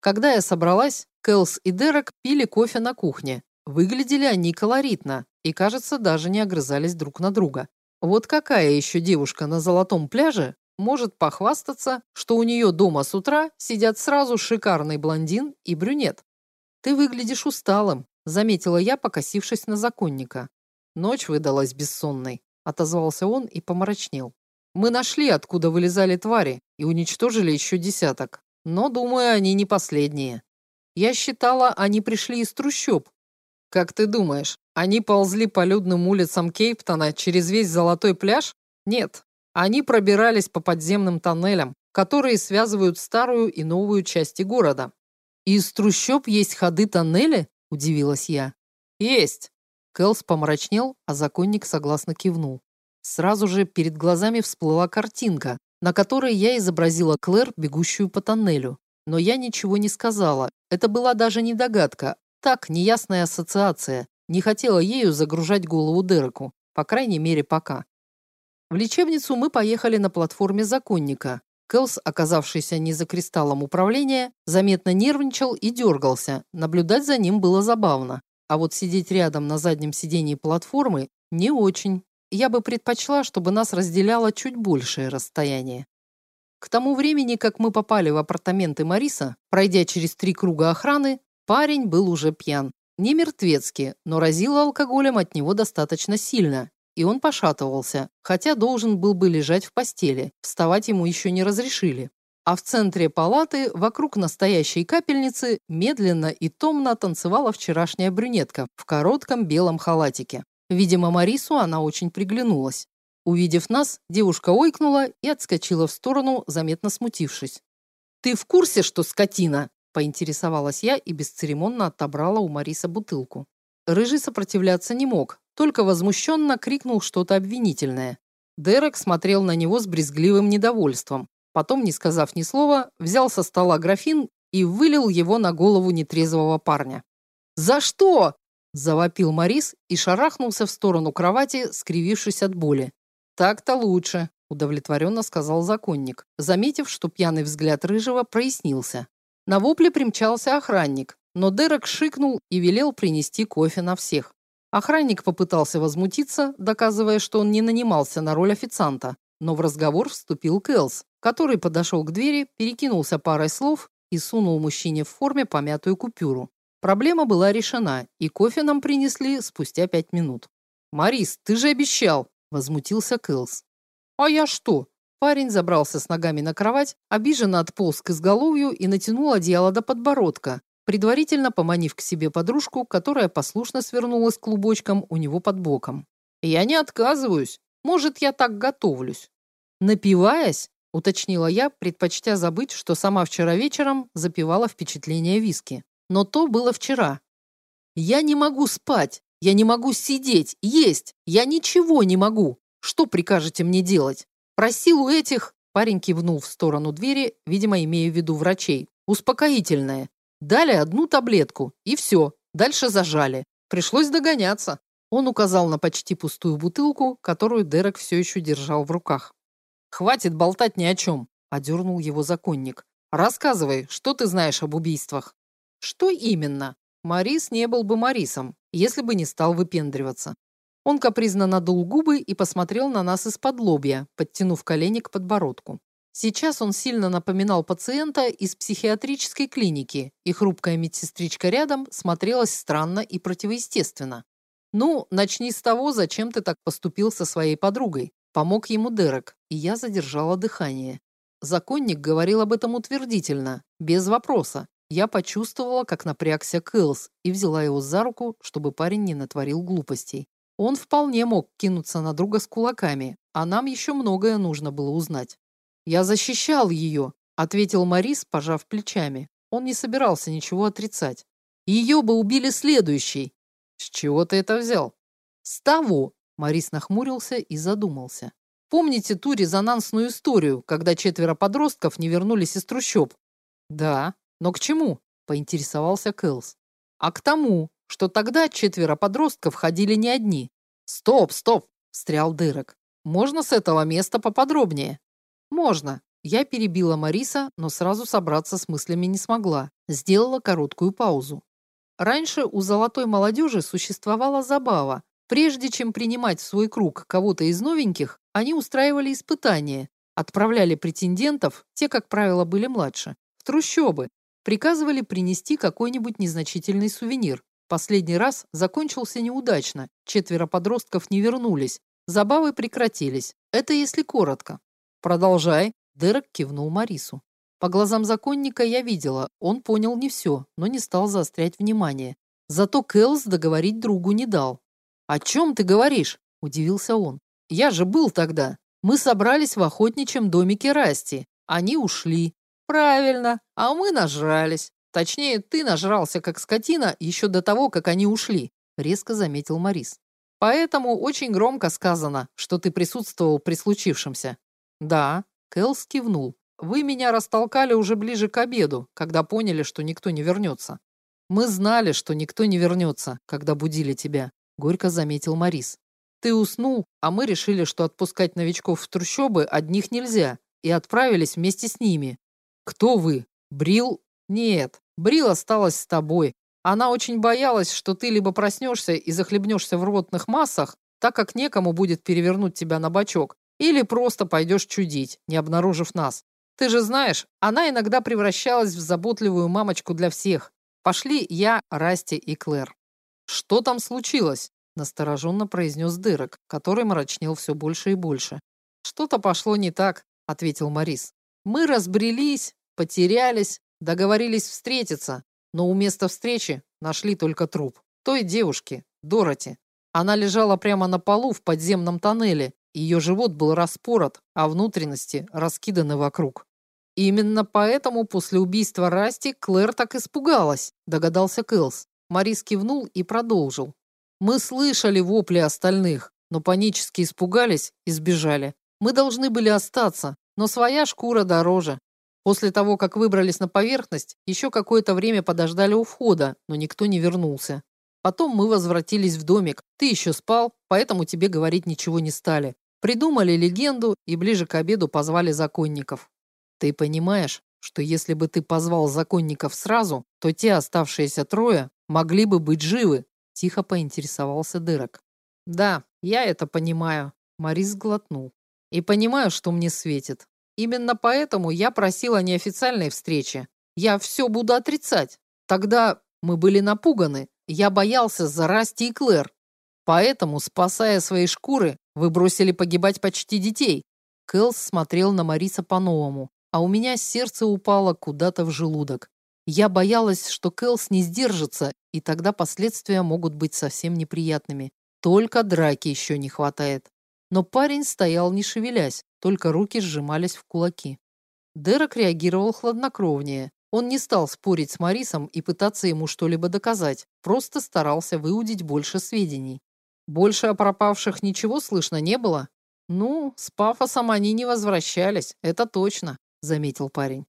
Когда я собралась, Кэлс и Дерек пили кофе на кухне. Выглядели они колоритно и, кажется, даже не огрызались друг на друга. Вот какая еще девушка на золотом пляже может похвастаться, что у нее дома с утра сидят сразу шикарный блондин и брюнет? Ты выглядишь усталым, заметила я, покосившись на законника. Ночь выдалась бессонной, отозвался он и помрачнел. Мы нашли, откуда вылезали твари, и уничтожили еще десяток. Но, думаю, они не последние. Я считала, они пришли из трущоб. Как ты думаешь, они ползли по людным улицам Кейптона через весь Золотой пляж? Нет. Они пробирались по подземным тоннелям, которые связывают старую и новую части города. «Из трущоб есть ходы-тоннели?» – удивилась я. «Есть!» Кэлс помрачнел, а законник согласно кивнул. Сразу же перед глазами всплыла картинка, на которой я изобразила Клэр, бегущую по тоннелю. Но я ничего не сказала. Это была даже не догадка, так, неясная ассоциация. Не хотела ею загружать голову Дереку, по крайней мере, пока. В лечебницу мы поехали на платформе законника. Кэлс, оказавшийся не за кристаллом управления, заметно нервничал и дергался. Наблюдать за ним было забавно. А вот сидеть рядом на заднем сидении платформы не очень. Я бы предпочла, чтобы нас разделяло чуть большее расстояние. К тому времени, как мы попали в апартаменты Мариса, пройдя через три круга охраны, парень был уже пьян. Не мертвецки, но разило алкоголем от него достаточно сильно, и он пошатывался, хотя должен был бы лежать в постели, вставать ему еще не разрешили. А в центре палаты, вокруг настоящей капельницы, медленно и томно танцевала вчерашняя брюнетка в коротком белом халатике. Видимо, Марису она очень приглянулась. Увидев нас, девушка ойкнула и отскочила в сторону, заметно смутившись. «Ты в курсе, что скотина?» Поинтересовалась я и бесцеремонно отобрала у Мариса бутылку. Рыжий сопротивляться не мог, только возмущенно крикнул что-то обвинительное. Дерек смотрел на него с брезгливым недовольством. Потом, не сказав ни слова, взял со стола графин и вылил его на голову нетрезвого парня. «За что?» – завопил Марис и шарахнулся в сторону кровати, скривившись от боли. «Так-то лучше», – удовлетворенно сказал законник, заметив, что пьяный взгляд Рыжего прояснился. На вопле примчался охранник, но Дерек шикнул и велел принести кофе на всех. Охранник попытался возмутиться, доказывая, что он не нанимался на роль официанта, но в разговор вступил Кэлс, который подошел к двери, перекинулся парой слов и сунул мужчине в форме помятую купюру. Проблема была решена, и кофе нам принесли спустя пять минут. «Марис, ты же обещал!» – возмутился Кэлс. «А я что? Парень забрался с ногами на кровать, обиженно отполз к изголовью и натянул одеяло до подбородка, предварительно поманив к себе подружку, которая послушно свернулась клубочком у него под боком. «Я не отказываюсь. Может, я так готовлюсь». «Напиваясь?» – уточнила я, предпочтя забыть, что сама вчера вечером запивала впечатление виски. Но то было вчера. «Я не могу спать. Я не могу сидеть, есть. Я ничего не могу. Что прикажете мне делать?» Просил у этих, парень кивнул в сторону двери, видимо, имея в виду врачей, успокоительное. Дали одну таблетку, и все, дальше зажали. Пришлось догоняться. Он указал на почти пустую бутылку, которую Дерек все еще держал в руках. «Хватит болтать ни о чем», – одернул его законник. «Рассказывай, что ты знаешь об убийствах?» «Что именно?» Марис не был бы Марисом, если бы не стал выпендриваться. Он капризно надул губы и посмотрел на нас из-под лобья, подтянув колени к подбородку. Сейчас он сильно напоминал пациента из психиатрической клиники, и хрупкая медсестричка рядом смотрелась странно и противоестественно. «Ну, начни с того, зачем ты так поступил со своей подругой», помог ему Дерек, и я задержала дыхание. Законник говорил об этом утвердительно, без вопроса. Я почувствовала, как напрягся Кэлс, и взяла его за руку, чтобы парень не натворил глупостей. Он вполне мог кинуться на друга с кулаками, а нам еще многое нужно было узнать. «Я защищал ее», — ответил Морис, пожав плечами. Он не собирался ничего отрицать. «Ее бы убили следующий». «С чего ты это взял?» «С того», — Морис нахмурился и задумался. «Помните ту резонансную историю, когда четверо подростков не вернулись из трущоб?» «Да, но к чему?» — поинтересовался Кэлс. «А к тому, что тогда четверо подростков ходили не одни». «Стоп, стоп!» — встрял Дырок. «Можно с этого места поподробнее?» «Можно». Я перебила Мариса, но сразу собраться с мыслями не смогла. Сделала короткую паузу. Раньше у золотой молодежи существовала забава. Прежде чем принимать в свой круг кого-то из новеньких, они устраивали испытания, отправляли претендентов, те, как правило, были младше, в трущобы, приказывали принести какой-нибудь незначительный сувенир. Последний раз закончился неудачно, четверо подростков не вернулись, забавы прекратились. Это если коротко. «Продолжай», — Дерек кивнул Марису. По глазам законника я видела, он понял не все, но не стал заострять внимание. Зато Кэлс договорить другу не дал. «О чем ты говоришь?» – удивился он. «Я же был тогда. Мы собрались в охотничьем домике Расти. Они ушли. Правильно, а мы нажрались. Точнее, ты нажрался как скотина еще до того, как они ушли», – резко заметил Марис. «Поэтому очень громко сказано, что ты присутствовал при случившемся. «Да», — Кэлс кивнул. «Вы меня растолкали уже ближе к обеду, когда поняли, что никто не вернется». «Мы знали, что никто не вернется, когда будили тебя», — горько заметил Морис. «Ты уснул, а мы решили, что отпускать новичков в трущобы одних нельзя, и отправились вместе с ними. Кто вы? Брил? Нет, Брил осталась с тобой. Она очень боялась, что ты либо проснешься и захлебнешься в рвотных массах, так как некому будет перевернуть тебя на бочок, или просто пойдешь чудить, не обнаружив нас. Ты же знаешь, она иногда превращалась в заботливую мамочку для всех. Пошли я, Расти и Клэр. Что там случилось? Настороженно произнес Дырок, который мрачнел все больше и больше. Что-то пошло не так, ответил Морис. Мы разбрелись, потерялись, договорились встретиться, но у места встречи нашли только труп. Той девушки, Дороти. Она лежала прямо на полу в подземном тоннеле, ее живот был распорот, а внутренности раскиданы вокруг. именно поэтому после убийства Расти Клэр так испугалась, догадался Кэлс. Марис кивнул и продолжил. Мы слышали вопли остальных, но панически испугались и сбежали. Мы должны были остаться, но своя шкура дороже. После того, как выбрались на поверхность, еще какое-то время подождали у входа, но никто не вернулся. Потом мы возвратились в домик. Ты еще спал, поэтому тебе говорить ничего не стали. Придумали легенду и ближе к обеду позвали законников. Ты понимаешь, что если бы ты позвал законников сразу, то те оставшиеся трое могли бы быть живы, тихо поинтересовался Дырок. Да, я это понимаю, Морис глотнул. И понимаю, что мне светит. Именно поэтому я просила неофициальной встречи. Я все буду отрицать. Тогда мы были напуганы. Я боялся за Расти и Клэр. Поэтому, спасая свои шкуры, вы бросили погибать почти детей. Кэлс смотрел на Мариса по-новому, а у меня сердце упало куда-то в желудок. Я боялась, что Кэлс не сдержится, и тогда последствия могут быть совсем неприятными. Только драки еще не хватает. Но парень стоял не шевелясь, только руки сжимались в кулаки. Дерек реагировал хладнокровнее. Он не стал спорить с Марисом и пытаться ему что-либо доказать, просто старался выудить больше сведений. Больше о пропавших ничего слышно не было? Ну, с пафосом они не возвращались, это точно, заметил парень.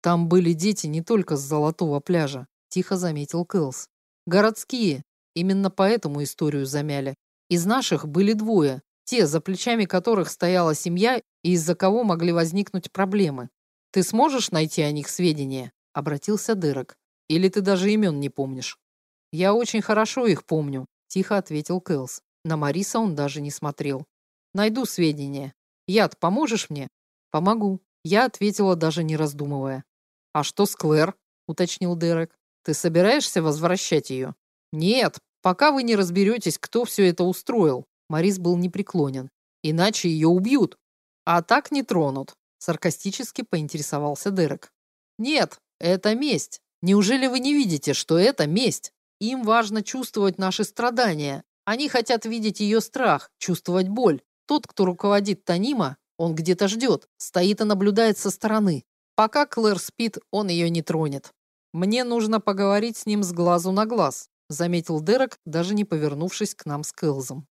Там были дети не только с Золотого пляжа, тихо заметил Кэлс. Городские. Именно поэтому историю замяли. Из наших были двое, те, за плечами которых стояла семья и из-за кого могли возникнуть проблемы. Ты сможешь найти о них сведения? Обратился Дырок. Или ты даже имен не помнишь? Я очень хорошо их помню, тихо ответил Кэлс. На Мариса он даже не смотрел. Найду сведения. Яд, поможешь мне? Помогу. Я ответила, даже не раздумывая. А что с Клэр? уточнил Дерек. Ты собираешься возвращать ее? Нет, пока вы не разберетесь, кто все это устроил. Марис был непреклонен. Иначе ее убьют. А так не тронут. Саркастически поинтересовался Дерек. Нет, это месть. Неужели вы не видите, что это месть? Им важно чувствовать наши страдания, Они хотят видеть ее страх, чувствовать боль. Тот, кто руководит Танима, он где-то ждет, стоит и наблюдает со стороны. Пока Клэр спит, он ее не тронет. Мне нужно поговорить с ним с глазу на глаз, заметил Дерек, даже не повернувшись к нам с Кэлзом.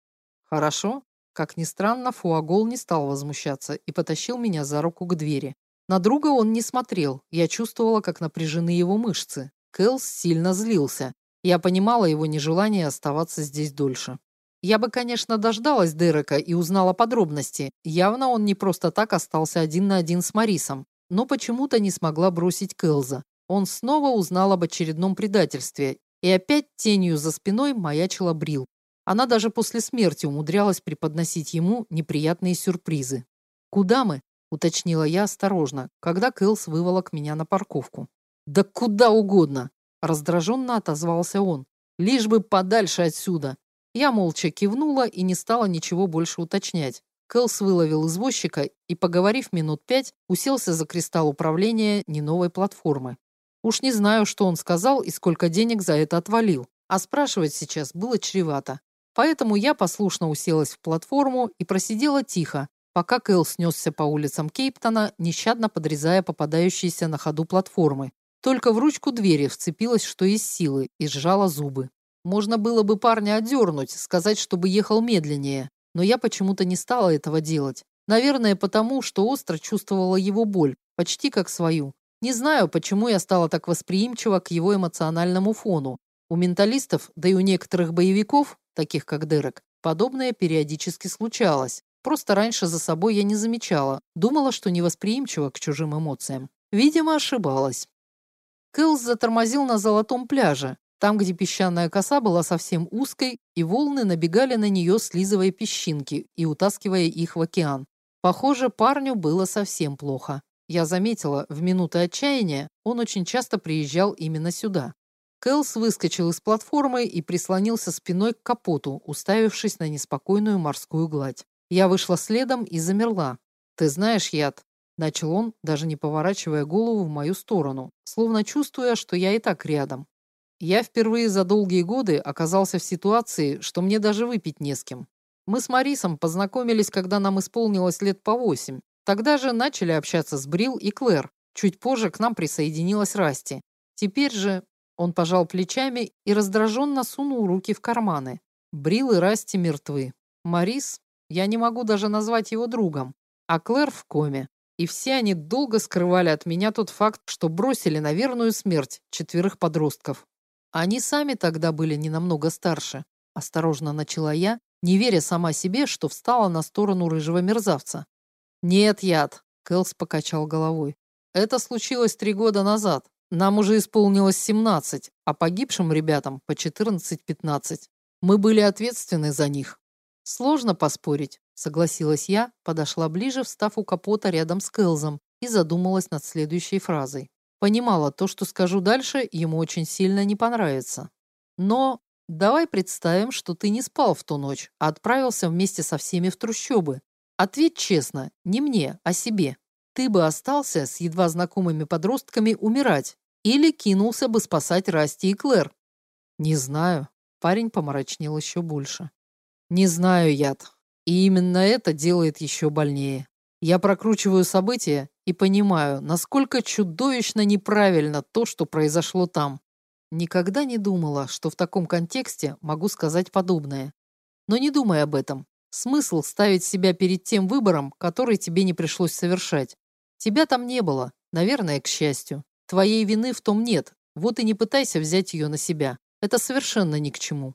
Хорошо. Как ни странно, Фуагол не стал возмущаться и потащил меня за руку к двери. На друга он не смотрел, я чувствовала, как напряжены его мышцы. Кэлс сильно злился. Я понимала его нежелание оставаться здесь дольше. Я бы, конечно, дождалась Дерека и узнала подробности. Явно он не просто так остался один на один с Марисом, но почему-то не смогла бросить Кэлза. Он снова узнал об очередном предательстве, и опять тенью за спиной маячила Брил. Она даже после смерти умудрялась преподносить ему неприятные сюрпризы. «Куда мы?» – уточнила я осторожно, когда Кэлс выволок меня на парковку. «Да куда угодно!» – раздраженно отозвался он. «Лишь бы подальше отсюда!» Я молча кивнула и не стала ничего больше уточнять. Кэлс выловил извозчика и, поговорив минут пять, уселся за кристалл управления не новой платформы. Уж не знаю, что он сказал и сколько денег за это отвалил, а спрашивать сейчас было чревато. Поэтому я послушно уселась в платформу и просидела тихо, пока Кэл снесся по улицам Кейптона, нещадно подрезая попадающиеся на ходу платформы. Только в ручку двери вцепилась, что из силы, и сжала зубы. Можно было бы парня одернуть, сказать, чтобы ехал медленнее, но я почему-то не стала этого делать. Наверное, потому, что остро чувствовала его боль, почти как свою. Не знаю, почему я стала так восприимчива к его эмоциональному фону. У менталистов, да и у некоторых боевиков, таких как Дерек, подобное периодически случалось. Просто раньше за собой я не замечала, думала, что не восприимчива к чужим эмоциям. Видимо, ошибалась. Кэлс затормозил на золотом пляже, там, где песчаная коса была совсем узкой, и волны набегали на нее, слизывая песчинки и утаскивая их в океан. Похоже, парню было совсем плохо. Я заметила, в минуты отчаяния он очень часто приезжал именно сюда. Кэлс выскочил из платформы и прислонился спиной к капоту, уставившись на неспокойную морскую гладь. Я вышла следом и замерла. «Ты знаешь, Яд?» – начал он, даже не поворачивая голову в мою сторону, словно чувствуя, что я и так рядом. Я впервые за долгие годы оказался в ситуации, что мне даже выпить не с кем. Мы с Марисом познакомились, когда нам исполнилось лет по восемь, Тогда же начали общаться с Брил и Клэр. Чуть позже к нам присоединилась Расти. Теперь же он пожал плечами и раздраженно сунул руки в карманы. Брил и Расти мертвы. Марис, я не могу даже назвать его другом, а Клэр в коме. И все они долго скрывали от меня тот факт, что бросили на верную смерть четверых подростков. Они сами тогда были не намного старше. Осторожно начала я, не веря сама себе, что встала на сторону рыжего мерзавца. «Нет, яд», — Кэлс покачал головой. «Это случилось три года назад. Нам уже исполнилось семнадцать, а погибшим ребятам по четырнадцать-пятнадцать. Мы были ответственны за них». «Сложно поспорить», — согласилась я, подошла ближе, встав у капота рядом с Кэлзом и задумалась над следующей фразой. Понимала, то, что скажу дальше, ему очень сильно не понравится. Но давай представим, что ты не спал в ту ночь, а отправился вместе со всеми в трущобы, Ответь честно, не мне, а себе. Ты бы остался с едва знакомыми подростками умирать или кинулся бы спасать Расти и Клэр? Не знаю. Парень помрачнел еще больше. Не знаю, яд. И именно это делает еще больнее. Я прокручиваю события и понимаю, насколько чудовищно неправильно то, что произошло там. Никогда не думала, что в таком контексте могу сказать подобное. Но не думай об этом. Смысл ставить себя перед тем выбором, который тебе не пришлось совершать. Тебя там не было, наверное, к счастью. Твоей вины в том нет, вот и не пытайся взять ее на себя. Это совершенно ни к чему.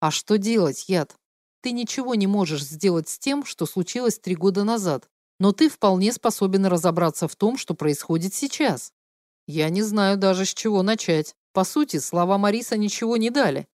А что делать, Яд? Ты ничего не можешь сделать с тем, что случилось три года назад, но ты вполне способен разобраться в том, что происходит сейчас. Я не знаю даже, с чего начать. По сути, слова Мариса ничего не дали.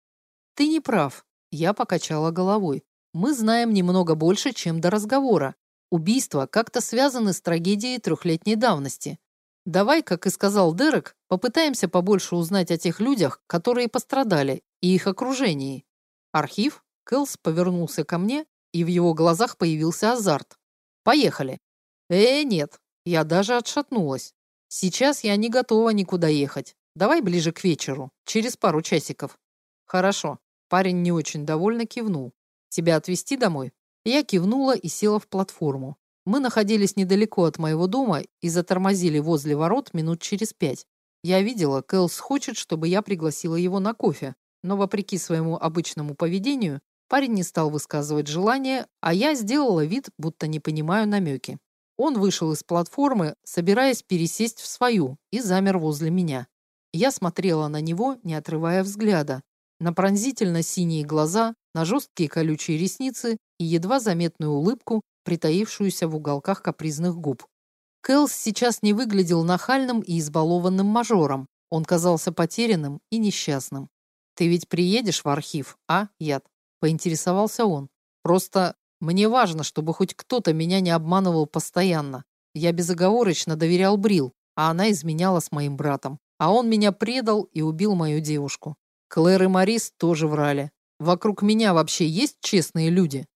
Ты не прав. Я покачала головой мы знаем немного больше, чем до разговора. Убийства как-то связаны с трагедией трехлетней давности. Давай, как и сказал Дерек, попытаемся побольше узнать о тех людях, которые пострадали, и их окружении. Архив? Кэлс повернулся ко мне, и в его глазах появился азарт. Поехали. Э, нет. Я даже отшатнулась. Сейчас я не готова никуда ехать. Давай ближе к вечеру, через пару часиков. Хорошо. Парень не очень довольно кивнул. «Тебя отвезти домой?» Я кивнула и села в платформу. Мы находились недалеко от моего дома и затормозили возле ворот минут через пять. Я видела, Кэлс хочет, чтобы я пригласила его на кофе, но вопреки своему обычному поведению, парень не стал высказывать желание, а я сделала вид, будто не понимаю намеки. Он вышел из платформы, собираясь пересесть в свою, и замер возле меня. Я смотрела на него, не отрывая взгляда, на пронзительно синие глаза, на жесткие колючие ресницы и едва заметную улыбку, притаившуюся в уголках капризных губ. Кэлс сейчас не выглядел нахальным и избалованным мажором. Он казался потерянным и несчастным. «Ты ведь приедешь в архив, а, Яд?» – поинтересовался он. «Просто мне важно, чтобы хоть кто-то меня не обманывал постоянно. Я безоговорочно доверял Брил, а она изменяла с моим братом. А он меня предал и убил мою девушку. Клэр и Марис тоже врали. Вокруг меня вообще есть честные люди?»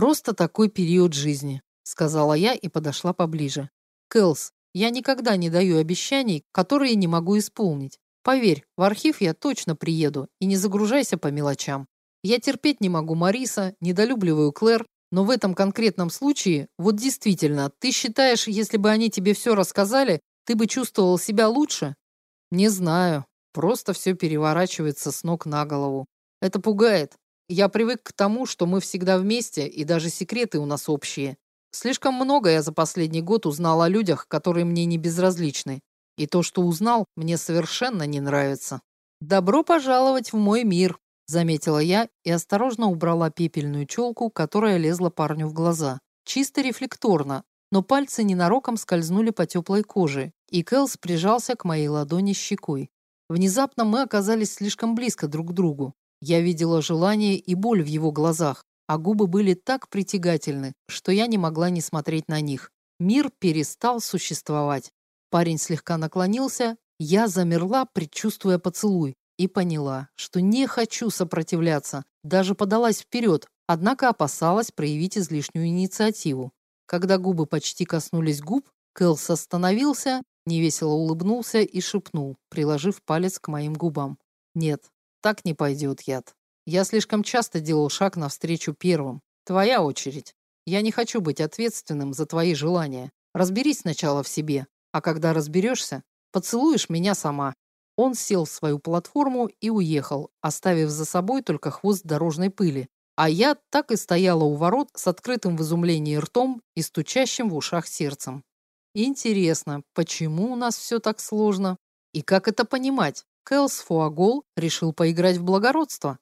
Просто такой период жизни, сказала я и подошла поближе. Кэлс, я никогда не даю обещаний, которые не могу исполнить. Поверь, в архив я точно приеду, и не загружайся по мелочам. Я терпеть не могу Мариса, недолюбливаю Клэр, но в этом конкретном случае, вот действительно, ты считаешь, если бы они тебе все рассказали, ты бы чувствовал себя лучше? Не знаю, просто все переворачивается с ног на голову. Это пугает. Я привык к тому, что мы всегда вместе, и даже секреты у нас общие. Слишком много я за последний год узнал о людях, которые мне не безразличны. И то, что узнал, мне совершенно не нравится. «Добро пожаловать в мой мир», — заметила я и осторожно убрала пепельную челку, которая лезла парню в глаза. Чисто рефлекторно, но пальцы ненароком скользнули по теплой коже, и Кэлс прижался к моей ладони щекой. Внезапно мы оказались слишком близко друг к другу. Я видела желание и боль в его глазах, а губы были так притягательны, что я не могла не смотреть на них. Мир перестал существовать. Парень слегка наклонился, я замерла, предчувствуя поцелуй, и поняла, что не хочу сопротивляться, даже подалась вперед, однако опасалась проявить излишнюю инициативу. Когда губы почти коснулись губ, Кэлс остановился, невесело улыбнулся и шепнул, приложив палец к моим губам. «Нет, так не пойдет, яд. Я слишком часто делал шаг навстречу первым. Твоя очередь. Я не хочу быть ответственным за твои желания. Разберись сначала в себе, а когда разберешься, поцелуешь меня сама». Он сел в свою платформу и уехал, оставив за собой только хвост дорожной пыли. А я так и стояла у ворот с открытым в изумлении ртом и стучащим в ушах сердцем. Интересно, почему у нас все так сложно? И как это понимать? Кэлс Фуагол решил поиграть в благородство.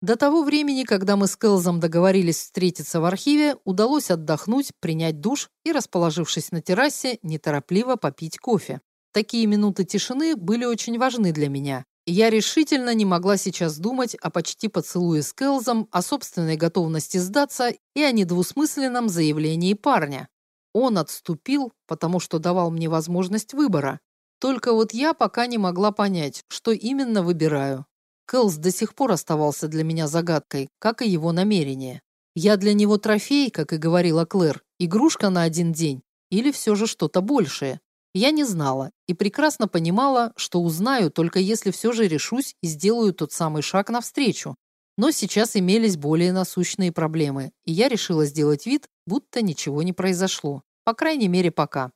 До того времени, когда мы с Кэлзом договорились встретиться в архиве, удалось отдохнуть, принять душ и, расположившись на террасе, неторопливо попить кофе. Такие минуты тишины были очень важны для меня, я решительно не могла сейчас думать о почти поцелуе с Кэлзом, о собственной готовности сдаться и о недвусмысленном заявлении парня. Он отступил, потому что давал мне возможность выбора, только вот я пока не могла понять, что именно выбираю. Кэлс до сих пор оставался для меня загадкой, как и его намерение. Я для него трофей, как и говорила Клэр, игрушка на один день, или все же что-то большее. Я не знала и прекрасно понимала, что узнаю только если все же решусь и сделаю тот самый шаг навстречу. Но сейчас имелись более насущные проблемы, и я решила сделать вид, будто ничего не произошло. По крайней мере, пока.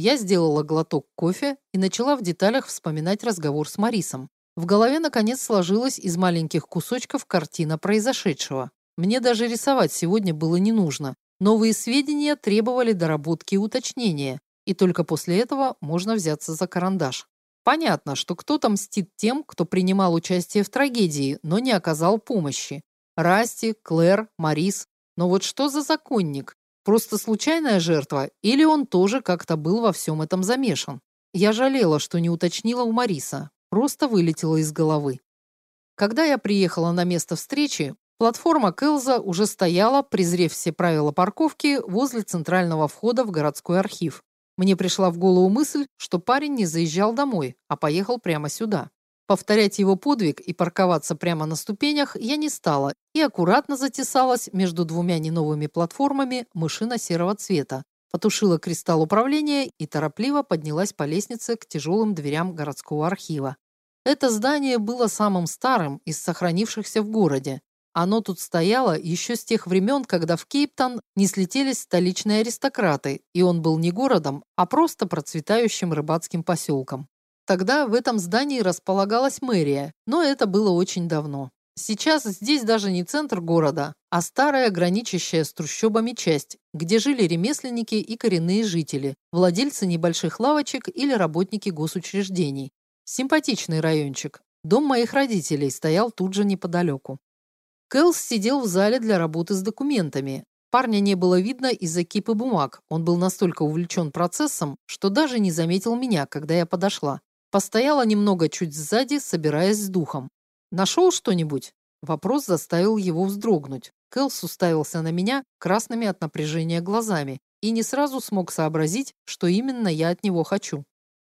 Я сделала глоток кофе и начала в деталях вспоминать разговор с Марисом. В голове, наконец, сложилась из маленьких кусочков картина произошедшего. Мне даже рисовать сегодня было не нужно. Новые сведения требовали доработки и уточнения, и только после этого можно взяться за карандаш. Понятно, что кто-то мстит тем, кто принимал участие в трагедии, но не оказал помощи. Расти, Клэр, Марис. Но вот что за законник? Просто случайная жертва или он тоже как-то был во всем этом замешан? Я жалела, что не уточнила у Мариса. Просто вылетела из головы. Когда я приехала на место встречи, платформа Келза уже стояла, презрев все правила парковки, возле центрального входа в городской архив. Мне пришла в голову мысль, что парень не заезжал домой, а поехал прямо сюда. Повторять его подвиг и парковаться прямо на ступенях я не стала и аккуратно затесалась между двумя неновыми платформами мышина серого цвета, потушила кристалл управления и торопливо поднялась по лестнице к тяжелым дверям городского архива. Это здание было самым старым из сохранившихся в городе. Оно тут стояло еще с тех времен, когда в Кейптон не слетелись столичные аристократы, и он был не городом, а просто процветающим рыбацким поселком. Тогда в этом здании располагалась мэрия, но это было очень давно. Сейчас здесь даже не центр города, а старая, граничащая с трущобами часть, где жили ремесленники и коренные жители, владельцы небольших лавочек или работники госучреждений. Симпатичный райончик. Дом моих родителей стоял тут же неподалеку. Кэлс сидел в зале для работы с документами. Парня не было видно из-за кипы бумаг. Он был настолько увлечен процессом, что даже не заметил меня, когда я подошла. Постояла немного чуть сзади, собираясь с духом. «Нашел что-нибудь?» Вопрос заставил его вздрогнуть. Кэлс уставился на меня красными от напряжения глазами и не сразу смог сообразить, что именно я от него хочу.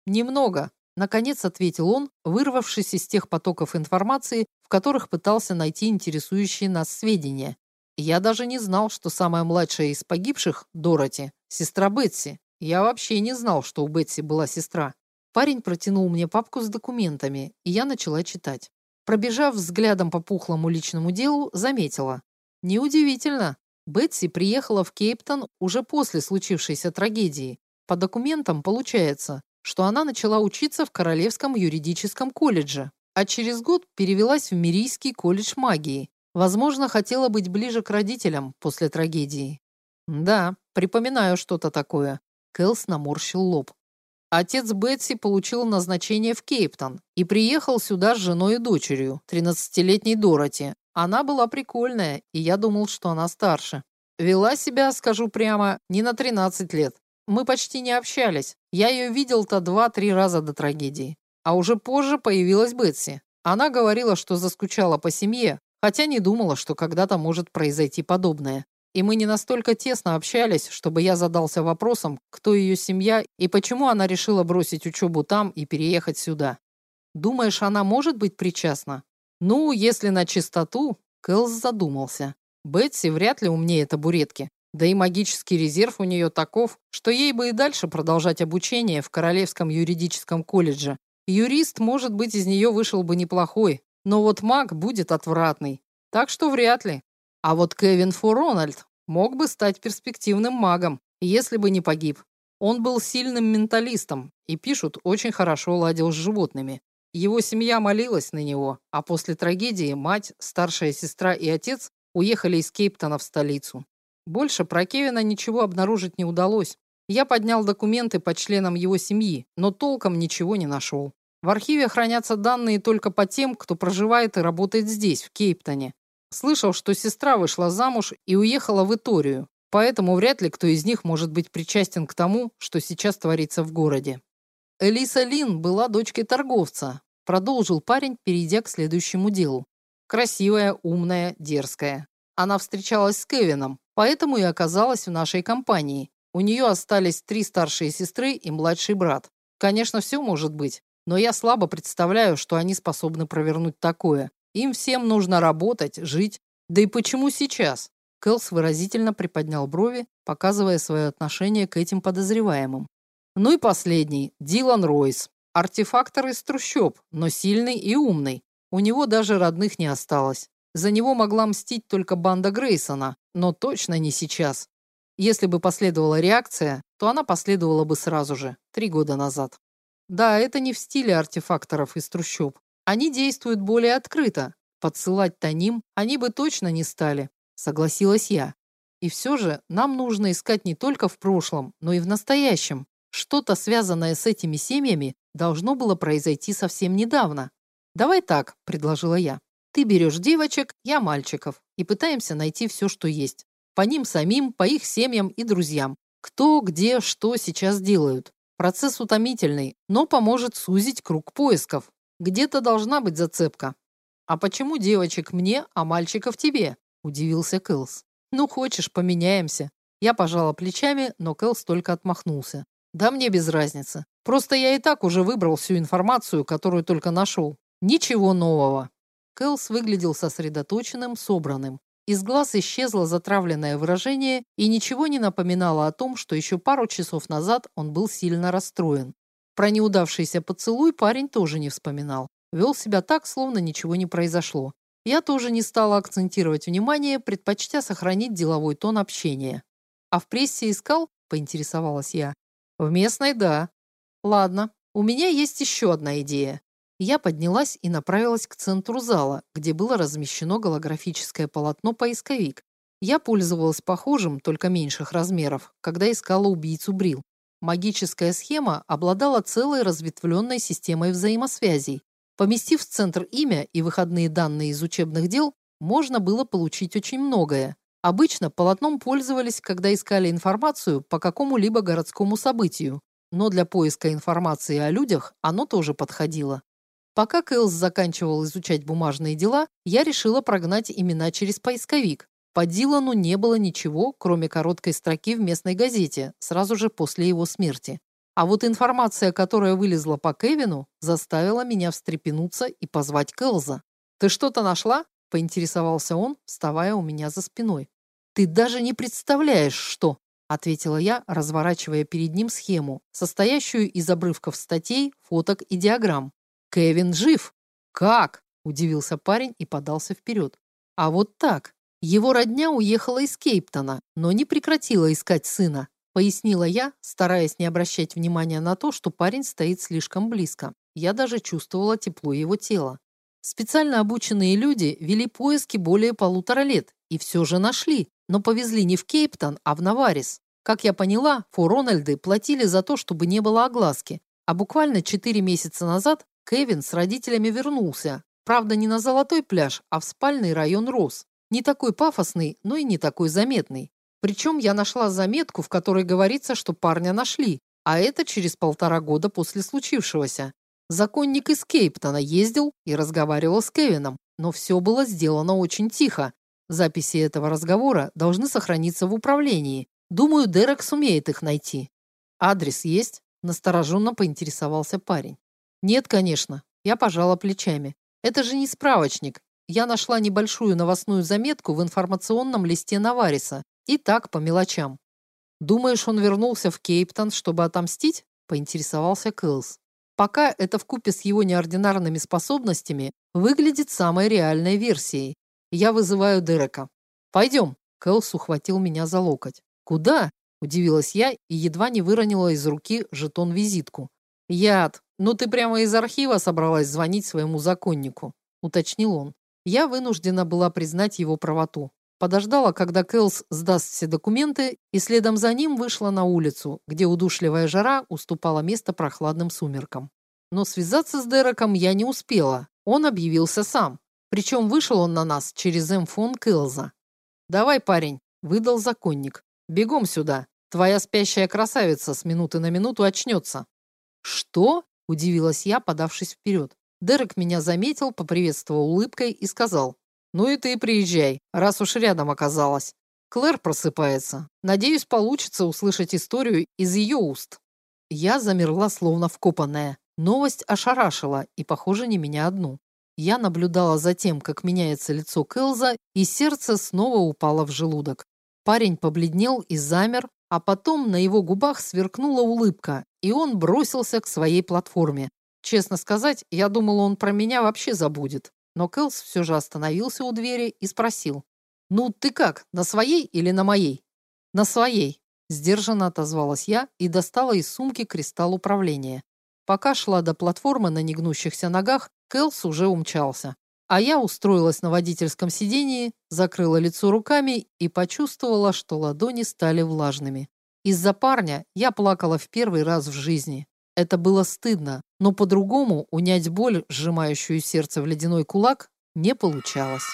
«Немного», — наконец ответил он, вырвавшись из тех потоков информации, в которых пытался найти интересующие нас сведения. «Я даже не знал, что самая младшая из погибших, Дороти, сестра Бетси. Я вообще не знал, что у Бетси была сестра». Парень протянул мне папку с документами, и я начала читать. Пробежав взглядом по пухлому личному делу, заметила. Неудивительно. Бетси приехала в Кейптон уже после случившейся трагедии. По документам получается, что она начала учиться в Королевском юридическом колледже, а через год перевелась в Мирийский колледж магии. Возможно, хотела быть ближе к родителям после трагедии. Да, припоминаю что-то такое. Кэлс наморщил лоб. Отец Бетси получил назначение в Кейптон и приехал сюда с женой и дочерью, 13-летней Дороти. Она была прикольная, и я думал, что она старше. Вела себя, скажу прямо, не на 13 лет. Мы почти не общались. Я ее видел-то два-три раза до трагедии. А уже позже появилась Бетси. Она говорила, что заскучала по семье, хотя не думала, что когда-то может произойти подобное и мы не настолько тесно общались, чтобы я задался вопросом, кто ее семья и почему она решила бросить учебу там и переехать сюда. Думаешь, она может быть причастна? Ну, если на чистоту, Кэлс задумался. Бетси вряд ли умнее табуретки. Да и магический резерв у нее таков, что ей бы и дальше продолжать обучение в Королевском юридическом колледже. Юрист, может быть, из нее вышел бы неплохой, но вот маг будет отвратный. Так что вряд ли. А вот Кевин Форональд мог бы стать перспективным магом, если бы не погиб. Он был сильным менталистом и, пишут, очень хорошо ладил с животными. Его семья молилась на него, а после трагедии мать, старшая сестра и отец уехали из Кейптона в столицу. Больше про Кевина ничего обнаружить не удалось. Я поднял документы по членам его семьи, но толком ничего не нашел. В архиве хранятся данные только по тем, кто проживает и работает здесь, в Кейптоне. Слышал, что сестра вышла замуж и уехала в Иторию, поэтому вряд ли кто из них может быть причастен к тому, что сейчас творится в городе. Элиса Лин была дочкой торговца, продолжил парень, перейдя к следующему делу. Красивая, умная, дерзкая. Она встречалась с Кевином, поэтому и оказалась в нашей компании. У нее остались три старшие сестры и младший брат. Конечно, все может быть, но я слабо представляю, что они способны провернуть такое. Им всем нужно работать, жить. Да и почему сейчас? Кэлс выразительно приподнял брови, показывая свое отношение к этим подозреваемым. Ну и последний, Дилан Ройс. Артефактор из трущоб, но сильный и умный. У него даже родных не осталось. За него могла мстить только банда Грейсона, но точно не сейчас. Если бы последовала реакция, то она последовала бы сразу же, три года назад. Да, это не в стиле артефакторов из трущоб. Они действуют более открыто. Подсылать Таним они бы точно не стали, согласилась я. И все же нам нужно искать не только в прошлом, но и в настоящем. Что-то связанное с этими семьями должно было произойти совсем недавно. Давай так, предложила я. Ты берешь девочек, я мальчиков, и пытаемся найти все, что есть. По ним самим, по их семьям и друзьям. Кто, где, что сейчас делают. Процесс утомительный, но поможет сузить круг поисков. Где-то должна быть зацепка. А почему девочек мне, а мальчиков тебе? Удивился Кэлс. Ну, хочешь, поменяемся. Я пожала плечами, но Кэлс только отмахнулся. Да мне без разницы. Просто я и так уже выбрал всю информацию, которую только нашел. Ничего нового. Кэлс выглядел сосредоточенным, собранным. Из глаз исчезло затравленное выражение и ничего не напоминало о том, что еще пару часов назад он был сильно расстроен. Про неудавшийся поцелуй парень тоже не вспоминал. вел себя так, словно ничего не произошло. Я тоже не стала акцентировать внимание, предпочтя сохранить деловой тон общения. «А в прессе искал?» – поинтересовалась я. «В местной – да». «Ладно, у меня есть еще одна идея». Я поднялась и направилась к центру зала, где было размещено голографическое полотно-поисковик. Я пользовалась похожим, только меньших размеров, когда искала убийцу Брил. Магическая схема обладала целой разветвленной системой взаимосвязей. Поместив в центр имя и выходные данные из учебных дел, можно было получить очень многое. Обычно полотном пользовались, когда искали информацию по какому-либо городскому событию, но для поиска информации о людях оно тоже подходило. Пока Кэлс заканчивал изучать бумажные дела, я решила прогнать имена через поисковик. По Дилану не было ничего, кроме короткой строки в местной газете, сразу же после его смерти. А вот информация, которая вылезла по Кевину, заставила меня встрепенуться и позвать Кэлза. «Ты что-то нашла?» – поинтересовался он, вставая у меня за спиной. «Ты даже не представляешь, что!» – ответила я, разворачивая перед ним схему, состоящую из обрывков статей, фоток и диаграмм. «Кевин жив!» «Как?» – удивился парень и подался вперед. «А вот так. Его родня уехала из Кейптона, но не прекратила искать сына», – пояснила я, стараясь не обращать внимания на то, что парень стоит слишком близко. Я даже чувствовала тепло его тела. Специально обученные люди вели поиски более полутора лет и все же нашли, но повезли не в Кейптон, а в Наварис. Как я поняла, Форональды платили за то, чтобы не было огласки, а буквально четыре месяца назад Кевин с родителями вернулся. Правда, не на Золотой пляж, а в спальный район Рос. Не такой пафосный, но и не такой заметный. Причем я нашла заметку, в которой говорится, что парня нашли, а это через полтора года после случившегося. Законник из Кейптона ездил и разговаривал с Кевином, но все было сделано очень тихо. Записи этого разговора должны сохраниться в управлении. Думаю, Дерек сумеет их найти. Адрес есть? Настороженно поинтересовался парень. Нет, конечно. Я пожала плечами. Это же не справочник. Я нашла небольшую новостную заметку в информационном листе Навариса. И так, по мелочам. Думаешь, он вернулся в Кейптон, чтобы отомстить? Поинтересовался Кэлс. Пока это вкупе с его неординарными способностями выглядит самой реальной версией. Я вызываю Дерека. Пойдем. Кэлс ухватил меня за локоть. Куда? Удивилась я и едва не выронила из руки жетон-визитку. Яд. Ну ты прямо из архива собралась звонить своему законнику, уточнил он. Я вынуждена была признать его правоту. Подождала, когда Кэлс сдаст все документы, и следом за ним вышла на улицу, где удушливая жара уступала место прохладным сумеркам. Но связаться с Дереком я не успела. Он объявился сам. Причем вышел он на нас через М. фон Кэлза. «Давай, парень», — выдал законник. «Бегом сюда. Твоя спящая красавица с минуты на минуту очнется». «Что?» — удивилась я, подавшись вперед. Дерек меня заметил, поприветствовал улыбкой и сказал. Ну и ты приезжай, раз уж рядом оказалась. Клэр просыпается. Надеюсь, получится услышать историю из ее уст. Я замерла, словно вкопанная. Новость ошарашила, и, похоже, не меня одну. Я наблюдала за тем, как меняется лицо Кэлза, и сердце снова упало в желудок. Парень побледнел и замер, а потом на его губах сверкнула улыбка, и он бросился к своей платформе. Честно сказать, я думала, он про меня вообще забудет. Но Кэлс все же остановился у двери и спросил. «Ну, ты как, на своей или на моей?» «На своей», – сдержанно отозвалась я и достала из сумки кристалл управления. Пока шла до платформы на негнущихся ногах, Кэлс уже умчался. А я устроилась на водительском сидении, закрыла лицо руками и почувствовала, что ладони стали влажными. Из-за парня я плакала в первый раз в жизни. Это было стыдно, но по-другому унять боль, сжимающую сердце в ледяной кулак, не получалось.